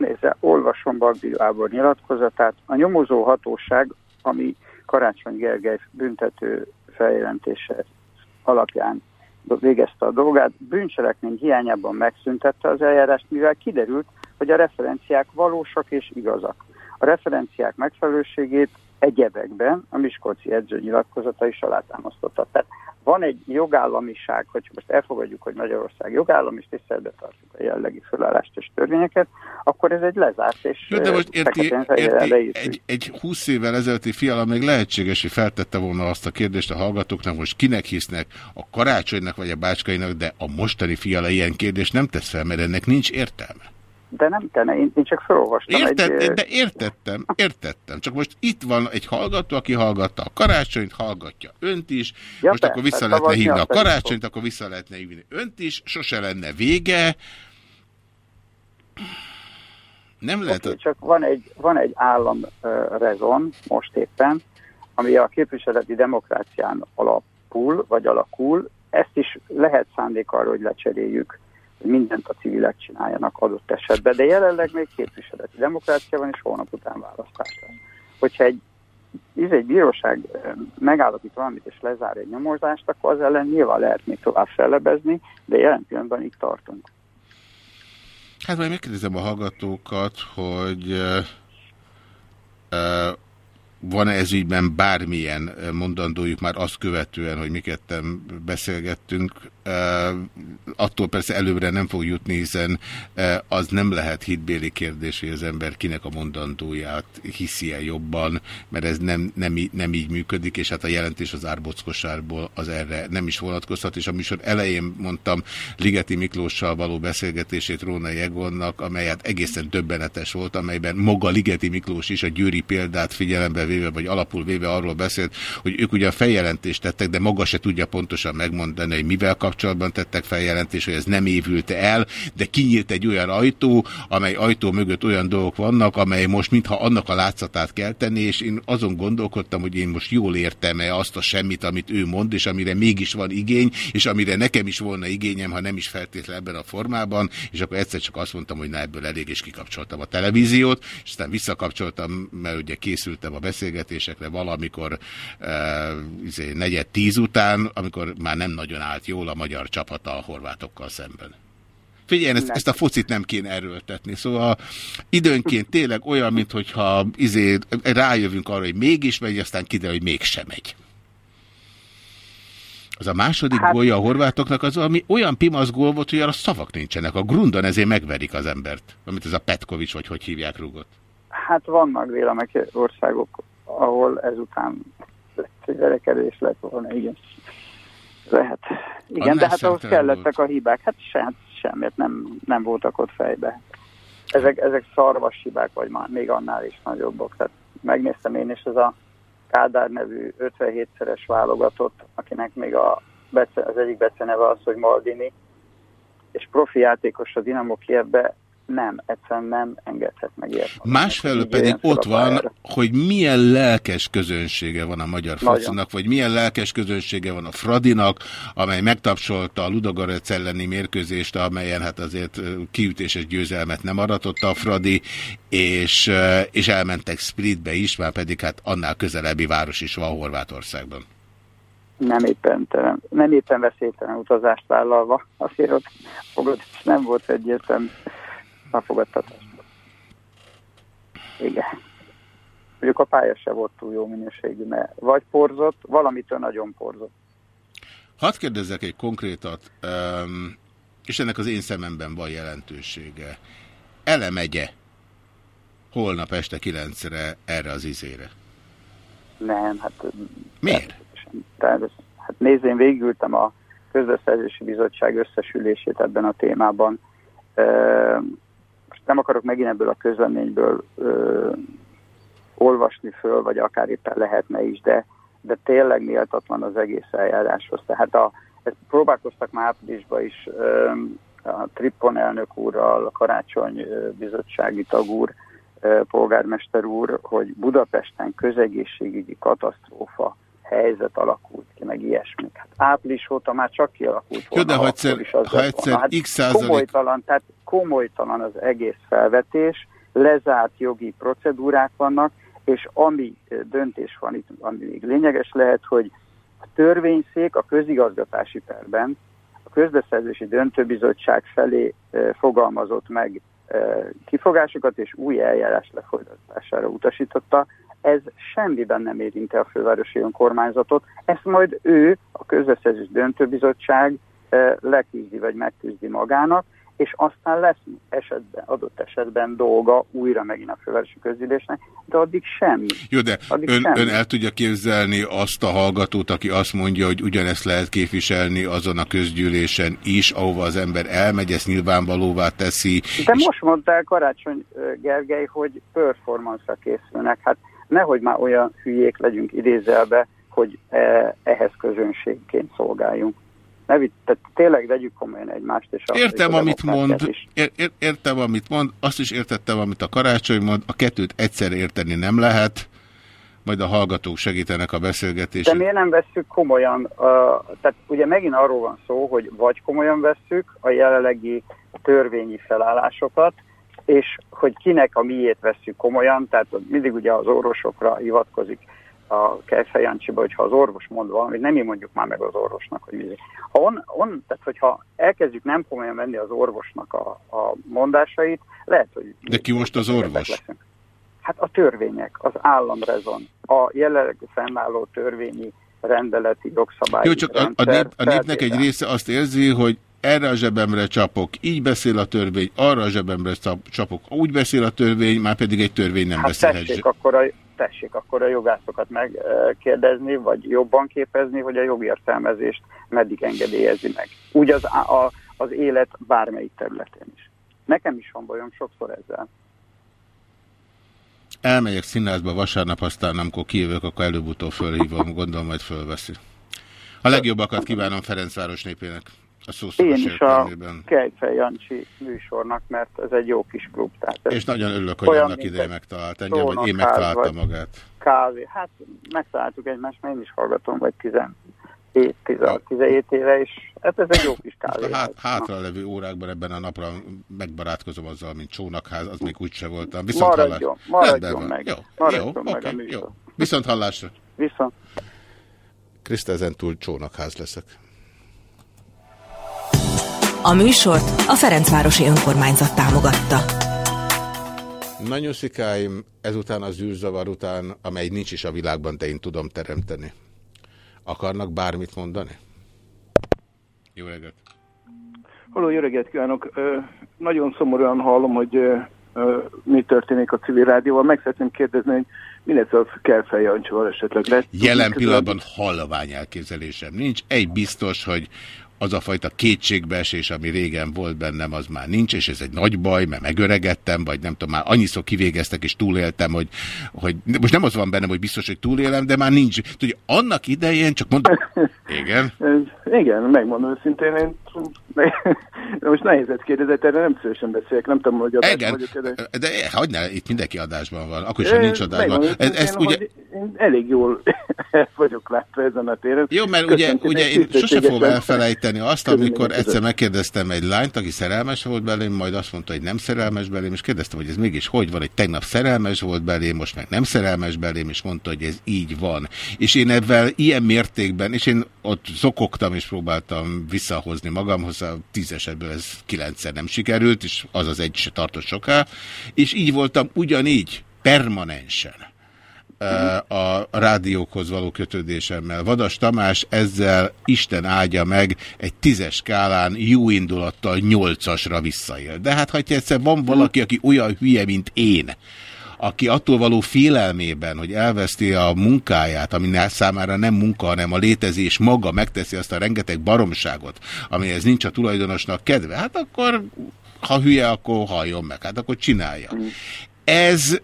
Nézze, olvasom Bagdi Lábor nyilatkozatát. A nyomozó hatóság, ami Karácsony Gergely büntető feljelentése alapján végezte a dolgát, bűncselekmény hiányában megszüntette az eljárást, mivel kiderült, hogy a referenciák valósak és igazak. A referenciák megfelelőségét egyebekben a Miskolci edző nyilatkozata is alátámasztotta. Tehát van egy jogállamiság, hogy most elfogadjuk, hogy Magyarország jogállam, és tiszteletbe tartjuk a jellegi fölállást és törvényeket, akkor ez egy lezárt és
Jó, de most érti, érti egy, egy 20 évvel ezelőtti fiala még lehetséges, hogy feltette volna azt a kérdést a hallgatóknak, most kinek hisznek, a karácsonynak vagy a bácskainak, de a mostani fiala ilyen kérdést nem tesz fel, mert ennek nincs értelme.
De nem te, én, én csak felolvastam.
Érted, egy... De értettem, értettem. Csak most itt van egy hallgató, aki hallgatta a karácsonyt, hallgatja önt is. Ja, most persze, akkor vissza lehetne hívni a karácsonyt, akkor vissza lehetne hívni önt is. Sose lenne vége. Nem lehet... Okay,
csak van egy, van egy állam uh, rezon most éppen, ami a képviseleti demokrácián alapul, vagy alakul. Ezt is lehet szándék arra, hogy lecseréljük mindent a civilek csináljanak adott esetben, de jelenleg még képviseleti demokrácia van, és hónap után választás lesz. Hogyha egy, ez egy bíróság megállapít valamit és lezár egy nyomozást, akkor az ellen nyilván lehet még tovább fellebezni, de jelen pillanatban itt tartunk.
Hát majd megkérdezem a hallgatókat, hogy uh, uh, van-e ez ügyben bármilyen mondandójuk már azt követően, hogy mi ketten beszélgettünk, attól persze előbbre nem fog jutni, hiszen az nem lehet hitbéli kérdés, hogy az ember kinek a mondandóját hiszi -e jobban, mert ez nem, nem, nem így működik, és hát a jelentés az árbockosárból az erre nem is vonatkozhat, és a műsor elején mondtam Ligeti Miklóssal való beszélgetését Róna Egonnak, amelyet egészen döbbenetes volt, amelyben maga Ligeti Miklós is a győri példát figyelembe véve, vagy alapul véve arról beszélt, hogy ők ugyan feljelentést tettek, de maga se tudja pontosan megmondani, hogy mivel kapcsolatban tettek feljelentést, hogy ez nem évülte el, de kinyílt egy olyan ajtó, amely ajtó mögött olyan dolgok vannak, amely most mintha annak a látszatát kell tenni, és én azon gondolkodtam, hogy én most jól értem-e azt a semmit, amit ő mond, és amire mégis van igény, és amire nekem is volna igényem, ha nem is feltétlenül ebben a formában, és akkor egyszer csak azt mondtam, hogy na ebből elég, és kikapcsoltam a televíziót, és aztán visszakapcsoltam, mert ugye készültem a beszélgetésekre valamikor e, negyed tíz után, amikor már nem nagyon állt jól a magyar csapata a horvátokkal szemben. Figyelj, ezt, ezt a focit nem kéne erőltetni. Szóval időnként tényleg olyan, mintha izé, rájövünk arra, hogy mégis megy, aztán kiderül, hogy mégsem megy. Az a második hát, gólja a horvátoknak az ami olyan pimasz gól volt, hogy arra szavak nincsenek. A grundon ezért megverik az embert. Amit ez a Petkovics, vagy hogy hívják rúgott.
Hát vannak vélemek országok, ahol ezután verekedés lett volna, igen. Lehet. Igen, de hát ahhoz kellettek volt. a hibák. Hát, se, hát semmit nem, nem voltak ott fejbe. Ezek, ezek szarvas hibák, vagy már még annál is nagyobbak. Tehát megnéztem én is ez a Kádár nevű 57-szeres válogatott, akinek még a bece, az egyik beceneve az, hogy Maldini, és profi játékos a Dinamo Kievbe nem, egyszerűen nem engedhet meg ilyet.
Másfelől pedig ott van, hogy milyen lelkes közönsége van a magyar focinak, vagy milyen lelkes közönsége van a Fradinak, amely megtapsolta a Ludogorec elleni mérkőzést, amelyen hát azért kiütéses győzelmet nem aratotta a Fradi, és, és elmentek Splitbe is, már pedig hát annál közelebbi város is van Horvátországban.
Nem éppen, nem éppen veszélytelen utazást vállalva, azért ott fogadás nem volt egyértelmű a fogadtatásban. Igen. Mondjuk a pálya se volt túl jó minőségű, mert vagy porzott, valamitől nagyon porzott.
Hadd kérdezzek egy konkrétat, és ennek az én szememben van jelentősége. Elemegye holnap este kilencre erre az izére?
Nem, hát...
Miért?
Tehát, hát nézd, én végültem a közbeszerzési bizottság összesülését ebben a témában nem akarok megint ebből a közleményből ö, olvasni föl, vagy akár éppen lehetne is, de, de tényleg méltatlan az egész eljáráshoz. Tehát a, ezt próbálkoztak már áprilisban is ö, a Trippon elnök úrral, a Karácsony bizottsági tag úr, ö, polgármester úr, hogy Budapesten közegészségügyi katasztrófa helyzet alakult ki, meg ilyesmi. Hát április óta már csak kialakult volna.
Jó, de ha egyszer, is ha egyszer hát x százalék...
Komolytalan, tehát komolytalan az egész felvetés, lezárt jogi procedúrák vannak, és ami döntés van itt, ami még lényeges lehet, hogy a törvényszék a közigazgatási perben a közbeszerzési döntőbizottság felé fogalmazott meg kifogásokat, és új eljárás lefolytatására utasította ez semmiben nem érinti a fővárosi önkormányzatot. Ezt majd ő, a közbeszerzés döntőbizottság leküzdi vagy megküzdi magának, és aztán lesz esetben, adott esetben dolga újra megint a fővárosi közgyűlésnek, de addig semmi.
Jó, de ön, semmi. ön el tudja képzelni azt a hallgatót, aki azt mondja, hogy ugyanezt lehet képviselni azon a közgyűlésen is, ahova az ember elmegy, ezt nyilvánvalóvá teszi.
De és... most mondta el Karácsony Gergely, hogy performance-ra készülnek. Hát nehogy már olyan hülyék legyünk idézelve, hogy e, ehhez közönségként szolgáljunk. Ne vitt, tehát tényleg vegyük komolyan egymást. És
értem, amit mond, ér, ér, értem, amit mond, azt is értettem, amit a karácsony mond, a kettőt egyszer érteni nem lehet, majd a hallgatók segítenek a beszélgetésben.
De miért nem vesszük komolyan? Uh, tehát ugye megint arról van szó, hogy vagy komolyan vesszük a jelenlegi törvényi felállásokat, és hogy kinek a miét veszük komolyan, tehát mindig ugye az orvosokra hivatkozik a Kejfej Jancsiba, hogyha az orvos mond valamit, nem mi mondjuk már meg az orvosnak, hogy mi. Ha on, on, tehát hogyha elkezdjük nem komolyan venni az orvosnak a, a mondásait, lehet, hogy...
De ki most az orvos?
Hát a törvények, az államrezon, a jelenleg fennálló törvényi rendeleti jogszabályi
Jó, csak a, a, nép, a népnek egy része azt érzi, hogy erre a zsebemre csapok, így beszél a törvény, arra a zsebemre csapok, úgy beszél a törvény, már pedig egy törvény nem hát beszélhet.
Tessék akkor, a, tessék akkor a jogászokat megkérdezni, vagy jobban képezni, hogy a jogértelmezést meddig engedélyezi meg. Úgy az, a, az élet bármelyik területén is. Nekem is van bajom sokszor ezzel.
Elmegyek színházba vasárnap, aztán amikor kijövök, akkor előbb-utóbb fölhívom, gondolom majd fölveszi. A legjobbakat kívánom Ferencváros népének. A
Én is a Kejfej Jancsi műsornak, mert ez egy jó kis klub. Tehát
És nagyon örülök, hogy annak ideje megtalált engem, vagy én megtaláltam magát.
Kávé. Hát megtaláltuk egymást, mert én is hallgatom, vagy 17, 17 éve, és hát ez egy jó kis kávé.
A hát, hátra levő órákban ebben a napra megbarátkozom azzal, mint csónakház, az még úgyse voltam. Viszont
maradjon, hallás... maradjon meg. Jó, maradjon jó, meg okay, jó.
Viszont hallásra.
Viszont.
Kriszta, ezen túl csónakház leszek.
A műsort a Ferencvárosi Önkormányzat támogatta.
Nagyon szikáim, ezután az űrzavar után, amely nincs is a világban, de én tudom teremteni. Akarnak bármit mondani? Jó reggelt!
Halló, jó reggelt kívánok! Nagyon szomorúan hallom, hogy mi történik a civil rádióval. Meg szeretném kérdezni, hogy mi lesz a Kelfej Jancsival esetleg lett?
Jelen pillanatban halvány elképzelésem nincs. Egy biztos, hogy az a fajta kétségbeesés, ami régen volt bennem, az már nincs, és ez egy nagy baj, mert megöregettem, vagy nem tudom, már annyiszor kivégeztek, és túléltem, hogy, hogy most nem az van bennem, hogy biztos, hogy túlélem, de már nincs. Tudja, annak idején csak mondom, igen.
Ez, igen, megmondom őszintén, én most nehézet kérdezett, erre nem szívesen beszélek, nem tudom, hogy adásban
Igen, vagyok. De, de hagynál, itt mindenki adásban van, akkor ha nincs adásban.
Ez, ez ugye... Én elég jól vagyok látva ezen a téren.
Jó, mert ugye, ugye én sose fogom elfelejteni azt, amikor egyszer megkérdeztem egy lányt, aki szerelmes volt belém, majd azt mondta, hogy nem szerelmes belém, és kérdeztem, hogy ez mégis hogy van, hogy tegnap szerelmes volt belém, most meg nem szerelmes belém, és mondta, hogy ez így van. És én ebben ilyen mértékben, és én ott zokogtam, és próbáltam visszahozni magamhoz, a tíz esetből ez kilencszer nem sikerült, és az az egy se tartott soká, és így voltam ugyanígy, permanensen a rádiókhoz való kötődésemmel. Vadas Tamás ezzel Isten áldja meg egy tízes skálán jó indulattal nyolcasra visszaél. De hát, ha egyszer van valaki, aki olyan hülye, mint én, aki attól való félelmében, hogy elveszti a munkáját, ami számára nem munka, hanem a létezés maga megteszi azt a rengeteg baromságot, amihez nincs a tulajdonosnak kedve, hát akkor ha hülye, akkor halljon meg, hát akkor csinálja. Ez e,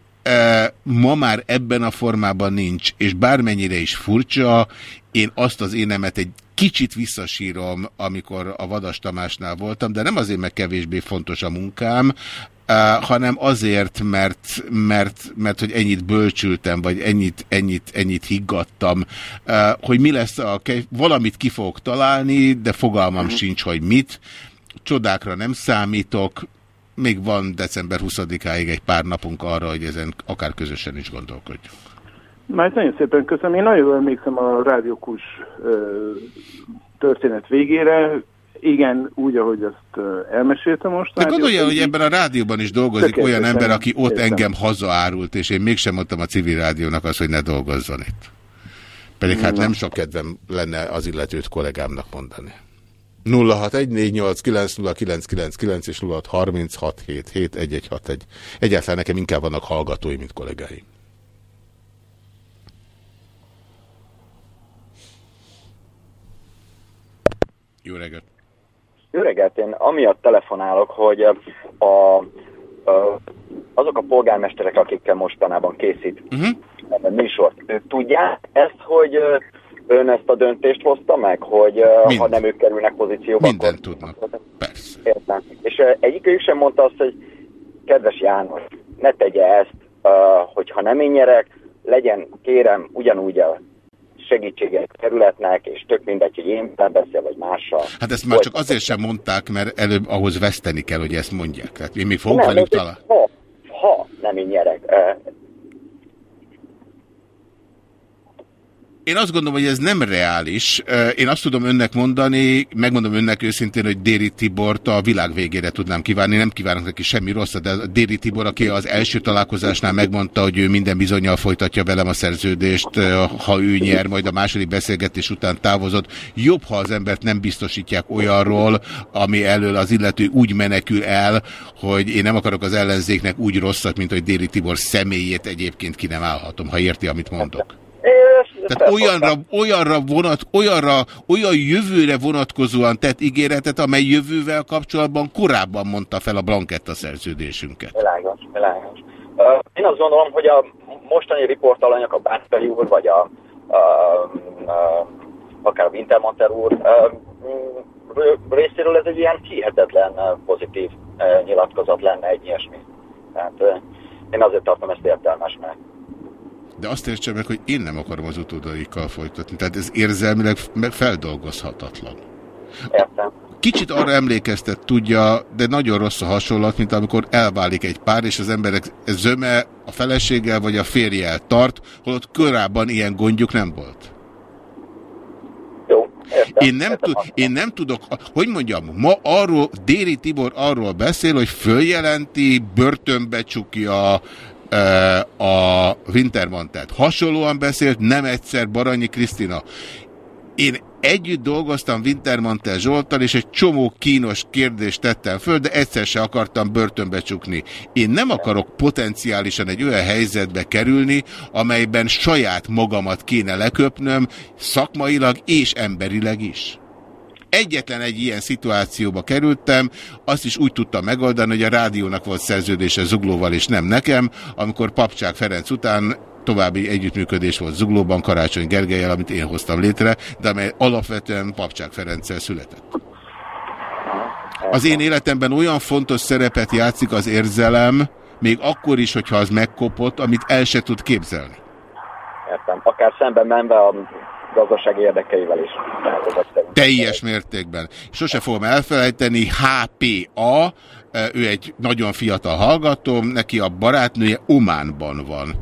ma már ebben a formában nincs, és bármennyire is furcsa, én azt az énemet egy kicsit visszasírom, amikor a Vadas Tamásnál voltam, de nem azért, mert kevésbé fontos a munkám, Uh, hanem azért, mert, mert, mert hogy ennyit bölcsültem, vagy ennyit, ennyit, ennyit higgadtam, uh, hogy mi lesz, a, valamit ki fogok találni, de fogalmam uh mhm. -huh. sincs, hogy mit. Csodákra nem számítok, még van december 20-áig egy pár napunk arra, hogy ezen akár közösen is gondolkodjunk.
Már nagyon szépen köszönöm. Én nagyon emlékszem a rádiókus történet végére igen, úgy, ahogy azt elmeséltem most.
De gondolja, hogy ebben a rádióban is dolgozik olyan ember, aki ott értem. engem hazaárult, és én mégsem mondtam a civil rádiónak azt, hogy ne dolgozzon itt. Pedig hát nem sok kedvem lenne az illetőt kollégámnak mondani. 0614890999 és 0636771161. Egyáltalán nekem inkább vannak hallgatói, mint kollégáim. Jó reggelt!
Jó reggelt, én amiatt telefonálok, hogy a, a, azok a polgármesterek, akikkel mostanában készít uh mhm. -huh. műsort, tudják ezt, hogy ön ezt a döntést hozta meg, hogy Mind. ha nem ők kerülnek pozícióba,
Mindent tudnak, persze.
Értem. És egyikőjük sem mondta azt, hogy kedves János, ne tegye ezt, hogyha nem én nyerek, legyen, kérem, ugyanúgy a segítséget kerületnek, és tök mindegy, hogy én beszél, vagy mással.
Hát ezt már csak azért sem mondták, mert előbb ahhoz veszteni kell, hogy ezt mondják. Tehát én még fogok velük talán.
Ha, ha nem én nyerek,
Én azt gondolom, hogy ez nem reális. Én azt tudom önnek mondani, megmondom önnek őszintén, hogy Déri Tibort a világ végére tudnám kívánni. Nem kívánok neki semmi rosszat, de Déri Tibor, aki az első találkozásnál megmondta, hogy ő minden bizonyal folytatja velem a szerződést, ha ő nyer, majd a második beszélgetés után távozott. Jobb, ha az embert nem biztosítják olyanról, ami elől az illető úgy menekül el, hogy én nem akarok az ellenzéknek úgy rosszat, mint hogy Déri Tibor személyét egyébként ki nem állhatom, ha érti, amit mondok. Tehát olyanra, olyanra, vonat, olyanra, olyan jövőre vonatkozóan tett ígéretet, amely jövővel kapcsolatban korábban mondta fel a blanketta szerződésünket.
Világos, világos. Én azt gondolom, hogy a mostani riportalanyok, a Bászperi úr, vagy a, a, a akár a Wintermanter úr uh, részéről ez egy ilyen hihetetlen pozitív nyilatkozat lenne egy ilyesmi. Tehát én azért tartom ezt értelmesnek.
De azt értse meg, hogy én nem akarom az utódaikkal folytatni. Tehát ez érzelmileg feldolgozhatatlan.
Értem.
Kicsit arra emlékeztet, tudja, de nagyon rossz a hasonlat, mint amikor elválik egy pár, és az emberek zöme a feleséggel vagy a férjel tart, holott korábban ilyen gondjuk nem volt.
Jó,
Értem, én, nem értem, tud, én nem tudok, hogy mondjam, ma arról, Déri Tibor arról beszél, hogy följelenti, börtönbe csukja, a Wintermantet. Hasonlóan beszélt nem egyszer Baranyi Krisztina. Én együtt dolgoztam Wintermantel Zsoltal, és egy csomó kínos kérdést tettem föl, de egyszer se akartam börtönbe csukni. Én nem akarok potenciálisan egy olyan helyzetbe kerülni, amelyben saját magamat kéne leköpnöm, szakmailag és emberileg is. Egyetlen egy ilyen szituációba kerültem, azt is úgy tudtam megoldani, hogy a rádiónak volt szerződése Zuglóval és nem nekem, amikor Papcsák Ferenc után további együttműködés volt Zuglóban Karácsony Gergelyel, amit én hoztam létre, de amely alapvetően Papcsák Ferenccel született. Az én életemben olyan fontos szerepet játszik az érzelem, még akkor is, hogyha az megkopott, amit el se tud képzelni.
Értem. Akár szemben menve a gazdasági érdekeivel is.
Teljes mértékben. Sose fogom elfelejteni, HPA, ő egy nagyon fiatal hallgatóm, neki a barátnője Ománban van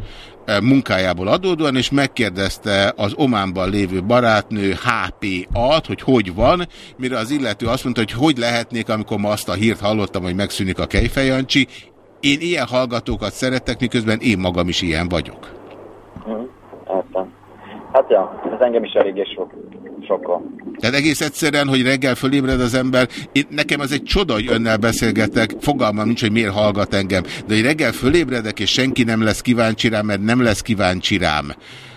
munkájából adódóan, és megkérdezte az Ománban lévő barátnő HPA-t, hogy hogy van, mire az illető azt mondta, hogy hogy lehetnék, amikor ma azt a hírt hallottam, hogy megszűnik a Kejfejancsi. Én ilyen hallgatókat szeretek, miközben én magam is ilyen vagyok.
Mm, Hát ja, ez engem is eléggé sok, sokkal.
Tehát egész egyszerűen, hogy reggel fölébred az ember, én, nekem az egy csoda, hogy önnel beszélgetek, fogalmam nincs, hogy miért hallgat engem, de hogy reggel fölébredek, és senki nem lesz kíváncsi rám, mert nem lesz kíváncsi rám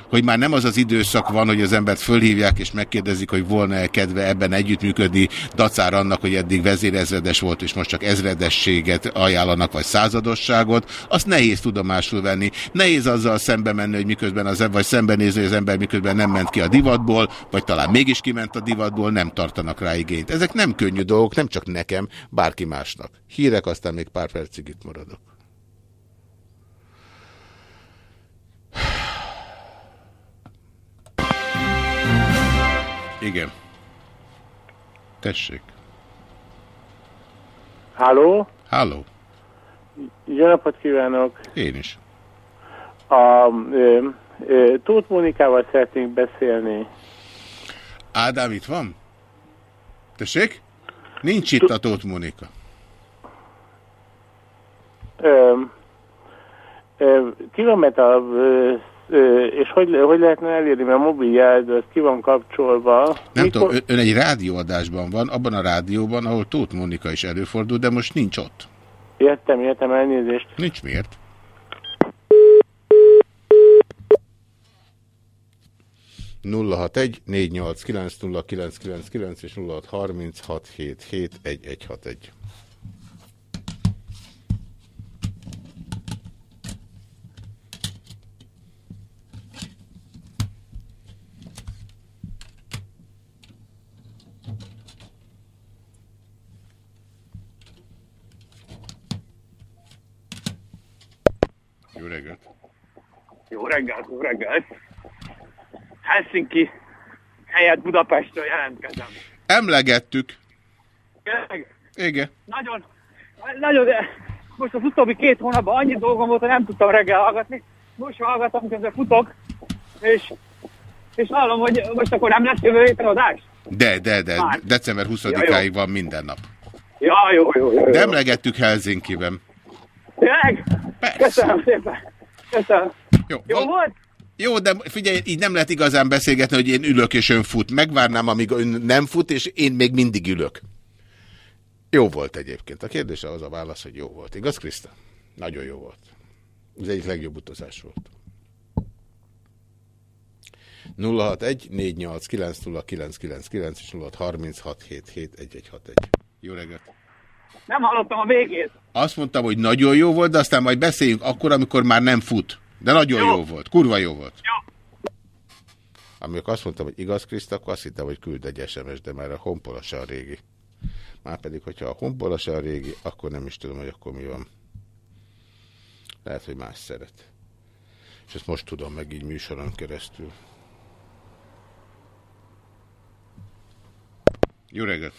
hogy már nem az az időszak van, hogy az embert fölhívják és megkérdezik, hogy volna-e kedve ebben együttműködni, dacár annak, hogy eddig vezérezredes volt, és most csak ezredességet ajánlanak, vagy századosságot, azt nehéz tudomásul venni. Nehéz azzal szembe menni, hogy miközben az, vagy szembenézni, hogy az ember miközben nem ment ki a divatból, vagy talán mégis kiment a divatból, nem tartanak rá igényt. Ezek nem könnyű dolgok, nem csak nekem, bárki másnak. Hírek, aztán még pár percig itt maradok. Igen. Tessék.
Háló?
Háló.
Jó napot kívánok!
Én is.
A ö, ö, Tóth Mónikával szeretnénk beszélni.
Ádám itt van? Tessék? Nincs itt a Tóth Mónika.
Ö, ö, kilométer és hogy, hogy lehetne elérni, mert a mobiljelző, ez ki van kapcsolva.
Nem Mikor... tudom, ön egy rádióadásban van, abban a rádióban, ahol Tóth Mónika is előfordul, de most nincs ott.
Értem, értem, elnézést.
Nincs miért. egy és 0636771161. Jó reggelt,
jó reggelt! Helsinki helyett Budapestről jelentkezem.
Emlegettük.
Tényleg?
Igen.
Nagyon, nagyon, most az utóbbi két hónapban annyi dolgom volt, hogy nem tudtam reggel hallgatni. Most hallgatom, közben futok, és, és hallom, hogy most akkor nem lesz jövő héten adás?
De, de, de. Már. December 20-áig ja, van minden nap.
Ja, jó, jó, jó. jó.
De emlegettük Helsinki-ben.
Tényleg?
Persze.
Köszönöm szépen. Köszönöm.
Jó,
Jó volt?
Jó, de figyelj, így nem lehet igazán beszélgetni, hogy én ülök és ön fut. Megvárnám, amíg ön nem fut, és én még mindig ülök. Jó volt egyébként. A kérdés az a válasz, hogy jó volt. Igaz, Kriszta? Nagyon jó volt. Ez egyik legjobb utazás volt. 061 489 0999 és 0636 Jó reggelt!
Nem hallottam a végét.
Azt mondtam, hogy nagyon jó volt, de aztán majd beszéljünk akkor, amikor már nem fut. De nagyon jó, jó volt. Kurva jó volt.
Jó.
Amikor azt mondtam, hogy igaz, Kriszt, akkor azt hittem, hogy küld egy SMS, de már a honpola se a régi. Márpedig, hogyha a honpola se a régi, akkor nem is tudom, hogy akkor mi van. Lehet, hogy más szeret. És ezt most tudom meg így műsoron keresztül. Jó reggelt!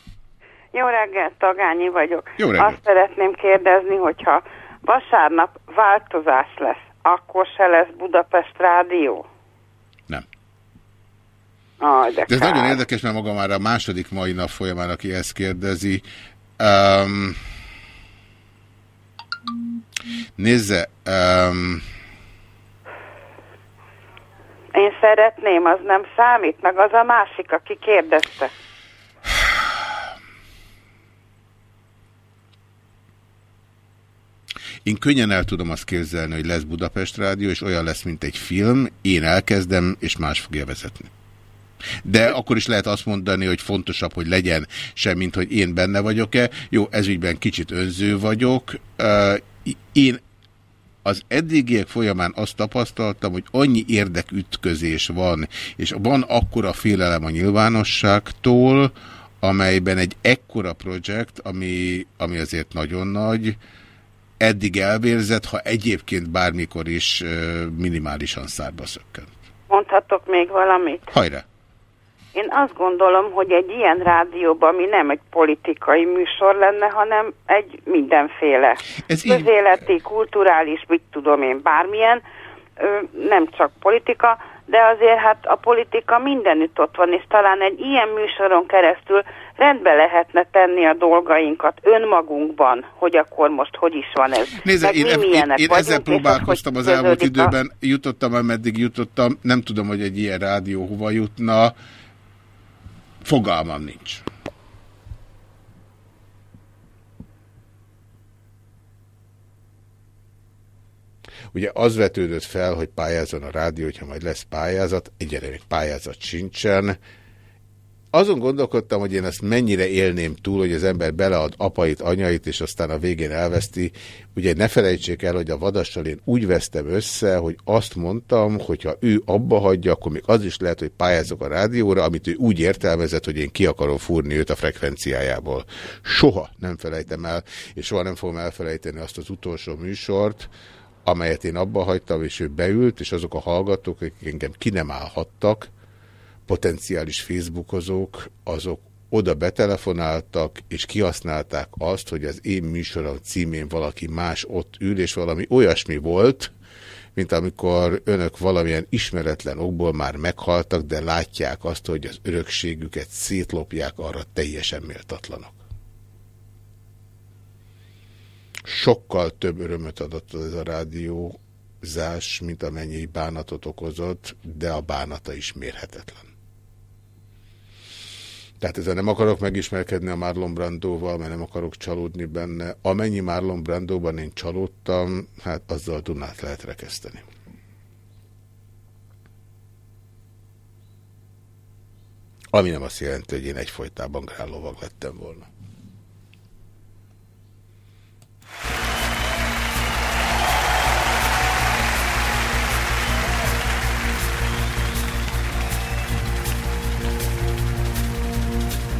Jó reggelt, Tagányi vagyok.
Jó reggelt.
Azt szeretném kérdezni, hogyha vasárnap változás lesz, akkor se lesz Budapest Rádió?
Nem.
Ah, de,
de ez nagyon érdekes, mert maga már a második mai nap folyamán, aki ezt kérdezi. Um, nézze, um,
én szeretném, az nem számít, meg az a másik, aki kérdezte.
Én könnyen el tudom azt képzelni, hogy lesz Budapest Rádió, és olyan lesz, mint egy film, én elkezdem, és más fogja vezetni. De akkor is lehet azt mondani, hogy fontosabb, hogy legyen sem, mint hogy én benne vagyok-e. Jó, ezügyben kicsit önző vagyok. Én az eddigiek folyamán azt tapasztaltam, hogy annyi érdekütközés van, és van akkora félelem a nyilvánosságtól, amelyben egy ekkora projekt, ami, ami azért nagyon nagy, eddig elvérzett, ha egyébként bármikor is minimálisan szárba szökkent.
Mondhatok még valamit?
Hajrá!
Én azt gondolom, hogy egy ilyen rádióban, ami nem egy politikai műsor lenne, hanem egy mindenféle Ez közéleti, így... kulturális, mit tudom én, bármilyen, nem csak politika, de azért hát a politika mindenütt ott van, és talán egy ilyen műsoron keresztül rendbe lehetne tenni a dolgainkat önmagunkban, hogy akkor most hogy is van ez.
Nézze, én, én, én, én ezzel próbálkoztam az elmúlt időben, a... jutottam, ameddig jutottam, nem tudom, hogy egy ilyen rádió hova jutna, fogalmam nincs. Ugye az vetődött fel, hogy pályázon a rádió, hogyha majd lesz pályázat, egyre még pályázat sincsen, azon gondolkodtam, hogy én ezt mennyire élném túl, hogy az ember belead apait, anyait, és aztán a végén elveszti. Ugye ne felejtsék el, hogy a vadassal én úgy vesztem össze, hogy azt mondtam, hogy ha ő abba hagyja, akkor még az is lehet, hogy pályázok a rádióra, amit ő úgy értelmezett, hogy én ki akarom fúrni őt a frekvenciájából. Soha nem felejtem el, és soha nem fogom elfelejteni azt az utolsó műsort, amelyet én abba hagytam, és ő beült, és azok a hallgatók, akik engem ki nem állhattak, potenciális Facebookozók, azok oda betelefonáltak, és kihasználták azt, hogy az én műsorom címén valaki más ott ül, és valami olyasmi volt, mint amikor önök valamilyen ismeretlen okból már meghaltak, de látják azt, hogy az örökségüket szétlopják, arra teljesen méltatlanok. Sokkal több örömöt adott ez a rádiózás, mint amennyi bánatot okozott, de a bánata is mérhetetlen. Tehát ezzel nem akarok megismerkedni a Marlon Brandóval, mert nem akarok csalódni benne. Amennyi Marlon Brandóban én csalódtam, hát azzal Dunát lehet rekeszteni. Ami nem azt jelenti, hogy én egyfolytában grállovag lettem volna.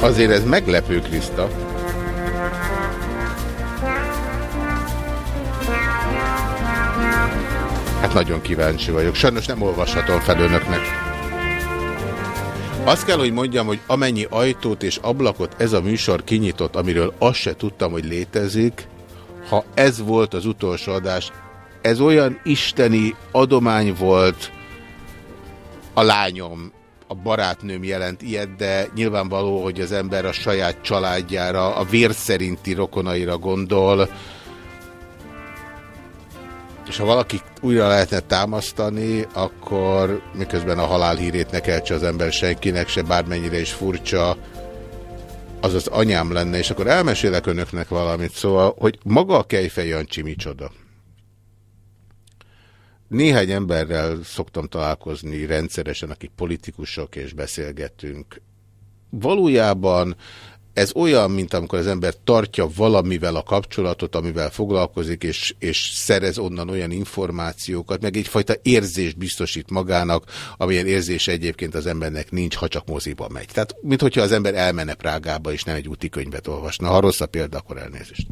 Azért ez meglepő, Kriszta. Hát nagyon kíváncsi vagyok. Sajnos nem olvashatom fel önöknek. Azt kell, hogy mondjam, hogy amennyi ajtót és ablakot ez a műsor kinyitott, amiről azt se tudtam, hogy létezik, ha ez volt az utolsó adás, ez olyan isteni adomány volt a lányom, a barátnőm jelent ilyet, de nyilvánvaló, hogy az ember a saját családjára, a vér szerinti rokonaira gondol, és ha valaki újra lehetne támasztani, akkor miközben a halál hírét ne keltse az ember senkinek, se bármennyire is furcsa, az az anyám lenne, és akkor elmesélek önöknek valamit, szóval, hogy maga a Kejfej Jancsi micsoda. Néhány emberrel szoktam találkozni rendszeresen, akik politikusok, és beszélgetünk. Valójában ez olyan, mint amikor az ember tartja valamivel a kapcsolatot, amivel foglalkozik, és, és szerez onnan olyan információkat, meg egyfajta érzést biztosít magának, amilyen érzés egyébként az embernek nincs, ha csak moziba megy. Tehát, mint hogyha az ember elmenne Prágába, és nem egy úti könyvet olvasna. Ha rossz a példa, akkor elnézést.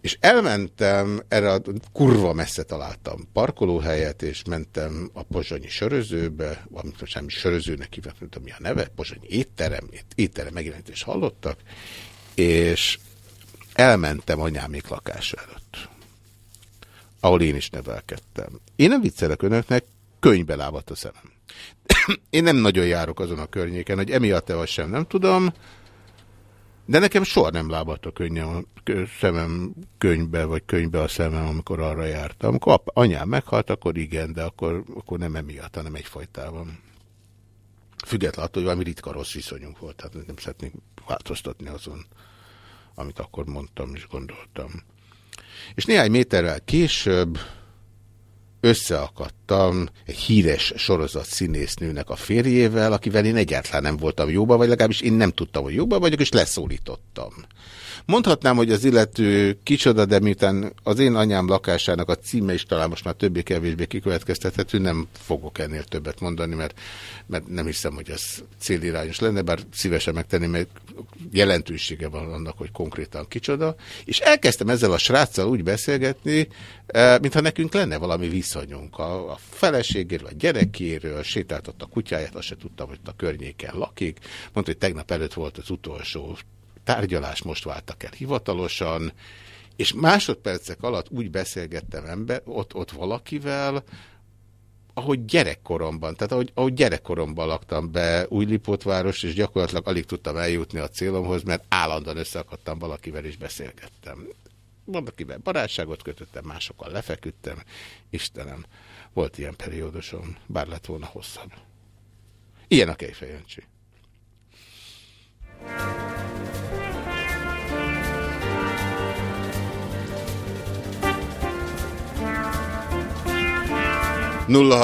És elmentem, erre a kurva messze találtam parkolóhelyet, és mentem a pozsonyi sörözőbe, amit most nem sörözőnek hívnak, nem tudom mi a neve, pozsonyi étterem, étterem megjelenítést hallottak, és elmentem anyámék lakása előtt, ahol én is nevelkedtem. Én nem viccelek önöknek, könyvbe lábadt a szemem. én nem nagyon járok azon a környéken, hogy emiatt-e vagy sem, nem tudom, de nekem soha nem lábadt a könnyem, szemem könyvbe, vagy könyvbe a szemem, amikor arra jártam. Amikor ap, anyám meghalt, akkor igen, de akkor, akkor nem emiatt, hanem egyfajtában. Függetlenül attól, hogy valami ritka rossz viszonyunk volt, tehát nem szeretnék változtatni azon, amit akkor mondtam és gondoltam. És néhány méterrel később összeakadtam egy híres sorozat színésznőnek a férjével, akivel én egyáltalán nem voltam jóba, vagy legalábbis én nem tudtam, hogy jóba vagyok, és leszólítottam. Mondhatnám, hogy az illető kicsoda, de miután az én anyám lakásának a címe is talán most már többé-kevésbé kikövetkeztethető, nem fogok ennél többet mondani, mert, mert nem hiszem, hogy ez célirányos lenne, bár szívesen megtenni, mert jelentősége van annak, hogy konkrétan kicsoda. És elkezdtem ezzel a sráccal úgy beszélgetni, eh, mintha nekünk lenne valami viszonyunk a, a feleségéről, a gyerekéről, sétáltott a kutyáját, azt se tudtam, hogy a környéken lakik. Mondta, hogy tegnap előtt volt az utolsó tárgyalás most váltak el hivatalosan, és másodpercek alatt úgy beszélgettem ember, ott, ott valakivel, ahogy gyerekkoromban, tehát ahogy, ahogy gyerekkoromban laktam be Újlipótváros, és gyakorlatilag alig tudtam eljutni a célomhoz, mert állandóan összeakadtam valakivel, és beszélgettem. Valakivel barátságot kötöttem, másokkal lefeküdtem. Istenem, volt ilyen periódusom, bár lett volna hosszabb. Ilyen a Kejfejöncsi. Nulla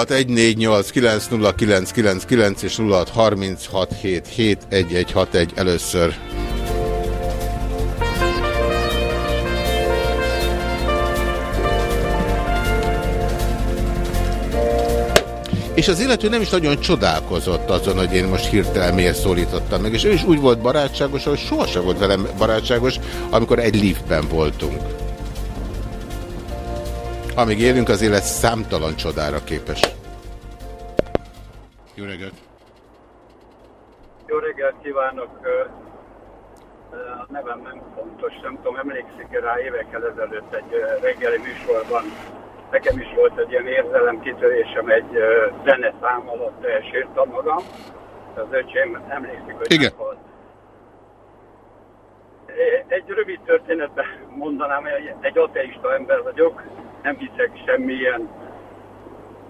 és 0636771161 először. És az illető nem is nagyon csodálkozott azon, hogy én most hirtelen miért szólítottam meg. És ő is úgy volt barátságos, hogy sohasem volt velem barátságos, amikor egy liftben voltunk. Amíg élünk, az élet számtalan csodára képes. Jó reggelt!
Jó reggelt kívánok! A nevem nem fontos, nem tudom, emlékszik -e rá évekkel ezelőtt egy reggeli műsorban. Nekem is volt egy ilyen érzelemkitörésem, egy szám alatt elsírtam magam. Az öcsém emlékszik, hogy Igen. volt. Egy rövid történetben mondanám, hogy egy ateista ember vagyok, nem hiszek semmilyen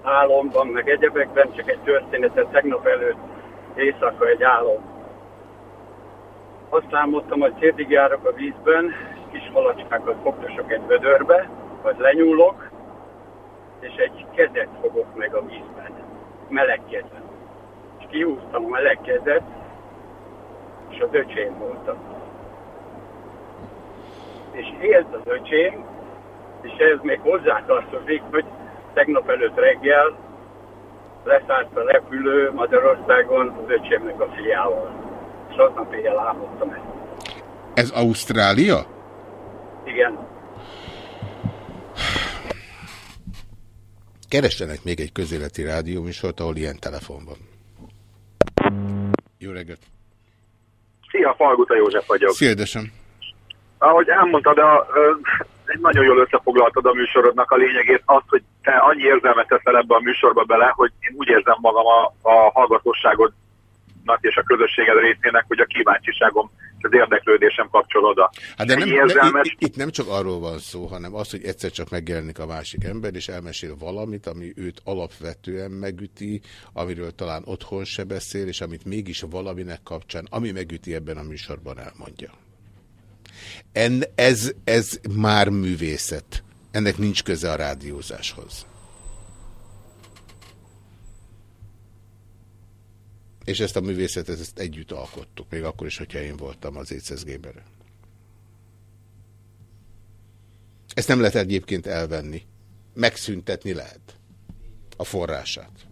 álomban, meg egyebekben, csak egy történetet tegnap előtt éjszaka egy álom. Azt álmodtam, hogy térdig járok a vízben, kis malacskákat fogtosok egy vödörbe, vagy lenyúlok, és egy kezet fogok meg a vízben, meleg kezet. És kihúztam a meleg kezet, és az öcsém voltam. És élt az öcsém, és ez még hozzátartozik, hogy tegnap előtt reggel leszállt a repülő Magyarországon az öcsémnek a fiával. És aznap éjjel álmodtam ezt.
Ez Ausztrália?
Igen.
Keressenek még egy közéleti rádióműsort, ahol ilyen telefon van. Jó reggelt!
Szia, Falguta József vagyok.
Szia, édesem.
Ahogy elmondtad, a, nagyon jól összefoglaltad a műsorodnak a lényegét, azt, hogy te annyi érzelmet teszel ebbe a műsorba bele, hogy én úgy érzem magam a, a hallgatóságodnak és a közösséged részének, hogy a kíváncsiságom az érdeklődésem kapcsol oda.
Hát de nem, érzelmes... itt, itt nem csak arról van szó, hanem az, hogy egyszer csak megjelenik a másik ember, és elmesél valamit, ami őt alapvetően megüti, amiről talán otthon se beszél, és amit mégis valaminek kapcsán, ami megüti ebben a műsorban elmondja. En, ez, ez már művészet. Ennek nincs köze a rádiózáshoz. És ezt a művészetet ezt együtt alkottuk, még akkor is, hogyha én voltam az ECSZ Géberre. Ezt nem lehet egyébként elvenni. Megszüntetni lehet a forrását.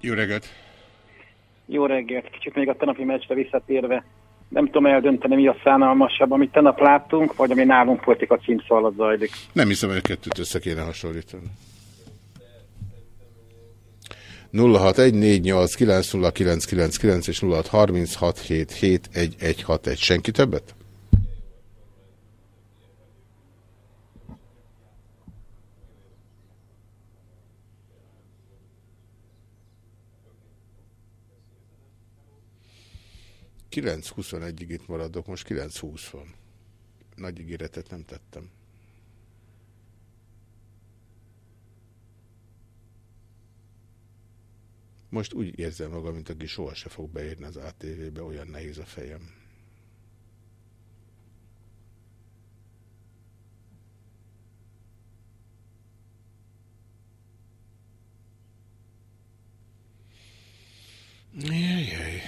Jó reggelt!
Jó reggelt! Kicsit még a tenapi meccsre visszatérve. Nem tudom eldönteni, mi a szánalmasabb, amit tegnap láttunk, vagy ami nálunk politika címszó alatt zajlik.
Nem hiszem, hogy a kettőt össze kéne hasonlítani. 0614890999 és 0636771161. Senki többet? 9.21-ig itt maradok, most 9.20 van. Nagy ígéretet nem tettem. Most úgy érzem magam, mint aki soha se fog beérni az ATV-be, olyan nehéz a fejem. Jajjaj.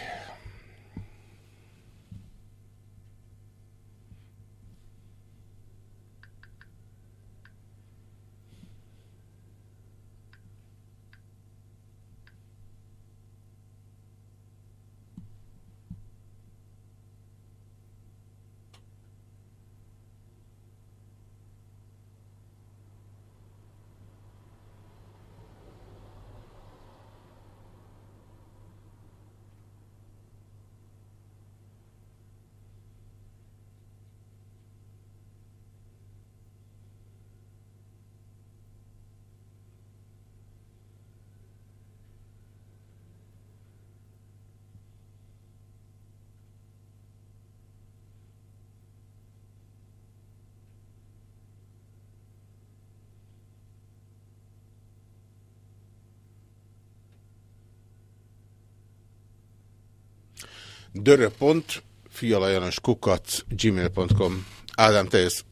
dörö.fialajanoskukac gmail.com Ádám, te jössz.